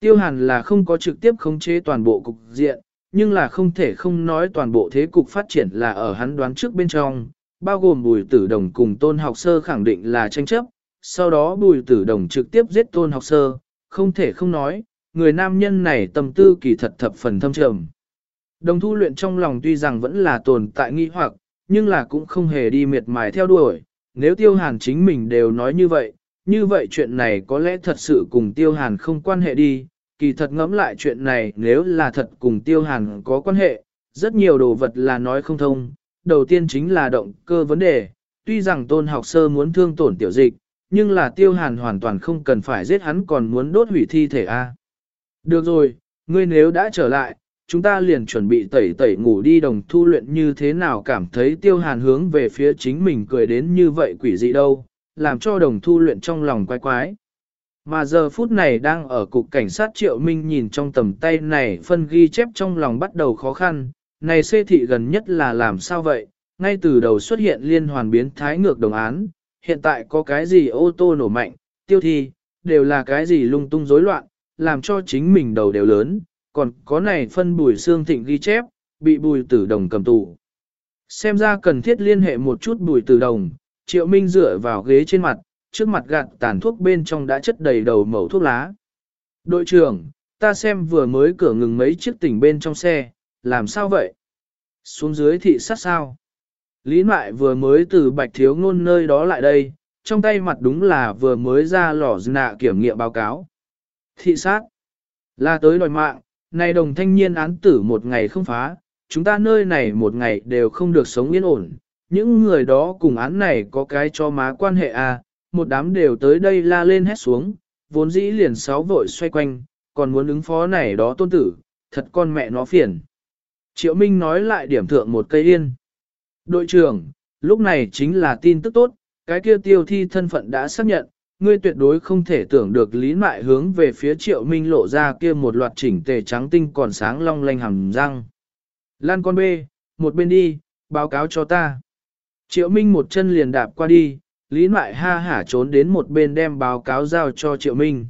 Tiêu hàn là không có trực tiếp khống chế toàn bộ cục diện, nhưng là không thể không nói toàn bộ thế cục phát triển là ở hắn đoán trước bên trong, bao gồm bùi tử đồng cùng tôn học sơ khẳng định là tranh chấp, sau đó bùi tử đồng trực tiếp giết tôn học sơ, không thể không nói, người nam nhân này tâm tư kỳ thật thập phần thâm trầm. Đồng thu luyện trong lòng tuy rằng vẫn là tồn tại nghi hoặc, nhưng là cũng không hề đi miệt mài theo đuổi, nếu tiêu hàn chính mình đều nói như vậy, như vậy chuyện này có lẽ thật sự cùng tiêu hàn không quan hệ đi, kỳ thật ngẫm lại chuyện này nếu là thật cùng tiêu hàn có quan hệ, rất nhiều đồ vật là nói không thông, đầu tiên chính là động cơ vấn đề, tuy rằng tôn học sơ muốn thương tổn tiểu dịch, nhưng là tiêu hàn hoàn toàn không cần phải giết hắn còn muốn đốt hủy thi thể A. Được rồi, ngươi nếu đã trở lại, chúng ta liền chuẩn bị tẩy tẩy ngủ đi đồng thu luyện như thế nào cảm thấy tiêu hàn hướng về phía chính mình cười đến như vậy quỷ dị đâu, làm cho đồng thu luyện trong lòng quái quái. Mà giờ phút này đang ở cục cảnh sát triệu minh nhìn trong tầm tay này phân ghi chép trong lòng bắt đầu khó khăn, này xê thị gần nhất là làm sao vậy, ngay từ đầu xuất hiện liên hoàn biến thái ngược đồng án, hiện tại có cái gì ô tô nổ mạnh, tiêu thi, đều là cái gì lung tung rối loạn, làm cho chính mình đầu đều lớn, còn có này phân bùi xương thịnh ghi chép, bị bùi tử đồng cầm tù. Xem ra cần thiết liên hệ một chút bùi tử đồng, triệu minh dựa vào ghế trên mặt, trước mặt gạt tàn thuốc bên trong đã chất đầy đầu mẩu thuốc lá. Đội trưởng, ta xem vừa mới cửa ngừng mấy chiếc tỉnh bên trong xe, làm sao vậy? Xuống dưới thị sát sao? Lý Mại vừa mới từ bạch thiếu ngôn nơi đó lại đây, trong tay mặt đúng là vừa mới ra lò nạ kiểm nghiệm báo cáo. Thị sát, là tới đòi mạng, này đồng thanh niên án tử một ngày không phá, chúng ta nơi này một ngày đều không được sống yên ổn. Những người đó cùng án này có cái cho má quan hệ à, một đám đều tới đây la lên hét xuống, vốn dĩ liền sáu vội xoay quanh, còn muốn ứng phó này đó tôn tử, thật con mẹ nó phiền. Triệu Minh nói lại điểm thượng một cây yên. Đội trưởng, lúc này chính là tin tức tốt, cái kia tiêu thi thân phận đã xác nhận, ngươi tuyệt đối không thể tưởng được lý mại hướng về phía triệu minh lộ ra kia một loạt chỉnh tề trắng tinh còn sáng long lanh hàm răng. Lan con bê, một bên đi, báo cáo cho ta. Triệu minh một chân liền đạp qua đi, lý mại ha hả trốn đến một bên đem báo cáo giao cho triệu minh.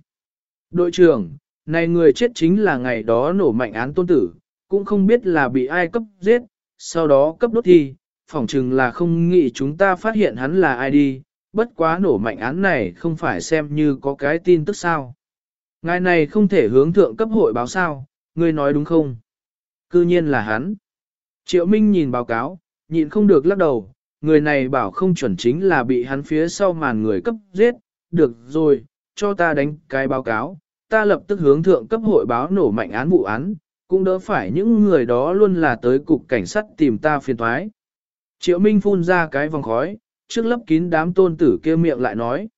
Đội trưởng, này người chết chính là ngày đó nổ mạnh án tôn tử, cũng không biết là bị ai cấp giết, sau đó cấp đốt thi, phỏng chừng là không nghĩ chúng ta phát hiện hắn là ai đi, bất quá nổ mạnh án này không phải xem như có cái tin tức sao. Ngài này không thể hướng thượng cấp hội báo sao, ngươi nói đúng không? Cư nhiên là hắn. Triệu Minh nhìn báo cáo, nhịn không được lắc đầu, người này bảo không chuẩn chính là bị hắn phía sau màn người cấp giết, được rồi, cho ta đánh cái báo cáo, ta lập tức hướng thượng cấp hội báo nổ mạnh án vụ án, cũng đỡ phải những người đó luôn là tới cục cảnh sát tìm ta phiền thoái. Triệu Minh phun ra cái vòng khói, trước lấp kín đám tôn tử kia miệng lại nói.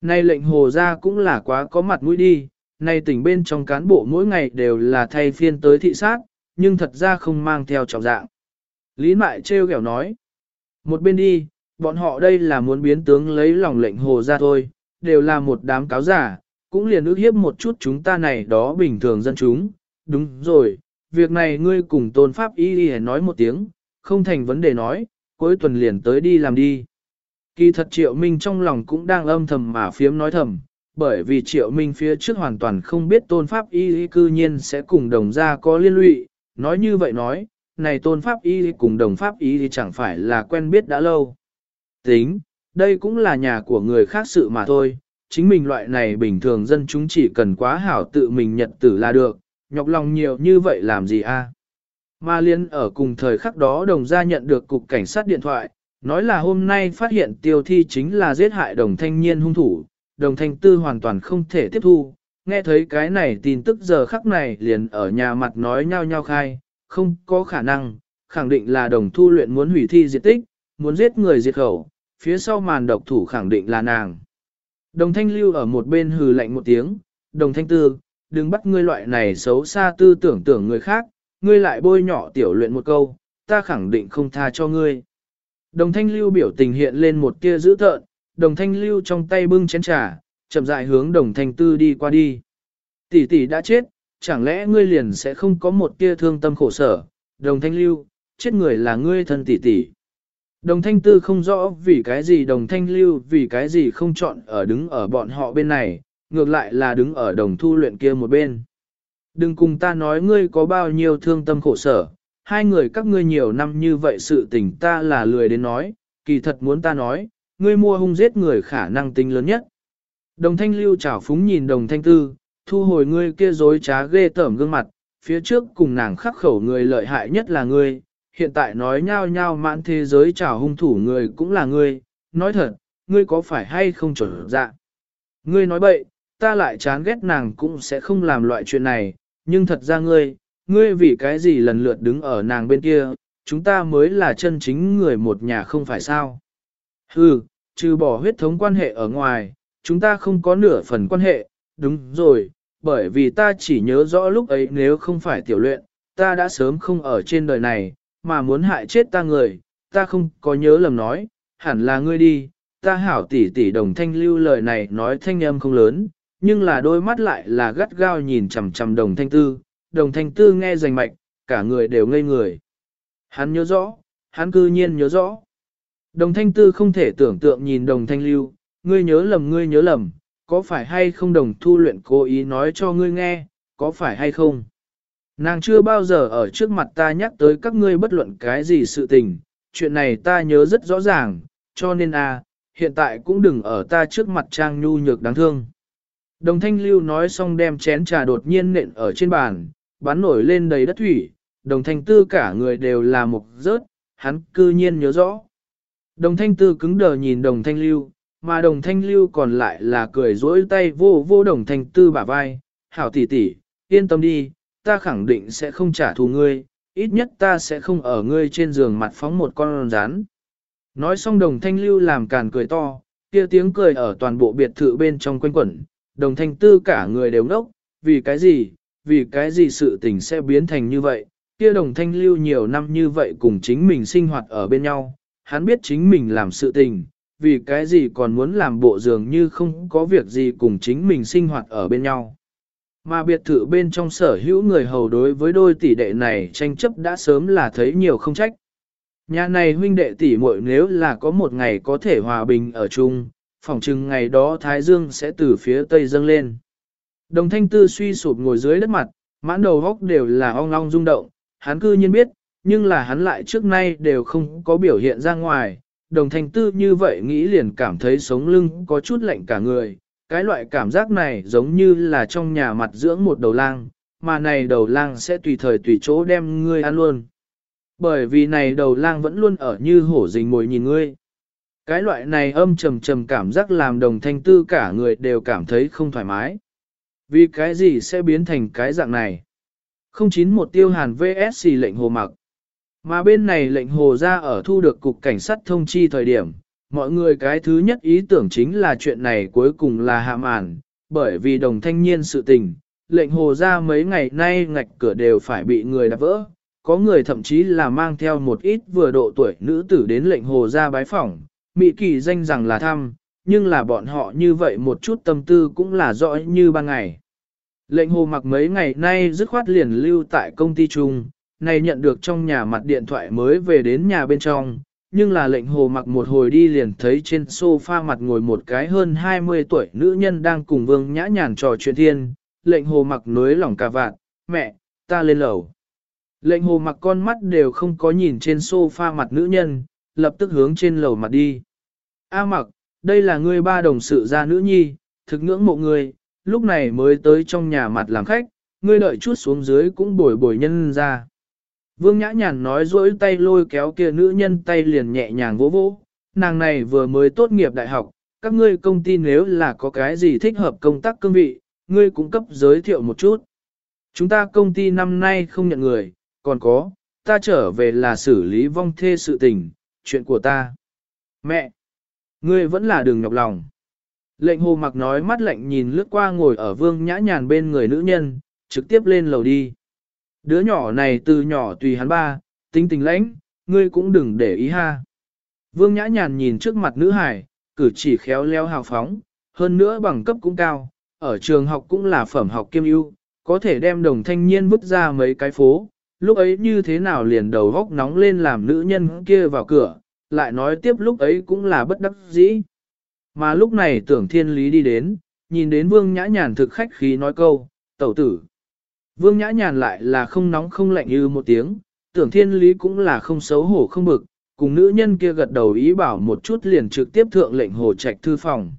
Này lệnh hồ ra cũng là quá có mặt mũi đi, này tỉnh bên trong cán bộ mỗi ngày đều là thay phiên tới thị sát, nhưng thật ra không mang theo trọng dạng. Lý Mại trêu ghẹo nói. Một bên đi, bọn họ đây là muốn biến tướng lấy lòng lệnh hồ ra thôi, đều là một đám cáo giả, cũng liền ước hiếp một chút chúng ta này đó bình thường dân chúng. Đúng rồi, việc này ngươi cùng tôn pháp y đi nói một tiếng, không thành vấn đề nói, cuối tuần liền tới đi làm đi. Kỳ thật Triệu Minh trong lòng cũng đang âm thầm mà phiếm nói thầm, bởi vì Triệu Minh phía trước hoàn toàn không biết tôn pháp y cư nhiên sẽ cùng đồng gia có liên lụy, nói như vậy nói, này tôn pháp y cùng đồng pháp y thì chẳng phải là quen biết đã lâu. Tính, đây cũng là nhà của người khác sự mà thôi, chính mình loại này bình thường dân chúng chỉ cần quá hảo tự mình nhận tử là được, nhọc lòng nhiều như vậy làm gì a? Ma liên ở cùng thời khắc đó đồng gia nhận được cục cảnh sát điện thoại, nói là hôm nay phát hiện tiêu thi chính là giết hại đồng thanh niên hung thủ, đồng thanh tư hoàn toàn không thể tiếp thu, nghe thấy cái này tin tức giờ khắc này liền ở nhà mặt nói nhau nhau khai, không có khả năng, khẳng định là đồng thu luyện muốn hủy thi diệt tích, muốn giết người diệt khẩu, phía sau màn độc thủ khẳng định là nàng. Đồng thanh lưu ở một bên hừ lạnh một tiếng, đồng thanh tư, đừng bắt ngươi loại này xấu xa tư tưởng tưởng người khác, ngươi lại bôi nhỏ tiểu luyện một câu, ta khẳng định không tha cho ngươi. Đồng thanh lưu biểu tình hiện lên một tia dữ tợn, đồng thanh lưu trong tay bưng chén trà, chậm rãi hướng đồng thanh tư đi qua đi. Tỷ tỷ đã chết, chẳng lẽ ngươi liền sẽ không có một tia thương tâm khổ sở, đồng thanh lưu, chết người là ngươi thân tỷ tỷ. Đồng thanh tư không rõ vì cái gì đồng thanh lưu vì cái gì không chọn ở đứng ở bọn họ bên này, ngược lại là đứng ở đồng thu luyện kia một bên. Đừng cùng ta nói ngươi có bao nhiêu thương tâm khổ sở, hai người các ngươi nhiều năm như vậy sự tình ta là lười đến nói, kỳ thật muốn ta nói, ngươi mua hung giết người khả năng tính lớn nhất. Đồng thanh lưu chảo phúng nhìn đồng thanh tư, thu hồi ngươi kia dối trá ghê tởm gương mặt, phía trước cùng nàng khắc khẩu người lợi hại nhất là ngươi, hiện tại nói nhau nhau mãn thế giới chảo hung thủ người cũng là ngươi, nói thật, ngươi có phải hay không chuẩn dạ. Ngươi nói bậy, ta lại chán ghét nàng cũng sẽ không làm loại chuyện này, nhưng thật ra ngươi, ngươi vì cái gì lần lượt đứng ở nàng bên kia, chúng ta mới là chân chính người một nhà không phải sao. Hừ, trừ bỏ huyết thống quan hệ ở ngoài, chúng ta không có nửa phần quan hệ, đúng rồi, bởi vì ta chỉ nhớ rõ lúc ấy nếu không phải tiểu luyện, ta đã sớm không ở trên đời này, mà muốn hại chết ta người, ta không có nhớ lầm nói, hẳn là ngươi đi, ta hảo tỷ tỷ đồng thanh lưu lời này nói thanh âm không lớn, nhưng là đôi mắt lại là gắt gao nhìn chằm chằm đồng thanh tư, đồng thanh tư nghe rành mạch, cả người đều ngây người. Hắn nhớ rõ, hắn cư nhiên nhớ rõ. Đồng thanh tư không thể tưởng tượng nhìn đồng thanh lưu, ngươi nhớ lầm ngươi nhớ lầm, có phải hay không đồng thu luyện cố ý nói cho ngươi nghe, có phải hay không? Nàng chưa bao giờ ở trước mặt ta nhắc tới các ngươi bất luận cái gì sự tình, chuyện này ta nhớ rất rõ ràng, cho nên a, à, hiện tại cũng đừng ở ta trước mặt trang nhu nhược đáng thương. Đồng thanh lưu nói xong đem chén trà đột nhiên nện ở trên bàn, bắn nổi lên đầy đất thủy, đồng thanh tư cả người đều là một rớt, hắn cư nhiên nhớ rõ. Đồng thanh tư cứng đờ nhìn đồng thanh lưu, mà đồng thanh lưu còn lại là cười rỗi tay vô vô đồng thanh tư bả vai, hảo tỷ tỷ, yên tâm đi, ta khẳng định sẽ không trả thù ngươi, ít nhất ta sẽ không ở ngươi trên giường mặt phóng một con rán. Nói xong đồng thanh lưu làm càn cười to, kia tiếng cười ở toàn bộ biệt thự bên trong quanh quẩn, đồng thanh tư cả người đều ngốc, vì cái gì, vì cái gì sự tình sẽ biến thành như vậy, kia đồng thanh lưu nhiều năm như vậy cùng chính mình sinh hoạt ở bên nhau, hắn biết chính mình làm sự tình, vì cái gì còn muốn làm bộ dường như không có việc gì cùng chính mình sinh hoạt ở bên nhau. Mà biệt thự bên trong sở hữu người hầu đối với đôi tỷ đệ này tranh chấp đã sớm là thấy nhiều không trách. Nhà này huynh đệ tỷ muội nếu là có một ngày có thể hòa bình ở chung, phỏng chừng ngày đó Thái Dương sẽ từ phía tây dâng lên. Đồng thanh tư suy sụp ngồi dưới đất mặt, mãn đầu góc đều là ong ong rung động, hắn cư nhiên biết, nhưng là hắn lại trước nay đều không có biểu hiện ra ngoài. Đồng thanh tư như vậy nghĩ liền cảm thấy sống lưng có chút lạnh cả người, cái loại cảm giác này giống như là trong nhà mặt dưỡng một đầu lang, mà này đầu lang sẽ tùy thời tùy chỗ đem ngươi ăn luôn. Bởi vì này đầu lang vẫn luôn ở như hổ rình mồi nhìn ngươi. Cái loại này âm trầm trầm cảm giác làm đồng thanh tư cả người đều cảm thấy không thoải mái. Vì cái gì sẽ biến thành cái dạng này? Không chín một tiêu hàn VSC lệnh hồ mặc. Mà bên này lệnh hồ ra ở thu được cục cảnh sát thông chi thời điểm, mọi người cái thứ nhất ý tưởng chính là chuyện này cuối cùng là hạ màn, bởi vì đồng thanh niên sự tình, lệnh hồ ra mấy ngày nay ngạch cửa đều phải bị người đạp vỡ, có người thậm chí là mang theo một ít vừa độ tuổi nữ tử đến lệnh hồ ra bái phỏng, Mỹ kỳ danh rằng là thăm, nhưng là bọn họ như vậy một chút tâm tư cũng là rõ như ban ngày. Lệnh hồ mặc mấy ngày nay dứt khoát liền lưu tại công ty chung, này nhận được trong nhà mặt điện thoại mới về đến nhà bên trong, nhưng là lệnh hồ mặc một hồi đi liền thấy trên sofa mặt ngồi một cái hơn 20 tuổi nữ nhân đang cùng vương nhã nhàn trò chuyện thiên, lệnh hồ mặc nối lỏng cả vạn, mẹ, ta lên lầu. Lệnh hồ mặc con mắt đều không có nhìn trên sofa mặt nữ nhân, lập tức hướng trên lầu mặt đi. A mặc, đây là ngươi ba đồng sự gia nữ nhi, thực ngưỡng mộ ngươi, lúc này mới tới trong nhà mặt làm khách, ngươi đợi chút xuống dưới cũng bồi bồi nhân ra. Vương Nhã Nhàn nói dỗi tay lôi kéo kia nữ nhân tay liền nhẹ nhàng vỗ vỗ, nàng này vừa mới tốt nghiệp đại học, các ngươi công ty nếu là có cái gì thích hợp công tác cương vị, ngươi cũng cấp giới thiệu một chút. Chúng ta công ty năm nay không nhận người, còn có, ta trở về là xử lý vong thê sự tình, chuyện của ta. Mẹ! Ngươi vẫn là đường nhọc lòng. Lệnh hồ mặc nói mắt lạnh nhìn lướt qua ngồi ở vương nhã nhàn bên người nữ nhân, trực tiếp lên lầu đi. Đứa nhỏ này từ nhỏ tùy hắn ba, tính tình lãnh, ngươi cũng đừng để ý ha. Vương nhã nhàn nhìn trước mặt nữ hải, cử chỉ khéo léo hào phóng, hơn nữa bằng cấp cũng cao, ở trường học cũng là phẩm học kiêm ưu, có thể đem đồng thanh niên vứt ra mấy cái phố, lúc ấy như thế nào liền đầu góc nóng lên làm nữ nhân kia vào cửa, lại nói tiếp lúc ấy cũng là bất đắc dĩ. Mà lúc này tưởng thiên lý đi đến, nhìn đến vương nhã nhàn thực khách khí nói câu, tẩu tử. Vương nhã nhàn lại là không nóng không lạnh như một tiếng, tưởng thiên lý cũng là không xấu hổ không bực, cùng nữ nhân kia gật đầu ý bảo một chút liền trực tiếp thượng lệnh hồ trạch thư phòng.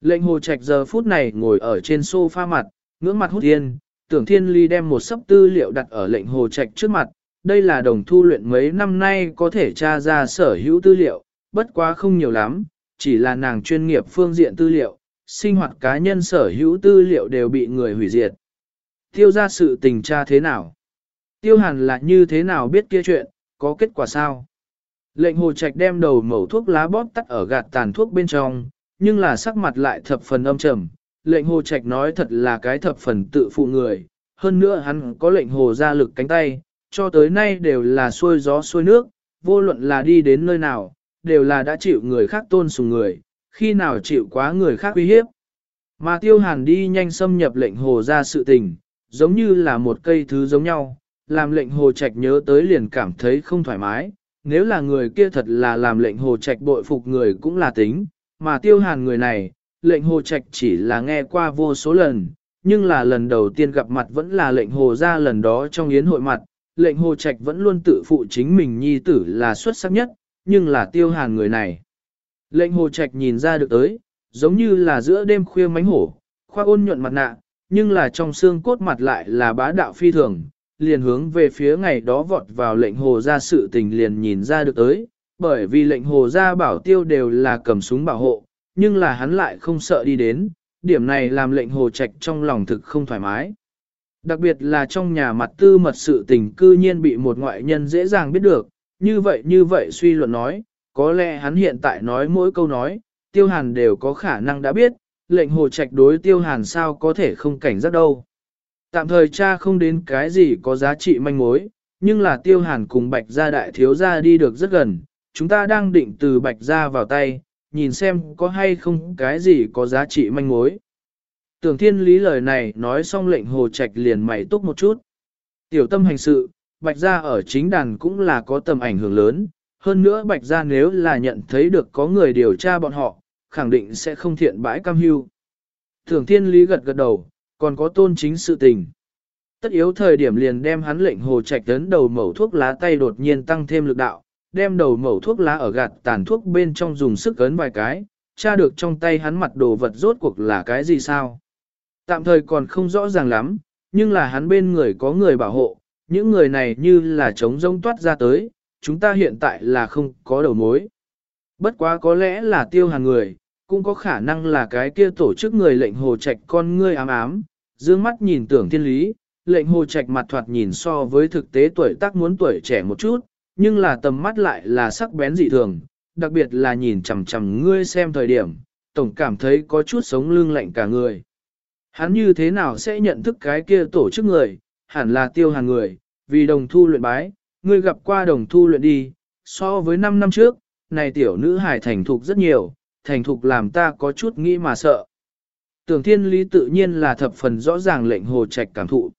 Lệnh hồ trạch giờ phút này ngồi ở trên sofa mặt, ngưỡng mặt hút thiên, tưởng thiên lý đem một sấp tư liệu đặt ở lệnh hồ trạch trước mặt, đây là đồng thu luyện mấy năm nay có thể tra ra sở hữu tư liệu, bất quá không nhiều lắm, chỉ là nàng chuyên nghiệp phương diện tư liệu, sinh hoạt cá nhân sở hữu tư liệu đều bị người hủy diệt. Tiêu ra sự tình tra thế nào? Tiêu hàn là như thế nào biết kia chuyện, có kết quả sao? Lệnh hồ trạch đem đầu mẩu thuốc lá bóp tắt ở gạt tàn thuốc bên trong, nhưng là sắc mặt lại thập phần âm trầm. Lệnh hồ trạch nói thật là cái thập phần tự phụ người, hơn nữa hắn có lệnh hồ ra lực cánh tay, cho tới nay đều là xuôi gió xuôi nước, vô luận là đi đến nơi nào, đều là đã chịu người khác tôn sùng người, khi nào chịu quá người khác uy hiếp. Mà tiêu hàn đi nhanh xâm nhập lệnh hồ ra sự tình, giống như là một cây thứ giống nhau, làm lệnh hồ trạch nhớ tới liền cảm thấy không thoải mái, nếu là người kia thật là làm lệnh hồ trạch bội phục người cũng là tính, mà tiêu hàn người này, lệnh hồ trạch chỉ là nghe qua vô số lần, nhưng là lần đầu tiên gặp mặt vẫn là lệnh hồ ra lần đó trong yến hội mặt, lệnh hồ trạch vẫn luôn tự phụ chính mình nhi tử là xuất sắc nhất, nhưng là tiêu hàn người này. Lệnh hồ trạch nhìn ra được tới, giống như là giữa đêm khuya mánh hổ, khoa ôn nhuận mặt nạ, nhưng là trong xương cốt mặt lại là bá đạo phi thường, liền hướng về phía ngày đó vọt vào lệnh hồ ra sự tình liền nhìn ra được tới, bởi vì lệnh hồ ra bảo tiêu đều là cầm súng bảo hộ, nhưng là hắn lại không sợ đi đến, điểm này làm lệnh hồ trạch trong lòng thực không thoải mái. Đặc biệt là trong nhà mặt tư mật sự tình cư nhiên bị một ngoại nhân dễ dàng biết được, như vậy như vậy suy luận nói, có lẽ hắn hiện tại nói mỗi câu nói, tiêu hàn đều có khả năng đã biết, lệnh hồ trạch đối tiêu hàn sao có thể không cảnh giác đâu. Tạm thời cha không đến cái gì có giá trị manh mối, nhưng là tiêu hàn cùng bạch gia đại thiếu gia đi được rất gần, chúng ta đang định từ bạch gia vào tay, nhìn xem có hay không cái gì có giá trị manh mối. Tưởng thiên lý lời này nói xong lệnh hồ trạch liền mày túc một chút. Tiểu tâm hành sự, bạch gia ở chính đàn cũng là có tầm ảnh hưởng lớn, hơn nữa bạch gia nếu là nhận thấy được có người điều tra bọn họ, khẳng định sẽ không thiện bãi cam hưu. Tưởng thiên lý gật gật đầu, còn có tôn chính sự tình. Tất yếu thời điểm liền đem hắn lệnh hồ trạch tấn đầu mẩu thuốc lá tay đột nhiên tăng thêm lực đạo, đem đầu mẩu thuốc lá ở gạt tàn thuốc bên trong dùng sức ấn vài cái, tra được trong tay hắn mặt đồ vật rốt cuộc là cái gì sao. Tạm thời còn không rõ ràng lắm, nhưng là hắn bên người có người bảo hộ, những người này như là trống rông toát ra tới, chúng ta hiện tại là không có đầu mối. Bất quá có lẽ là tiêu hàng người, cũng có khả năng là cái kia tổ chức người lệnh hồ trạch con ngươi ám ám, dương mắt nhìn tưởng thiên lý, lệnh hồ trạch mặt thoạt nhìn so với thực tế tuổi tác muốn tuổi trẻ một chút, nhưng là tầm mắt lại là sắc bén dị thường, đặc biệt là nhìn chằm chằm ngươi xem thời điểm, tổng cảm thấy có chút sống lưng lạnh cả người. Hắn như thế nào sẽ nhận thức cái kia tổ chức người, hẳn là tiêu hàng người, vì đồng thu luyện bái, ngươi gặp qua đồng thu luyện đi, so với 5 năm trước, này tiểu nữ hải thành thục rất nhiều, thành thục làm ta có chút nghĩ mà sợ. Tưởng thiên lý tự nhiên là thập phần rõ ràng lệnh hồ trạch cảm thụ.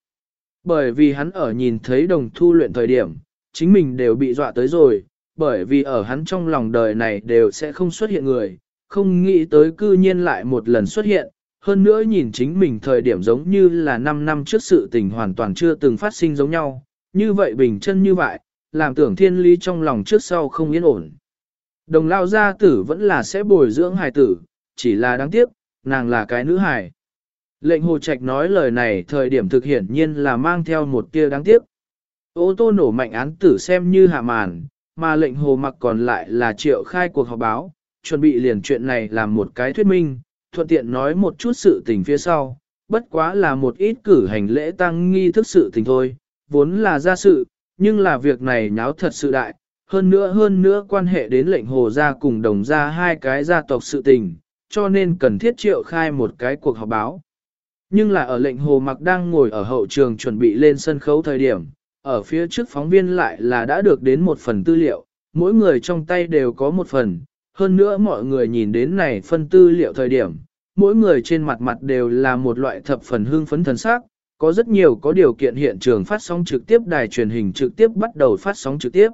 Bởi vì hắn ở nhìn thấy đồng thu luyện thời điểm, chính mình đều bị dọa tới rồi, bởi vì ở hắn trong lòng đời này đều sẽ không xuất hiện người, không nghĩ tới cư nhiên lại một lần xuất hiện, hơn nữa nhìn chính mình thời điểm giống như là 5 năm trước sự tình hoàn toàn chưa từng phát sinh giống nhau, như vậy bình chân như vậy, làm tưởng thiên lý trong lòng trước sau không yên ổn. Đồng lao gia tử vẫn là sẽ bồi dưỡng hài tử, chỉ là đáng tiếc, nàng là cái nữ hài. Lệnh hồ trạch nói lời này thời điểm thực hiển nhiên là mang theo một tia đáng tiếc. Ô tô nổ mạnh án tử xem như hạ màn, mà lệnh hồ mặc còn lại là triệu khai cuộc họp báo, chuẩn bị liền chuyện này làm một cái thuyết minh, thuận tiện nói một chút sự tình phía sau, bất quá là một ít cử hành lễ tăng nghi thức sự tình thôi, vốn là gia sự, nhưng là việc này nháo thật sự đại, hơn nữa hơn nữa quan hệ đến lệnh hồ gia cùng đồng gia hai cái gia tộc sự tình, cho nên cần thiết triệu khai một cái cuộc họp báo. Nhưng là ở lệnh hồ mặc đang ngồi ở hậu trường chuẩn bị lên sân khấu thời điểm, ở phía trước phóng viên lại là đã được đến một phần tư liệu, mỗi người trong tay đều có một phần, hơn nữa mọi người nhìn đến này phân tư liệu thời điểm, mỗi người trên mặt mặt đều là một loại thập phần hương phấn thần sắc, có rất nhiều có điều kiện hiện trường phát sóng trực tiếp đài truyền hình trực tiếp bắt đầu phát sóng trực tiếp.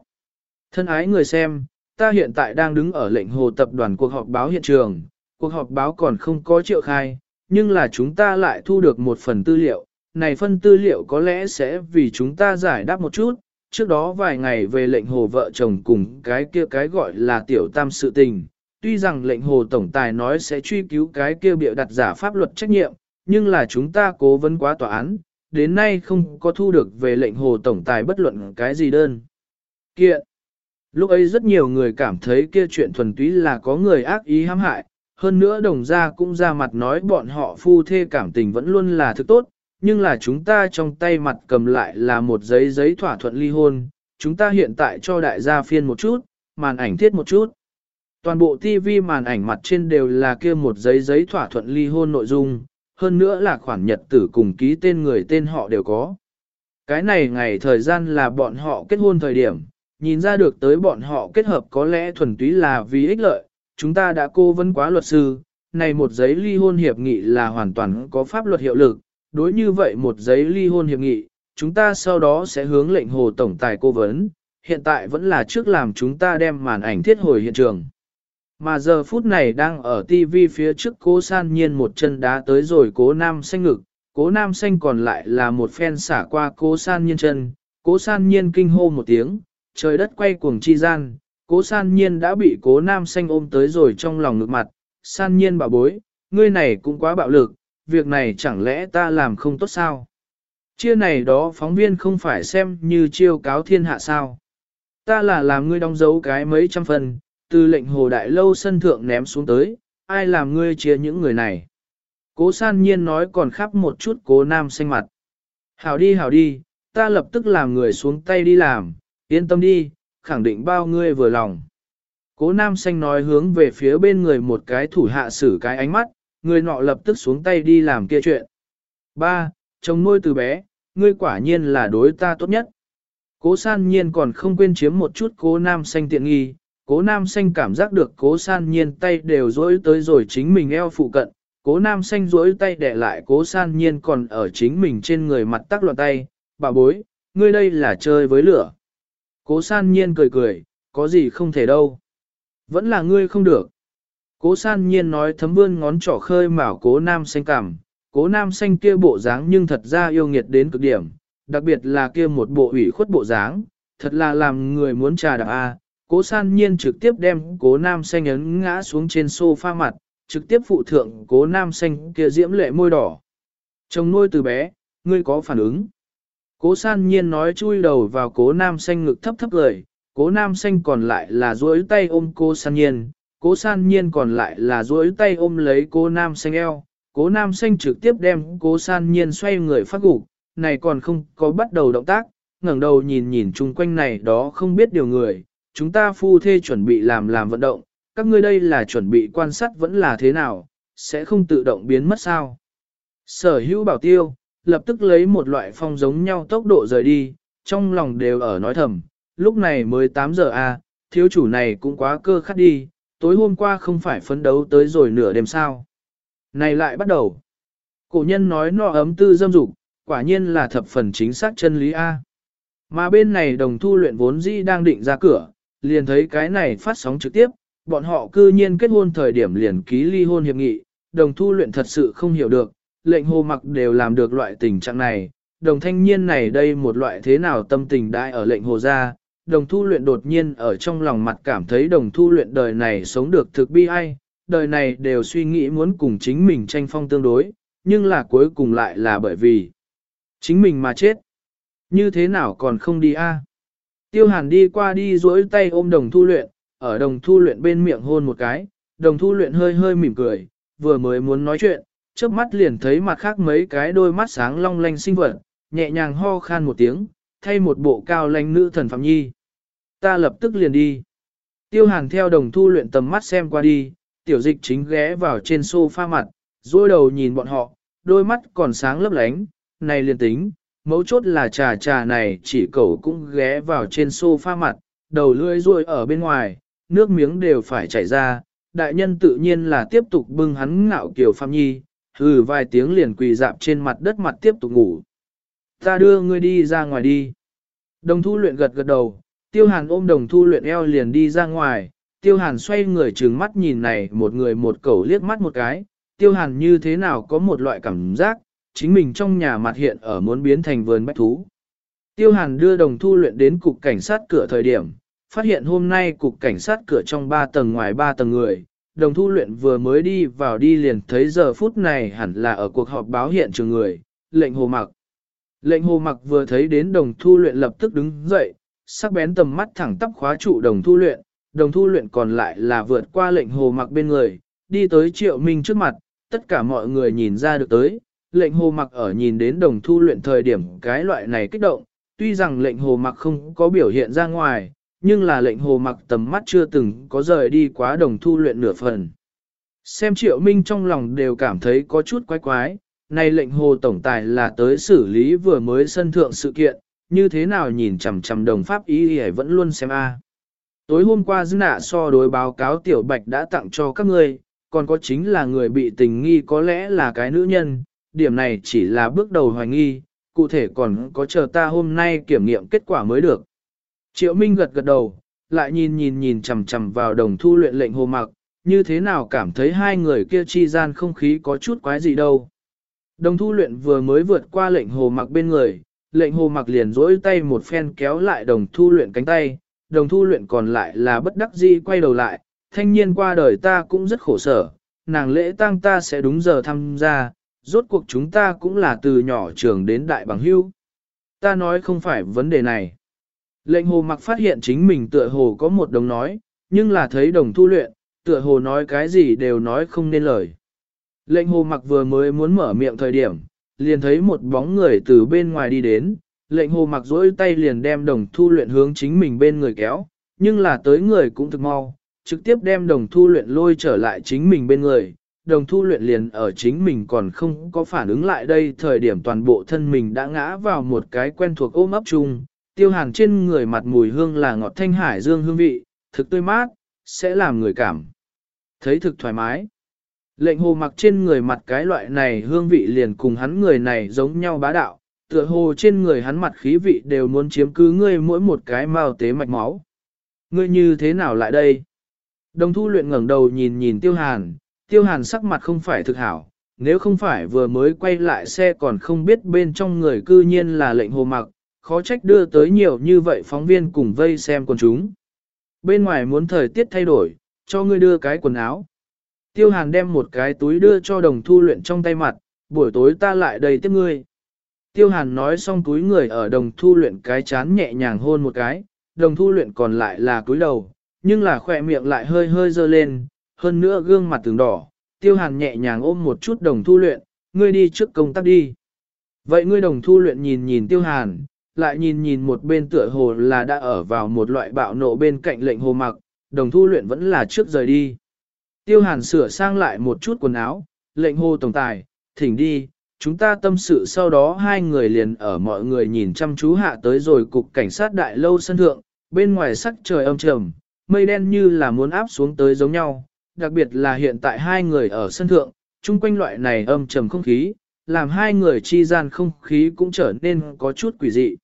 Thân ái người xem, ta hiện tại đang đứng ở lệnh hồ tập đoàn cuộc họp báo hiện trường, cuộc họp báo còn không có triệu khai, nhưng là chúng ta lại thu được một phần tư liệu, này phân tư liệu có lẽ sẽ vì chúng ta giải đáp một chút, trước đó vài ngày về lệnh hồ vợ chồng cùng cái kia cái gọi là tiểu tam sự tình, tuy rằng lệnh hồ tổng tài nói sẽ truy cứu cái kia biểu đặt giả pháp luật trách nhiệm, nhưng là chúng ta cố vấn quá tòa án, đến nay không có thu được về lệnh hồ tổng tài bất luận cái gì đơn. Kiện Lúc ấy rất nhiều người cảm thấy kia chuyện thuần túy là có người ác ý hãm hại, hơn nữa đồng gia cũng ra mặt nói bọn họ phu thê cảm tình vẫn luôn là thứ tốt, nhưng là chúng ta trong tay mặt cầm lại là một giấy giấy thỏa thuận ly hôn, chúng ta hiện tại cho đại gia phiên một chút, màn ảnh thiết một chút. Toàn bộ TV màn ảnh mặt trên đều là kia một giấy giấy thỏa thuận ly hôn nội dung, hơn nữa là khoản nhật tử cùng ký tên người tên họ đều có. Cái này ngày thời gian là bọn họ kết hôn thời điểm, nhìn ra được tới bọn họ kết hợp có lẽ thuần túy là vì ích lợi, chúng ta đã cô vấn quá luật sư, này một giấy ly hôn hiệp nghị là hoàn toàn có pháp luật hiệu lực, đối như vậy một giấy ly hôn hiệp nghị, chúng ta sau đó sẽ hướng lệnh hồ tổng tài cô vấn, hiện tại vẫn là trước làm chúng ta đem màn ảnh thiết hồi hiện trường. Mà giờ phút này đang ở TV phía trước cố san nhiên một chân đá tới rồi cố nam xanh ngực, cố nam xanh còn lại là một phen xả qua cố san nhiên chân, cố san nhiên kinh hô một tiếng, trời đất quay cuồng chi gian, cố san nhiên đã bị cố nam xanh ôm tới rồi trong lòng ngực mặt, san nhiên bảo bối, ngươi này cũng quá bạo lực, việc này chẳng lẽ ta làm không tốt sao? Chia này đó phóng viên không phải xem như chiêu cáo thiên hạ sao? Ta là làm ngươi đóng dấu cái mấy trăm phần, từ lệnh hồ đại lâu sân thượng ném xuống tới, ai làm ngươi chia những người này? Cố san nhiên nói còn khắp một chút cố nam xanh mặt. Hảo đi hảo đi, ta lập tức làm người xuống tay đi làm, yên tâm đi, khẳng định bao ngươi vừa lòng. Cố nam xanh nói hướng về phía bên người một cái thủ hạ xử cái ánh mắt, người nọ lập tức xuống tay đi làm kia chuyện. Ba, chồng nuôi từ bé, ngươi quả nhiên là đối ta tốt nhất. Cố san nhiên còn không quên chiếm một chút cố nam xanh tiện nghi, cố nam xanh cảm giác được cố san nhiên tay đều dối tới rồi chính mình eo phụ cận, cố nam xanh dối tay để lại cố san nhiên còn ở chính mình trên người mặt tắc loạn tay, bà bối, ngươi đây là chơi với lửa. Cố san nhiên cười cười, có gì không thể đâu. Vẫn là ngươi không được. Cố san nhiên nói thấm vươn ngón trỏ khơi mào cố nam xanh cảm, cố nam xanh kia bộ dáng nhưng thật ra yêu nghiệt đến cực điểm, đặc biệt là kia một bộ ủy khuất bộ dáng, thật là làm người muốn trà đạp A. Cố san nhiên trực tiếp đem cố nam xanh ấn ngã xuống trên sofa mặt, trực tiếp phụ thượng cố nam xanh kia diễm lệ môi đỏ. Chồng nuôi từ bé, ngươi có phản ứng. Cố san nhiên nói chui đầu vào cố nam xanh ngực thấp thấp lời, cố nam xanh còn lại là duỗi tay ôm cô san nhiên, cố san nhiên còn lại là duỗi tay ôm lấy cố nam xanh eo, cố nam xanh trực tiếp đem cố san nhiên xoay người phát gục, này còn không có bắt đầu động tác, ngẩng đầu nhìn nhìn chung quanh này đó không biết điều người, chúng ta phu thê chuẩn bị làm làm vận động, các ngươi đây là chuẩn bị quan sát vẫn là thế nào, sẽ không tự động biến mất sao. Sở hữu bảo tiêu, lập tức lấy một loại phong giống nhau tốc độ rời đi, trong lòng đều ở nói thầm, lúc này mới 8 giờ a, à, thiếu chủ này cũng quá cơ khát đi, tối hôm qua không phải phấn đấu tới rồi nửa đêm sao. Này lại bắt đầu. Cổ nhân nói no ấm tư dâm dục, quả nhiên là thập phần chính xác chân lý A. Mà bên này đồng thu luyện vốn dĩ đang định ra cửa, liền thấy cái này phát sóng trực tiếp, bọn họ cư nhiên kết hôn thời điểm liền ký ly hôn hiệp nghị, đồng thu luyện thật sự không hiểu được, lệnh hồ mặc đều làm được loại tình trạng này, đồng thanh niên này đây một loại thế nào tâm tình đại ở lệnh hồ gia, đồng thu luyện đột nhiên ở trong lòng mặt cảm thấy đồng thu luyện đời này sống được thực bi ai, đời này đều suy nghĩ muốn cùng chính mình tranh phong tương đối, nhưng là cuối cùng lại là bởi vì chính mình mà chết. Như thế nào còn không đi a? Tiêu hàn đi qua đi duỗi tay ôm đồng thu luyện, ở đồng thu luyện bên miệng hôn một cái, đồng thu luyện hơi hơi mỉm cười, vừa mới muốn nói chuyện, trước mắt liền thấy mặt khác mấy cái đôi mắt sáng long lanh sinh vật, nhẹ nhàng ho khan một tiếng, thay một bộ cao lanh nữ thần Phạm Nhi. Ta lập tức liền đi. Tiêu hàn theo đồng thu luyện tầm mắt xem qua đi, tiểu dịch chính ghé vào trên sofa mặt, dôi đầu nhìn bọn họ, đôi mắt còn sáng lấp lánh, này liền tính, mấu chốt là trà trà này chỉ cậu cũng ghé vào trên sofa mặt, đầu lưỡi ruồi ở bên ngoài, nước miếng đều phải chảy ra, đại nhân tự nhiên là tiếp tục bưng hắn ngạo kiểu Phạm Nhi, hừ vài tiếng liền quỳ dạp trên mặt đất mặt tiếp tục ngủ. Ta đưa ngươi đi ra ngoài đi. Đồng thu luyện gật gật đầu, tiêu hàn ôm đồng thu luyện eo liền đi ra ngoài, tiêu hàn xoay người trừng mắt nhìn này một người một cẩu liếc mắt một cái, tiêu hàn như thế nào có một loại cảm giác, chính mình trong nhà mặt hiện ở muốn biến thành vườn bách thú. Tiêu hàn đưa đồng thu luyện đến cục cảnh sát cửa thời điểm, phát hiện hôm nay cục cảnh sát cửa trong 3 tầng ngoài 3 tầng người, đồng thu luyện vừa mới đi vào đi liền thấy giờ phút này hẳn là ở cuộc họp báo hiện trường người, lệnh hồ mặc. Lệnh hồ mặc vừa thấy đến đồng thu luyện lập tức đứng dậy, sắc bén tầm mắt thẳng tắp khóa trụ đồng thu luyện, đồng thu luyện còn lại là vượt qua lệnh hồ mặc bên người, đi tới triệu minh trước mặt, tất cả mọi người nhìn ra được tới, lệnh hồ mặc ở nhìn đến đồng thu luyện thời điểm cái loại này kích động, tuy rằng lệnh hồ mặc không có biểu hiện ra ngoài, nhưng là lệnh hồ mặc tầm mắt chưa từng có rời đi quá đồng thu luyện nửa phần. Xem triệu minh trong lòng đều cảm thấy có chút quái quái, này lệnh hồ tổng tài là tới xử lý vừa mới sân thượng sự kiện, như thế nào nhìn chằm chằm đồng pháp ý thì vẫn luôn xem a. Tối hôm qua dư nạ so đối báo cáo tiểu bạch đã tặng cho các ngươi, còn có chính là người bị tình nghi có lẽ là cái nữ nhân, điểm này chỉ là bước đầu hoài nghi, cụ thể còn có chờ ta hôm nay kiểm nghiệm kết quả mới được. Triệu Minh gật gật đầu, lại nhìn nhìn nhìn chằm chằm vào đồng thu luyện lệnh hồ mặc, như thế nào cảm thấy hai người kia chi gian không khí có chút quái gì đâu. Đồng thu luyện vừa mới vượt qua lệnh hồ mặc bên người, lệnh hồ mặc liền dỗi tay một phen kéo lại đồng thu luyện cánh tay, đồng thu luyện còn lại là bất đắc dĩ quay đầu lại, thanh niên qua đời ta cũng rất khổ sở, nàng lễ tang ta sẽ đúng giờ tham gia, rốt cuộc chúng ta cũng là từ nhỏ trường đến đại bằng hưu. Ta nói không phải vấn đề này. Lệnh hồ mặc phát hiện chính mình tựa hồ có một đồng nói, nhưng là thấy đồng thu luyện, tựa hồ nói cái gì đều nói không nên lời. Lệnh hồ mặc vừa mới muốn mở miệng thời điểm, liền thấy một bóng người từ bên ngoài đi đến, lệnh hồ mặc dỗi tay liền đem đồng thu luyện hướng chính mình bên người kéo, nhưng là tới người cũng thực mau, trực tiếp đem đồng thu luyện lôi trở lại chính mình bên người. Đồng thu luyện liền ở chính mình còn không có phản ứng lại đây thời điểm toàn bộ thân mình đã ngã vào một cái quen thuộc ôm ấp chung, tiêu hàn trên người mặt mùi hương là ngọt thanh hải dương hương vị, thực tươi mát, sẽ làm người cảm. Thấy thực thoải mái. Lệnh hồ mặc trên người mặt cái loại này hương vị liền cùng hắn người này giống nhau bá đạo, tựa hồ trên người hắn mặt khí vị đều muốn chiếm cứ ngươi mỗi một cái mao tế mạch máu. Ngươi như thế nào lại đây? Đồng thu luyện ngẩng đầu nhìn nhìn tiêu hàn, tiêu hàn sắc mặt không phải thực hảo, nếu không phải vừa mới quay lại xe còn không biết bên trong người cư nhiên là lệnh hồ mặc, khó trách đưa tới nhiều như vậy phóng viên cùng vây xem quần chúng. Bên ngoài muốn thời tiết thay đổi, cho ngươi đưa cái quần áo. Tiêu hàn đem một cái túi đưa cho đồng thu luyện trong tay mặt, buổi tối ta lại đầy tiếp ngươi. Tiêu hàn nói xong túi người ở đồng thu luyện cái chán nhẹ nhàng hôn một cái, đồng thu luyện còn lại là túi đầu, nhưng là khỏe miệng lại hơi hơi dơ lên, hơn nữa gương mặt từng đỏ. Tiêu hàn nhẹ nhàng ôm một chút đồng thu luyện, ngươi đi trước công tác đi. Vậy ngươi đồng thu luyện nhìn nhìn tiêu hàn, lại nhìn nhìn một bên tựa hồ là đã ở vào một loại bạo nộ bên cạnh lệnh hồ mặc, đồng thu luyện vẫn là trước rời đi. Tiêu hàn sửa sang lại một chút quần áo, lệnh hồ tổng tài, thỉnh đi, chúng ta tâm sự sau đó hai người liền ở mọi người nhìn chăm chú hạ tới rồi cục cảnh sát đại lâu sân thượng, bên ngoài sắc trời âm trầm, mây đen như là muốn áp xuống tới giống nhau, đặc biệt là hiện tại hai người ở sân thượng, chung quanh loại này âm trầm không khí, làm hai người chi gian không khí cũng trở nên có chút quỷ dị.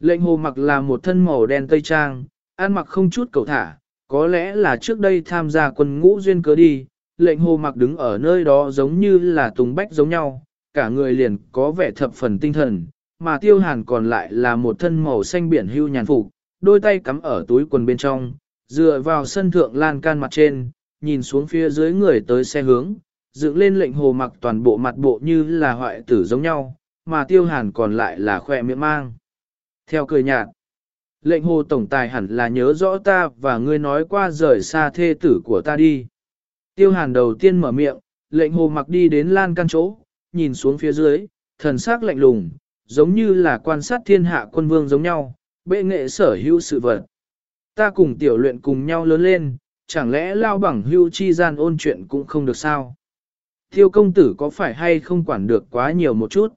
Lệnh hồ mặc là một thân màu đen tây trang, ăn mặc không chút cầu thả, có lẽ là trước đây tham gia quân ngũ duyên cớ đi, lệnh hồ mặc đứng ở nơi đó giống như là tùng bách giống nhau, cả người liền có vẻ thập phần tinh thần, mà tiêu hàn còn lại là một thân màu xanh biển hưu nhàn phục, đôi tay cắm ở túi quần bên trong, dựa vào sân thượng lan can mặt trên, nhìn xuống phía dưới người tới xe hướng, dựng lên lệnh hồ mặc toàn bộ mặt bộ như là hoại tử giống nhau, mà tiêu hàn còn lại là khoe miệng mang. Theo cười nhạt, lệnh hồ tổng tài hẳn là nhớ rõ ta và ngươi nói qua rời xa thê tử của ta đi. Tiêu hàn đầu tiên mở miệng, lệnh hồ mặc đi đến lan căn chỗ, nhìn xuống phía dưới, thần sắc lạnh lùng, giống như là quan sát thiên hạ quân vương giống nhau, bệ nghệ sở hữu sự vật. Ta cùng tiểu luyện cùng nhau lớn lên, chẳng lẽ lao bằng hưu chi gian ôn chuyện cũng không được sao? Tiêu công tử có phải hay không quản được quá nhiều một chút?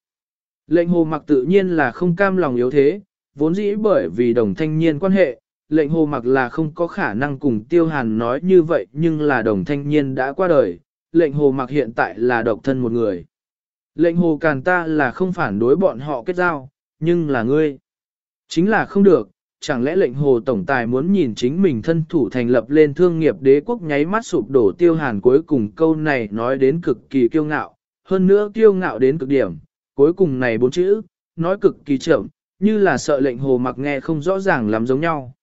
Lệnh hồ mặc tự nhiên là không cam lòng yếu thế, vốn dĩ bởi vì đồng thanh niên quan hệ, lệnh hồ mặc là không có khả năng cùng tiêu hàn nói như vậy nhưng là đồng thanh niên đã qua đời, lệnh hồ mặc hiện tại là độc thân một người. Lệnh hồ càn ta là không phản đối bọn họ kết giao, nhưng là ngươi. Chính là không được, chẳng lẽ lệnh hồ tổng tài muốn nhìn chính mình thân thủ thành lập lên thương nghiệp đế quốc nháy mắt sụp đổ tiêu hàn cuối cùng câu này nói đến cực kỳ kiêu ngạo, hơn nữa kiêu ngạo đến cực điểm, cuối cùng này bốn chữ, nói cực kỳ chậm, như là sợ lệnh hồ mặc nghe không rõ ràng lắm giống nhau.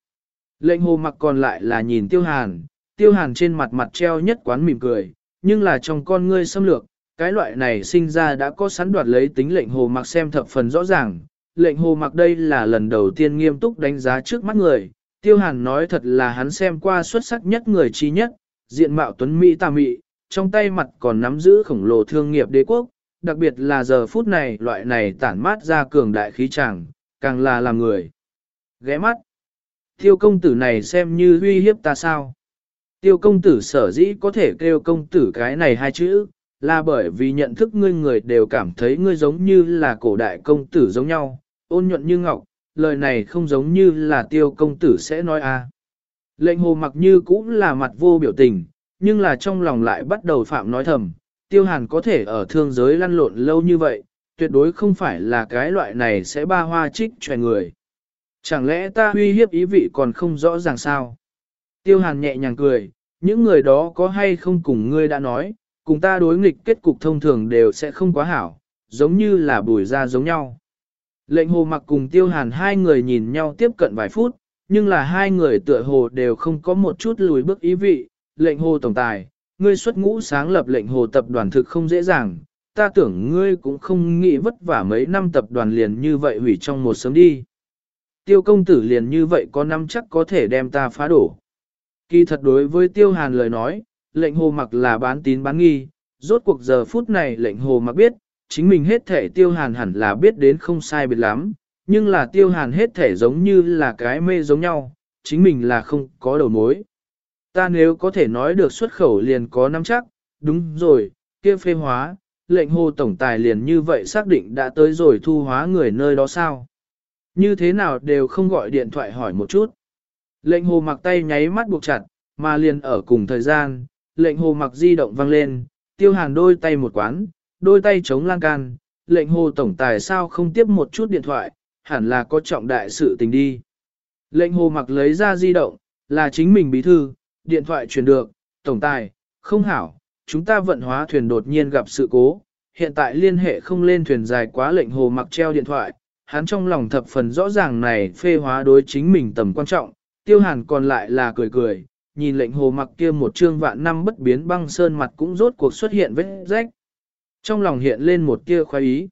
Lệnh hồ mặc còn lại là nhìn tiêu hàn, tiêu hàn trên mặt mặt treo nhất quán mỉm cười, nhưng là trong con ngươi xâm lược, cái loại này sinh ra đã có sẵn đoạt lấy tính lệnh hồ mặc xem thập phần rõ ràng. Lệnh hồ mặc đây là lần đầu tiên nghiêm túc đánh giá trước mắt người, tiêu hàn nói thật là hắn xem qua xuất sắc nhất người trí nhất, diện mạo tuấn Mỹ tà mị, trong tay mặt còn nắm giữ khổng lồ thương nghiệp đế quốc, đặc biệt là giờ phút này loại này tản mát ra cường đại khí chàng, càng là làm người. Ghé mắt, tiêu công tử này xem như uy hiếp ta sao. Tiêu công tử sở dĩ có thể kêu công tử cái này hai chữ, là bởi vì nhận thức ngươi người đều cảm thấy ngươi giống như là cổ đại công tử giống nhau, ôn nhuận như ngọc, lời này không giống như là tiêu công tử sẽ nói a. À. Lệnh hồ mặc như cũng là mặt vô biểu tình, nhưng là trong lòng lại bắt đầu phạm nói thầm, tiêu hàn có thể ở thương giới lăn lộn lâu như vậy, tuyệt đối không phải là cái loại này sẽ ba hoa trích chòe người. Chẳng lẽ ta uy hiếp ý vị còn không rõ ràng sao? Tiêu hàn nhẹ nhàng cười, những người đó có hay không cùng ngươi đã nói, cùng ta đối nghịch kết cục thông thường đều sẽ không quá hảo, giống như là bùi ra giống nhau. Lệnh hồ mặc cùng tiêu hàn hai người nhìn nhau tiếp cận vài phút, nhưng là hai người tựa hồ đều không có một chút lùi bước ý vị. Lệnh hồ tổng tài, ngươi xuất ngũ sáng lập lệnh hồ tập đoàn thực không dễ dàng, ta tưởng ngươi cũng không nghĩ vất vả mấy năm tập đoàn liền như vậy hủy trong một sớm đi. Tiêu công tử liền như vậy có năm chắc có thể đem ta phá đổ. Kỳ thật đối với tiêu hàn lời nói, lệnh hồ mặc là bán tín bán nghi, rốt cuộc giờ phút này lệnh hồ mặc biết, chính mình hết thể tiêu hàn hẳn là biết đến không sai biệt lắm, nhưng là tiêu hàn hết thể giống như là cái mê giống nhau, chính mình là không có đầu mối. Ta nếu có thể nói được xuất khẩu liền có năm chắc, đúng rồi, kia phê hóa, lệnh hồ tổng tài liền như vậy xác định đã tới rồi thu hóa người nơi đó sao. Như thế nào đều không gọi điện thoại hỏi một chút. Lệnh hồ mặc tay nháy mắt buộc chặt, mà liền ở cùng thời gian, lệnh hồ mặc di động vang lên, tiêu hàn đôi tay một quán, đôi tay chống lan can, lệnh hồ tổng tài sao không tiếp một chút điện thoại, hẳn là có trọng đại sự tình đi. Lệnh hồ mặc lấy ra di động, là chính mình bí thư, điện thoại truyền được, tổng tài, không hảo, chúng ta vận hóa thuyền đột nhiên gặp sự cố, hiện tại liên hệ không lên thuyền dài quá lệnh hồ mặc treo điện thoại, hắn trong lòng thập phần rõ ràng này phê hóa đối chính mình tầm quan trọng, tiêu hàn còn lại là cười cười, nhìn lệnh hồ mặc kia một trương vạn năm bất biến băng sơn mặt cũng rốt cuộc xuất hiện vết rách. Trong lòng hiện lên một tia khoái ý.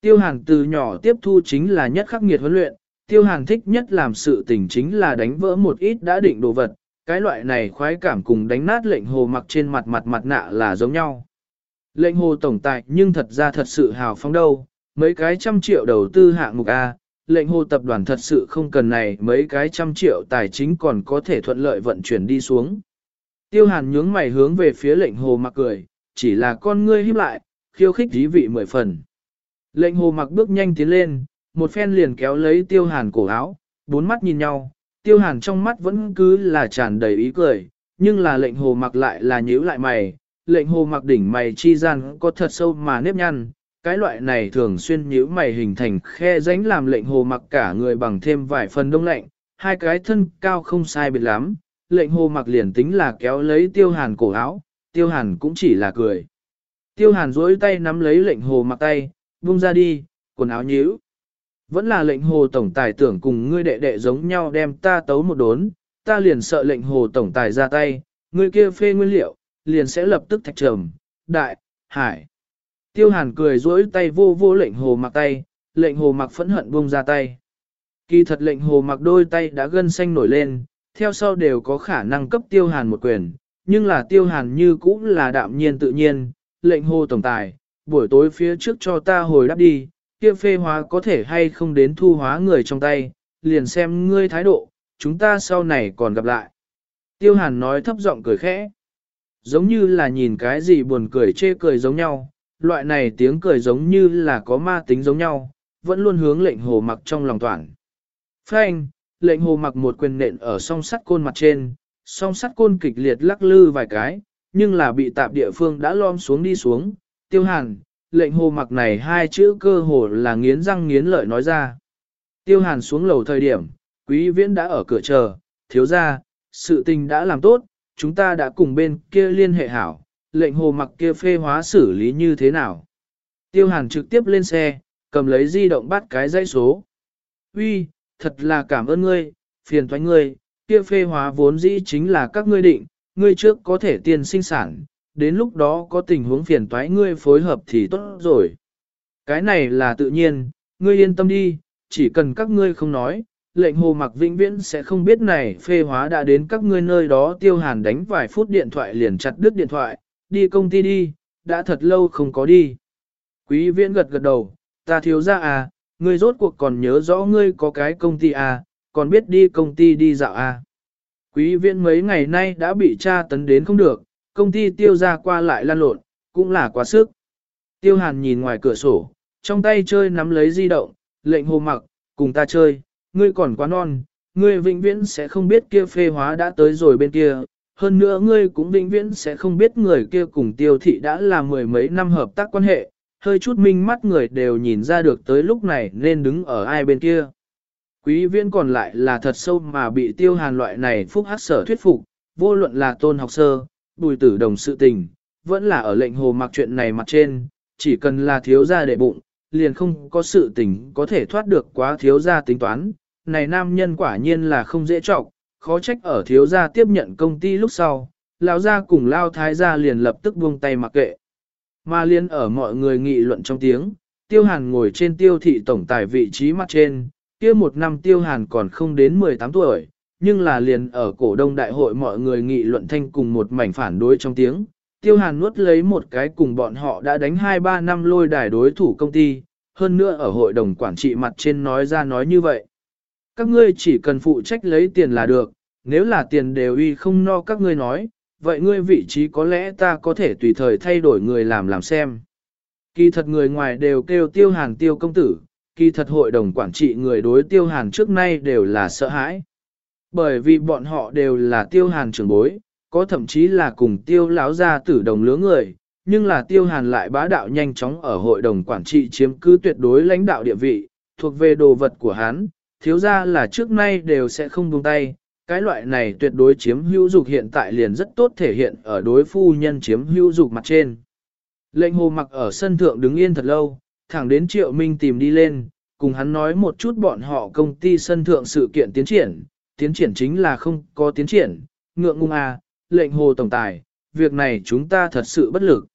Tiêu hàn từ nhỏ tiếp thu chính là nhất khắc nghiệt huấn luyện, tiêu hàn thích nhất làm sự tình chính là đánh vỡ một ít đã định đồ vật, cái loại này khoái cảm cùng đánh nát lệnh hồ mặc trên mặt mặt mặt nạ là giống nhau. Lệnh hồ tổng tài nhưng thật ra thật sự hào phóng đâu, mấy cái trăm triệu đầu tư hạng mục A, lệnh hồ tập đoàn thật sự không cần này mấy cái trăm triệu tài chính còn có thể thuận lợi vận chuyển đi xuống. Tiêu hàn nhướng mày hướng về phía lệnh hồ mặc cười, chỉ là con ngươi híp lại, khiêu khích dí vị mười phần. Lệnh hồ mặc bước nhanh tiến lên, một phen liền kéo lấy tiêu hàn cổ áo, bốn mắt nhìn nhau, tiêu hàn trong mắt vẫn cứ là tràn đầy ý cười, nhưng là lệnh hồ mặc lại là nhíu lại mày, lệnh hồ mặc đỉnh mày chi gian có thật sâu mà nếp nhăn, cái loại này thường xuyên nhíu mày hình thành khe rãnh làm lệnh hồ mặc cả người bằng thêm vài phần đông lạnh, hai cái thân cao không sai biệt lắm, lệnh hồ mặc liền tính là kéo lấy tiêu hàn cổ áo, tiêu hàn cũng chỉ là cười. Tiêu hàn duỗi tay nắm lấy lệnh hồ mặc tay, buông ra đi, quần áo nhíu. Vẫn là lệnh hồ tổng tài tưởng cùng ngươi đệ đệ giống nhau đem ta tấu một đốn, ta liền sợ lệnh hồ tổng tài ra tay, ngươi kia phê nguyên liệu, liền sẽ lập tức thạch trầm, đại, hải. Tiêu hàn cười rỗi tay vô vô lệnh hồ mặc tay, lệnh hồ mặc phẫn hận buông ra tay. Kỳ thật lệnh hồ mặc đôi tay đã gân xanh nổi lên, theo sau đều có khả năng cấp tiêu hàn một quyền, nhưng là tiêu hàn như cũng là đạm nhiên tự nhiên, lệnh hồ tổng tài, buổi tối phía trước cho ta hồi đáp đi, kia phê hóa có thể hay không đến thu hóa người trong tay, liền xem ngươi thái độ, chúng ta sau này còn gặp lại. Tiêu hàn nói thấp giọng cười khẽ, giống như là nhìn cái gì buồn cười chê cười giống nhau, loại này tiếng cười giống như là có ma tính giống nhau, vẫn luôn hướng lệnh hồ mặc trong lòng toàn. Phanh, lệnh hồ mặc một quyền nện ở song sắt côn mặt trên, song sắt côn kịch liệt lắc lư vài cái, nhưng là bị tạp địa phương đã lom xuống đi xuống, tiêu hàn, lệnh hồ mặc này hai chữ cơ hồ là nghiến răng nghiến lợi nói ra. Tiêu hàn xuống lầu thời điểm, quý viễn đã ở cửa chờ, thiếu ra, sự tình đã làm tốt, chúng ta đã cùng bên kia liên hệ hảo, lệnh hồ mặc kia phê hóa xử lý như thế nào. Tiêu hàn trực tiếp lên xe, cầm lấy di động bắt cái dãy số. Uy, thật là cảm ơn ngươi, phiền thoái ngươi, kia phê hóa vốn dĩ chính là các ngươi định, ngươi trước có thể tiền sinh sản, đến lúc đó có tình huống phiền toái ngươi phối hợp thì tốt rồi. Cái này là tự nhiên, ngươi yên tâm đi, chỉ cần các ngươi không nói, lệnh hồ mặc vĩnh viễn sẽ không biết này phê hóa đã đến các ngươi nơi đó tiêu hàn đánh vài phút điện thoại liền chặt đứt điện thoại, đi công ty đi, đã thật lâu không có đi. Quý viễn gật gật đầu, ta thiếu ra à, ngươi rốt cuộc còn nhớ rõ ngươi có cái công ty à, còn biết đi công ty đi dạo à. Quý viễn mấy ngày nay đã bị tra tấn đến không được, công ty tiêu ra qua lại lan lộn, cũng là quá sức. Tiêu hàn nhìn ngoài cửa sổ, trong tay chơi nắm lấy di động, lệnh hồ mặc, cùng ta chơi, ngươi còn quá non, ngươi vĩnh viễn sẽ không biết kia phê hóa đã tới rồi bên kia, hơn nữa ngươi cũng vĩnh viễn sẽ không biết người kia cùng tiêu thị đã là mười mấy năm hợp tác quan hệ, hơi chút minh mắt người đều nhìn ra được tới lúc này nên đứng ở ai bên kia. Quý viễn còn lại là thật sâu mà bị tiêu hàn loại này phúc hát sở thuyết phục, vô luận là tôn học sơ, bùi tử đồng sự tình, vẫn là ở lệnh hồ mặc chuyện này mặt trên, chỉ cần là thiếu gia đệ bụng, liền không có sự tình có thể thoát được quá thiếu gia tính toán. Này nam nhân quả nhiên là không dễ trọng, khó trách ở thiếu gia tiếp nhận công ty lúc sau, lão gia cùng lao thái gia liền lập tức buông tay mặc kệ. Mà liên ở mọi người nghị luận trong tiếng, tiêu hàn ngồi trên tiêu thị tổng tài vị trí mặt trên, kia một năm tiêu hàn còn không đến 18 tuổi, nhưng là liền ở cổ đông đại hội mọi người nghị luận thanh cùng một mảnh phản đối trong tiếng. Tiêu hàn nuốt lấy một cái cùng bọn họ đã đánh 2-3 năm lôi đài đối thủ công ty, hơn nữa ở hội đồng quản trị mặt trên nói ra nói như vậy. Các ngươi chỉ cần phụ trách lấy tiền là được, nếu là tiền đều uy không no các ngươi nói, vậy ngươi vị trí có lẽ ta có thể tùy thời thay đổi người làm làm xem. Kỳ thật người ngoài đều kêu tiêu hàn tiêu công tử, kỳ thật hội đồng quản trị người đối tiêu hàn trước nay đều là sợ hãi. Bởi vì bọn họ đều là tiêu hàn trưởng bối, có thậm chí là cùng tiêu láo ra tử đồng lứa người, nhưng là tiêu hàn lại bá đạo nhanh chóng ở hội đồng quản trị chiếm cứ tuyệt đối lãnh đạo địa vị, thuộc về đồ vật của hắn, thiếu ra là trước nay đều sẽ không buông tay, cái loại này tuyệt đối chiếm hữu dục hiện tại liền rất tốt thể hiện ở đối phu nhân chiếm hữu dục mặt trên. Lệnh hồ mặc ở sân thượng đứng yên thật lâu, thẳng đến triệu minh tìm đi lên, cùng hắn nói một chút bọn họ công ty sân thượng sự kiện tiến triển, tiến triển chính là không có tiến triển, ngượng ngung à, lệnh hồ tổng tài, việc này chúng ta thật sự bất lực.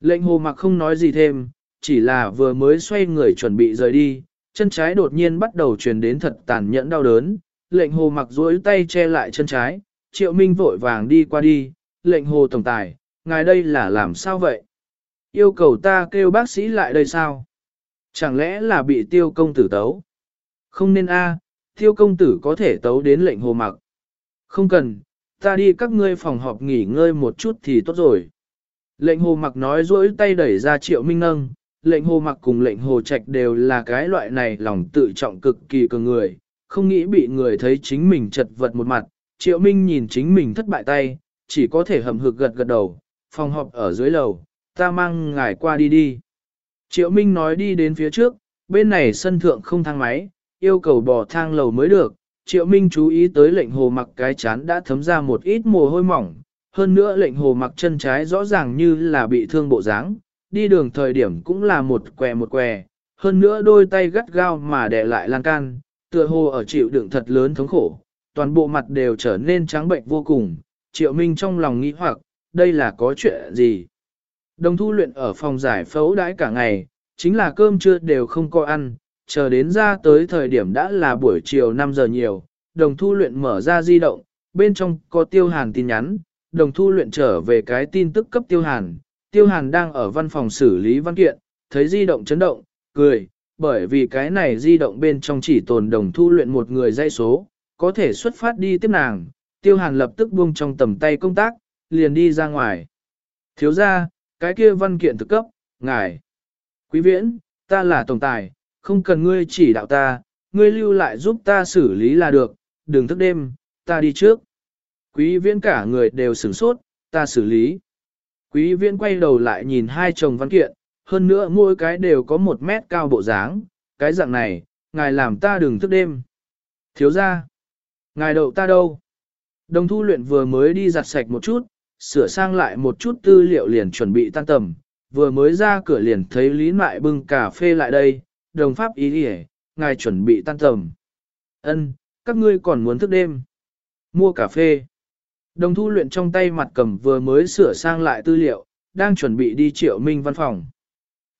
Lệnh hồ mặc không nói gì thêm, chỉ là vừa mới xoay người chuẩn bị rời đi, chân trái đột nhiên bắt đầu truyền đến thật tàn nhẫn đau đớn, lệnh hồ mặc duỗi tay che lại chân trái, triệu minh vội vàng đi qua đi, lệnh hồ tổng tài, ngài đây là làm sao vậy? Yêu cầu ta kêu bác sĩ lại đây sao? Chẳng lẽ là bị tiêu công tử tấu? Không nên a, tiêu công tử có thể tấu đến lệnh hồ mặc. Không cần, ta đi các ngươi phòng họp nghỉ ngơi một chút thì tốt rồi. Lệnh hồ mặc nói rỗi tay đẩy ra triệu minh nâng, lệnh hồ mặc cùng lệnh hồ trạch đều là cái loại này lòng tự trọng cực kỳ cường người, không nghĩ bị người thấy chính mình chật vật một mặt, triệu minh nhìn chính mình thất bại tay, chỉ có thể hầm hực gật gật đầu, phòng họp ở dưới lầu, ta mang ngài qua đi đi. Triệu minh nói đi đến phía trước, bên này sân thượng không thang máy, yêu cầu bỏ thang lầu mới được, Triệu Minh chú ý tới lệnh hồ mặc cái chán đã thấm ra một ít mồ hôi mỏng, hơn nữa lệnh hồ mặc chân trái rõ ràng như là bị thương bộ dáng, đi đường thời điểm cũng là một què một què, hơn nữa đôi tay gắt gao mà đè lại lan can, tựa hồ ở chịu đựng thật lớn thống khổ, toàn bộ mặt đều trở nên trắng bệnh vô cùng, triệu minh trong lòng nghĩ hoặc, đây là có chuyện gì? Đồng thu luyện ở phòng giải phẫu đãi cả ngày, chính là cơm trưa đều không có ăn, chờ đến ra tới thời điểm đã là buổi chiều 5 giờ nhiều, đồng thu luyện mở ra di động, bên trong có tiêu hàn tin nhắn, đồng thu luyện trở về cái tin tức cấp tiêu hàn, tiêu hàn đang ở văn phòng xử lý văn kiện, thấy di động chấn động, cười, bởi vì cái này di động bên trong chỉ tồn đồng thu luyện một người dây số, có thể xuất phát đi tiếp nàng, tiêu hàn lập tức buông trong tầm tay công tác, liền đi ra ngoài. Thiếu ra, cái kia văn kiện thực cấp, ngài. Quý viễn, ta là tổng tài, không cần ngươi chỉ đạo ta, ngươi lưu lại giúp ta xử lý là được, đừng thức đêm, ta đi trước. Quý viễn cả người đều sửng sốt, ta xử lý. Quý viễn quay đầu lại nhìn hai chồng văn kiện, hơn nữa mỗi cái đều có một mét cao bộ dáng, cái dạng này, ngài làm ta đừng thức đêm. Thiếu ra, ngài đậu ta đâu? Đồng thu luyện vừa mới đi giặt sạch một chút, sửa sang lại một chút tư liệu liền chuẩn bị tan tầm, vừa mới ra cửa liền thấy Lý Mại bưng cà phê lại đây, đồng pháp ý ỉa ngài chuẩn bị tan tầm. Ân, các ngươi còn muốn thức đêm. Mua cà phê. Đồng thu luyện trong tay mặt cầm vừa mới sửa sang lại tư liệu, đang chuẩn bị đi triệu minh văn phòng.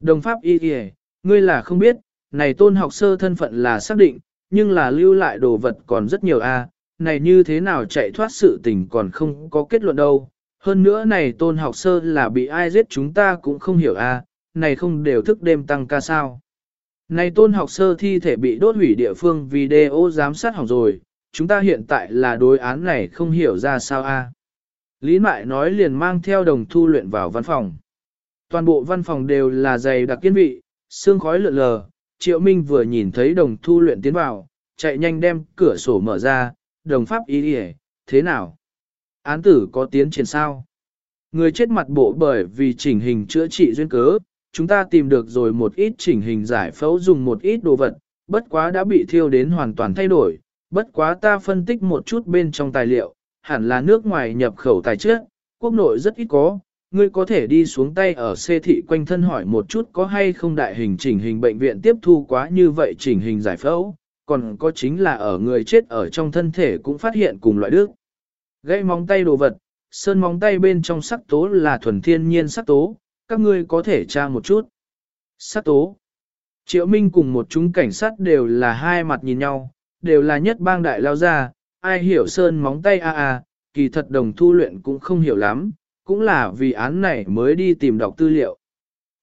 Đồng pháp y ỉa ngươi là không biết, này tôn học sơ thân phận là xác định, nhưng là lưu lại đồ vật còn rất nhiều a. này như thế nào chạy thoát sự tình còn không có kết luận đâu. Hơn nữa này tôn học sơ là bị ai giết chúng ta cũng không hiểu a, này không đều thức đêm tăng ca sao. Này tôn học sơ thi thể bị đốt hủy địa phương video giám sát hỏng rồi, chúng ta hiện tại là đối án này không hiểu ra sao a. Lý Mại nói liền mang theo đồng thu luyện vào văn phòng. Toàn bộ văn phòng đều là dày đặc kiên vị, xương khói lượn lờ, Triệu Minh vừa nhìn thấy đồng thu luyện tiến vào, chạy nhanh đem cửa sổ mở ra, đồng pháp ý đi thế nào? Án tử có tiến triển sao? Người chết mặt bộ bởi vì chỉnh hình chữa trị duyên cớ, chúng ta tìm được rồi một ít chỉnh hình giải phẫu dùng một ít đồ vật, bất quá đã bị thiêu đến hoàn toàn thay đổi, bất quá ta phân tích một chút bên trong tài liệu, hẳn là nước ngoài nhập khẩu tài chất, quốc nội rất ít có, ngươi có thể đi xuống tay ở xê thị quanh thân hỏi một chút có hay không đại hình chỉnh hình bệnh viện tiếp thu quá như vậy chỉnh hình giải phẫu, còn có chính là ở người chết ở trong thân thể cũng phát hiện cùng loại đức. Gây móng tay đồ vật, sơn móng tay bên trong sắc tố là thuần thiên nhiên sắc tố, các ngươi có thể tra một chút. Sát tố. Triệu Minh cùng một chúng cảnh sát đều là hai mặt nhìn nhau, đều là nhất bang đại lao ra, ai hiểu sơn móng tay a a, kỳ thật đồng thu luyện cũng không hiểu lắm, cũng là vì án này mới đi tìm đọc tư liệu.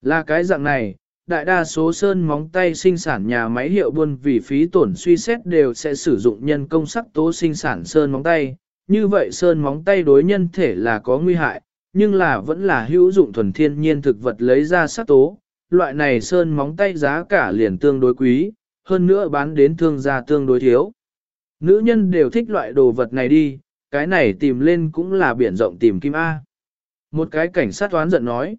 Là cái dạng này, đại đa số sơn móng tay sinh sản nhà máy hiệu buôn vì phí tổn suy xét đều sẽ sử dụng nhân công sắc tố sinh sản sơn móng tay. Như vậy sơn móng tay đối nhân thể là có nguy hại, nhưng là vẫn là hữu dụng thuần thiên nhiên thực vật lấy ra sắc tố. Loại này sơn móng tay giá cả liền tương đối quý, hơn nữa bán đến thương gia tương đối thiếu. Nữ nhân đều thích loại đồ vật này đi, cái này tìm lên cũng là biển rộng tìm kim A. Một cái cảnh sát toán giận nói,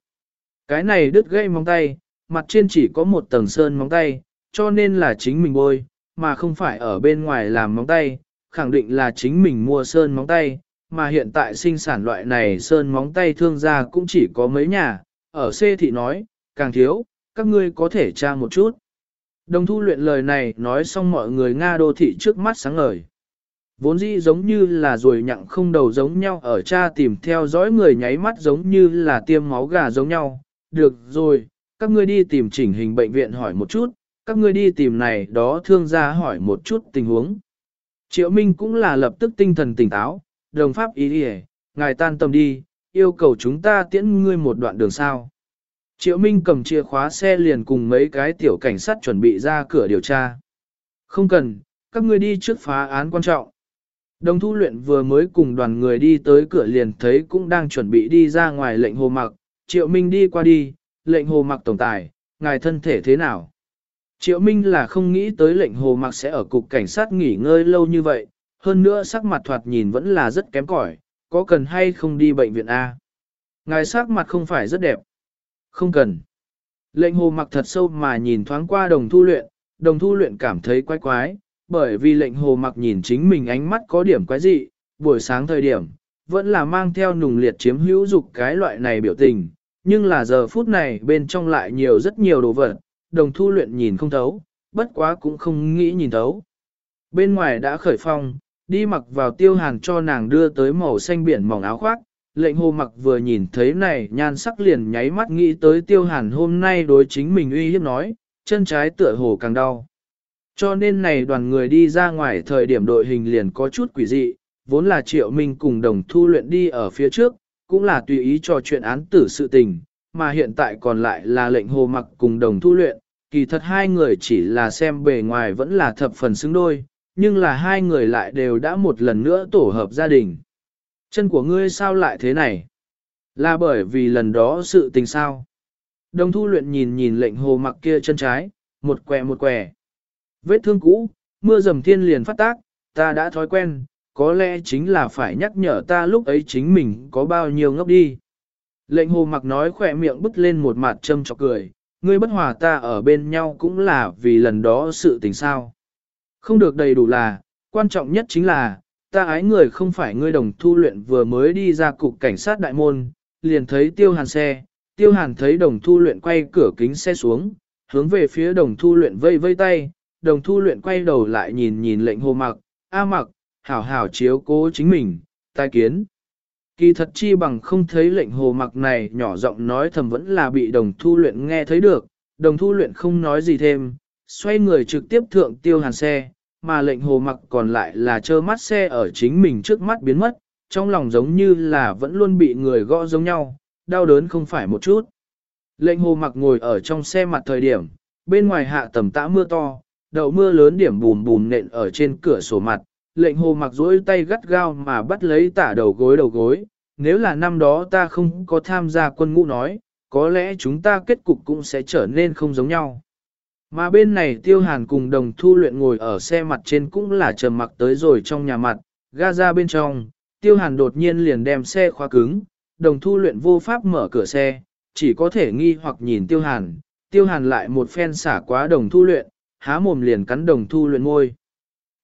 cái này đứt gây móng tay, mặt trên chỉ có một tầng sơn móng tay, cho nên là chính mình bôi, mà không phải ở bên ngoài làm móng tay, khẳng định là chính mình mua sơn móng tay, mà hiện tại sinh sản loại này sơn móng tay thương gia cũng chỉ có mấy nhà, ở C thị nói, càng thiếu, các ngươi có thể tra một chút. Đồng thu luyện lời này nói xong mọi người Nga đô thị trước mắt sáng ngời. Vốn dĩ giống như là rồi nhặng không đầu giống nhau ở cha tìm theo dõi người nháy mắt giống như là tiêm máu gà giống nhau. Được rồi, các ngươi đi tìm chỉnh hình bệnh viện hỏi một chút, các ngươi đi tìm này đó thương gia hỏi một chút tình huống. Triệu Minh cũng là lập tức tinh thần tỉnh táo, đồng pháp ý đi ngài tan tâm đi, yêu cầu chúng ta tiễn ngươi một đoạn đường sao. Triệu Minh cầm chìa khóa xe liền cùng mấy cái tiểu cảnh sát chuẩn bị ra cửa điều tra. Không cần, các ngươi đi trước phá án quan trọng. Đồng thu luyện vừa mới cùng đoàn người đi tới cửa liền thấy cũng đang chuẩn bị đi ra ngoài lệnh hồ mặc. Triệu Minh đi qua đi, lệnh hồ mặc tổng tài, ngài thân thể thế nào? Triệu Minh là không nghĩ tới lệnh hồ mặc sẽ ở cục cảnh sát nghỉ ngơi lâu như vậy, hơn nữa sắc mặt thoạt nhìn vẫn là rất kém cỏi, có cần hay không đi bệnh viện A? Ngài sắc mặt không phải rất đẹp. Không cần. Lệnh hồ mặc thật sâu mà nhìn thoáng qua đồng thu luyện, đồng thu luyện cảm thấy quái quái, bởi vì lệnh hồ mặc nhìn chính mình ánh mắt có điểm quái dị, buổi sáng thời điểm, vẫn là mang theo nùng liệt chiếm hữu dục cái loại này biểu tình, nhưng là giờ phút này bên trong lại nhiều rất nhiều đồ vật, đồng thu luyện nhìn không thấu, bất quá cũng không nghĩ nhìn thấu. Bên ngoài đã khởi phong, đi mặc vào tiêu hàn cho nàng đưa tới màu xanh biển mỏng áo khoác, lệnh hồ mặc vừa nhìn thấy này nhan sắc liền nháy mắt nghĩ tới tiêu hàn hôm nay đối chính mình uy hiếp nói, chân trái tựa hồ càng đau. Cho nên này đoàn người đi ra ngoài thời điểm đội hình liền có chút quỷ dị, vốn là triệu minh cùng đồng thu luyện đi ở phía trước, cũng là tùy ý cho chuyện án tử sự tình, mà hiện tại còn lại là lệnh hồ mặc cùng đồng thu luyện, kỳ thật hai người chỉ là xem bề ngoài vẫn là thập phần xứng đôi, nhưng là hai người lại đều đã một lần nữa tổ hợp gia đình. Chân của ngươi sao lại thế này? Là bởi vì lần đó sự tình sao? Đồng thu luyện nhìn nhìn lệnh hồ mặc kia chân trái, một quẹ một quẹ. Vết thương cũ, mưa dầm thiên liền phát tác, ta đã thói quen, có lẽ chính là phải nhắc nhở ta lúc ấy chính mình có bao nhiêu ngốc đi. Lệnh hồ mặc nói khỏe miệng bứt lên một mặt châm chọc cười, ngươi bất hòa ta ở bên nhau cũng là vì lần đó sự tình sao. Không được đầy đủ là, quan trọng nhất chính là, ta ái người không phải ngươi đồng thu luyện vừa mới đi ra cục cảnh sát đại môn, liền thấy tiêu hàn xe, tiêu hàn thấy đồng thu luyện quay cửa kính xe xuống, hướng về phía đồng thu luyện vây vây tay, đồng thu luyện quay đầu lại nhìn nhìn lệnh hồ mặc, a mặc, hảo hảo chiếu cố chính mình, tai kiến. Kỳ thật chi bằng không thấy lệnh hồ mặc này nhỏ giọng nói thầm vẫn là bị đồng thu luyện nghe thấy được, đồng thu luyện không nói gì thêm, xoay người trực tiếp thượng tiêu hàn xe, mà lệnh hồ mặc còn lại là trơ mắt xe ở chính mình trước mắt biến mất, trong lòng giống như là vẫn luôn bị người gõ giống nhau, đau đớn không phải một chút. Lệnh hồ mặc ngồi ở trong xe mặt thời điểm, bên ngoài hạ tầm tã mưa to, đậu mưa lớn điểm bùm bùm nện ở trên cửa sổ mặt, lệnh hồ mặc duỗi tay gắt gao mà bắt lấy tả đầu gối đầu gối, nếu là năm đó ta không có tham gia quân ngũ nói, có lẽ chúng ta kết cục cũng sẽ trở nên không giống nhau. Mà bên này tiêu hàn cùng đồng thu luyện ngồi ở xe mặt trên cũng là trầm mặc tới rồi trong nhà mặt, ga ra bên trong, tiêu hàn đột nhiên liền đem xe khóa cứng, đồng thu luyện vô pháp mở cửa xe, chỉ có thể nghi hoặc nhìn tiêu hàn, tiêu hàn lại một phen xả quá đồng thu luyện, há mồm liền cắn đồng thu luyện môi.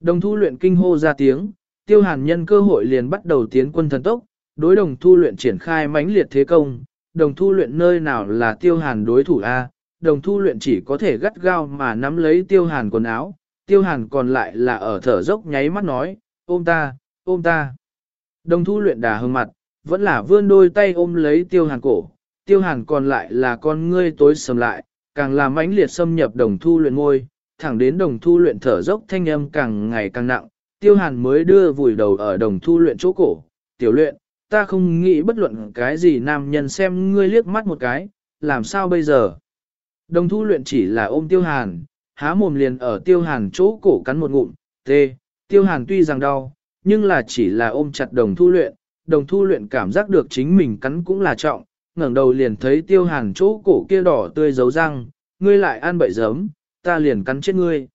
Đồng thu luyện kinh hô ra tiếng, tiêu hàn nhân cơ hội liền bắt đầu tiến quân thần tốc, đối đồng thu luyện triển khai mãnh liệt thế công, đồng thu luyện nơi nào là tiêu hàn đối thủ A, đồng thu luyện chỉ có thể gắt gao mà nắm lấy tiêu hàn quần áo, tiêu hàn còn lại là ở thở dốc nháy mắt nói, ôm ta, ôm ta. Đồng thu luyện đà hương mặt, vẫn là vươn đôi tay ôm lấy tiêu hàn cổ, tiêu hàn còn lại là con ngươi tối sầm lại, càng làm mãnh liệt xâm nhập đồng thu luyện ngôi, thẳng đến đồng thu luyện thở dốc thanh âm càng ngày càng nặng, tiêu hàn mới đưa vùi đầu ở đồng thu luyện chỗ cổ, tiểu luyện, ta không nghĩ bất luận cái gì nam nhân xem ngươi liếc mắt một cái, làm sao bây giờ. Đồng thu luyện chỉ là ôm tiêu hàn, há mồm liền ở tiêu hàn chỗ cổ cắn một ngụm, tê, tiêu hàn tuy rằng đau, nhưng là chỉ là ôm chặt đồng thu luyện, đồng thu luyện cảm giác được chính mình cắn cũng là trọng, ngẩng đầu liền thấy tiêu hàn chỗ cổ kia đỏ tươi dấu răng, ngươi lại ăn bậy giấm, ta liền cắn chết ngươi.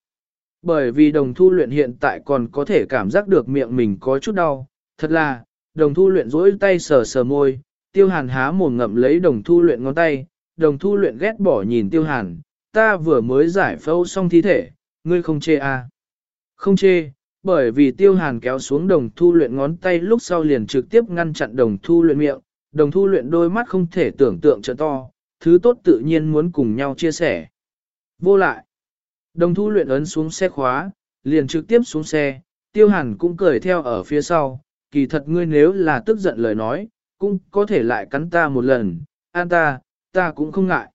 Bởi vì đồng thu luyện hiện tại còn có thể cảm giác được miệng mình có chút đau, thật là, đồng thu luyện rỗi tay sờ sờ môi, tiêu hàn há mồm ngậm lấy đồng thu luyện ngón tay, đồng thu luyện ghét bỏ nhìn tiêu hàn, ta vừa mới giải phẫu xong thi thể, ngươi không chê à. Không chê, bởi vì tiêu hàn kéo xuống đồng thu luyện ngón tay lúc sau liền trực tiếp ngăn chặn đồng thu luyện miệng, đồng thu luyện đôi mắt không thể tưởng tượng trợ to, thứ tốt tự nhiên muốn cùng nhau chia sẻ. Vô lại, đồng thu luyện ấn xuống xe khóa, liền trực tiếp xuống xe, tiêu hàn cũng cười theo ở phía sau, kỳ thật ngươi nếu là tức giận lời nói, cũng có thể lại cắn ta một lần, an ta, ta cũng không ngại.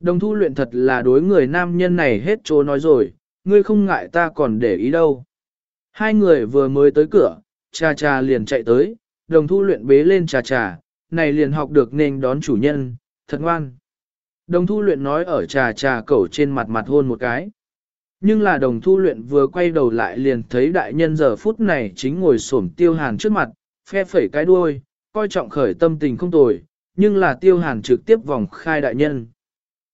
Đồng thu luyện thật là đối người nam nhân này hết chỗ nói rồi, ngươi không ngại ta còn để ý đâu. Hai người vừa mới tới cửa, cha cha liền chạy tới, đồng thu luyện bế lên cha cha, này liền học được nên đón chủ nhân, thật ngoan. Đồng thu luyện nói ở trà trà cẩu trên mặt mặt hôn một cái. Nhưng là đồng thu luyện vừa quay đầu lại liền thấy đại nhân giờ phút này chính ngồi xổm tiêu hàn trước mặt, phe phẩy cái đuôi, coi trọng khởi tâm tình không tồi, nhưng là tiêu hàn trực tiếp vòng khai đại nhân.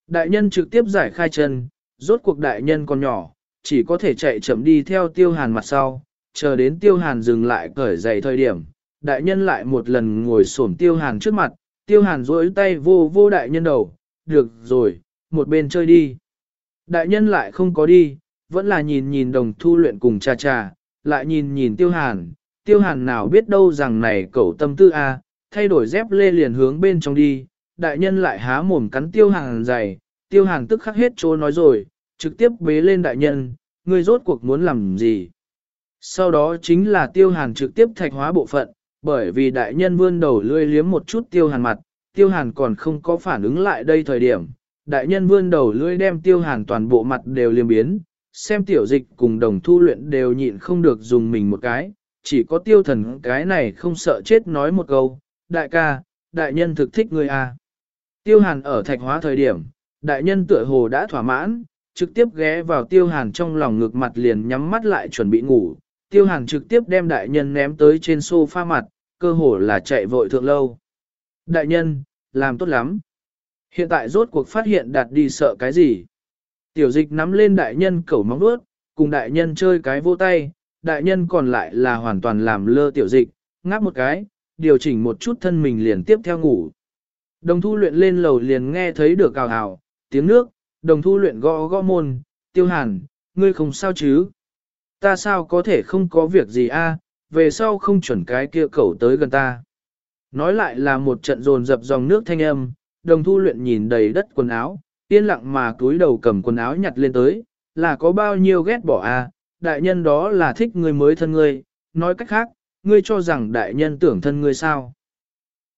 Đại nhân trực tiếp giải khai chân, rốt cuộc đại nhân còn nhỏ, chỉ có thể chạy chậm đi theo tiêu hàn mặt sau, chờ đến tiêu hàn dừng lại cởi giày thời điểm. Đại nhân lại một lần ngồi xổm tiêu hàn trước mặt, tiêu hàn rỗi tay vô vô đại nhân đầu, được rồi, một bên chơi đi. Đại nhân lại không có đi, vẫn là nhìn nhìn đồng thu luyện cùng cha cha, lại nhìn nhìn tiêu hàn, tiêu hàn nào biết đâu rằng này cậu tâm tư a, thay đổi dép lê liền hướng bên trong đi, đại nhân lại há mồm cắn tiêu hàng dày, tiêu hàng tức khắc hết chỗ nói rồi, trực tiếp bế lên đại nhân, ngươi rốt cuộc muốn làm gì. Sau đó chính là tiêu hàng trực tiếp thạch hóa bộ phận, bởi vì đại nhân vươn đầu lươi liếm một chút tiêu hàn mặt, tiêu hàn còn không có phản ứng lại đây thời điểm. Đại nhân vươn đầu lưỡi đem tiêu hàn toàn bộ mặt đều liêm biến, xem tiểu dịch cùng đồng thu luyện đều nhịn không được dùng mình một cái, chỉ có tiêu thần cái này không sợ chết nói một câu, đại ca, đại nhân thực thích ngươi à. Tiêu hàn ở thạch hóa thời điểm, đại nhân tựa hồ đã thỏa mãn, trực tiếp ghé vào tiêu hàn trong lòng ngực mặt liền nhắm mắt lại chuẩn bị ngủ, tiêu hàn trực tiếp đem đại nhân ném tới trên sofa mặt, cơ hồ là chạy vội thượng lâu. Đại nhân, làm tốt lắm. Hiện tại rốt cuộc phát hiện đạt đi sợ cái gì. Tiểu dịch nắm lên đại nhân cẩu móng đuốt, cùng đại nhân chơi cái vô tay, đại nhân còn lại là hoàn toàn làm lơ tiểu dịch, ngáp một cái, điều chỉnh một chút thân mình liền tiếp theo ngủ. Đồng thu luyện lên lầu liền nghe thấy được cào hào, tiếng nước, đồng thu luyện gõ gõ môn, tiêu hàn, ngươi không sao chứ? Ta sao có thể không có việc gì a? về sau không chuẩn cái kia cẩu tới gần ta. Nói lại là một trận dồn dập dòng nước thanh âm, đồng thu luyện nhìn đầy đất quần áo, yên lặng mà túi đầu cầm quần áo nhặt lên tới, là có bao nhiêu ghét bỏ a? đại nhân đó là thích người mới thân ngươi, nói cách khác, ngươi cho rằng đại nhân tưởng thân ngươi sao.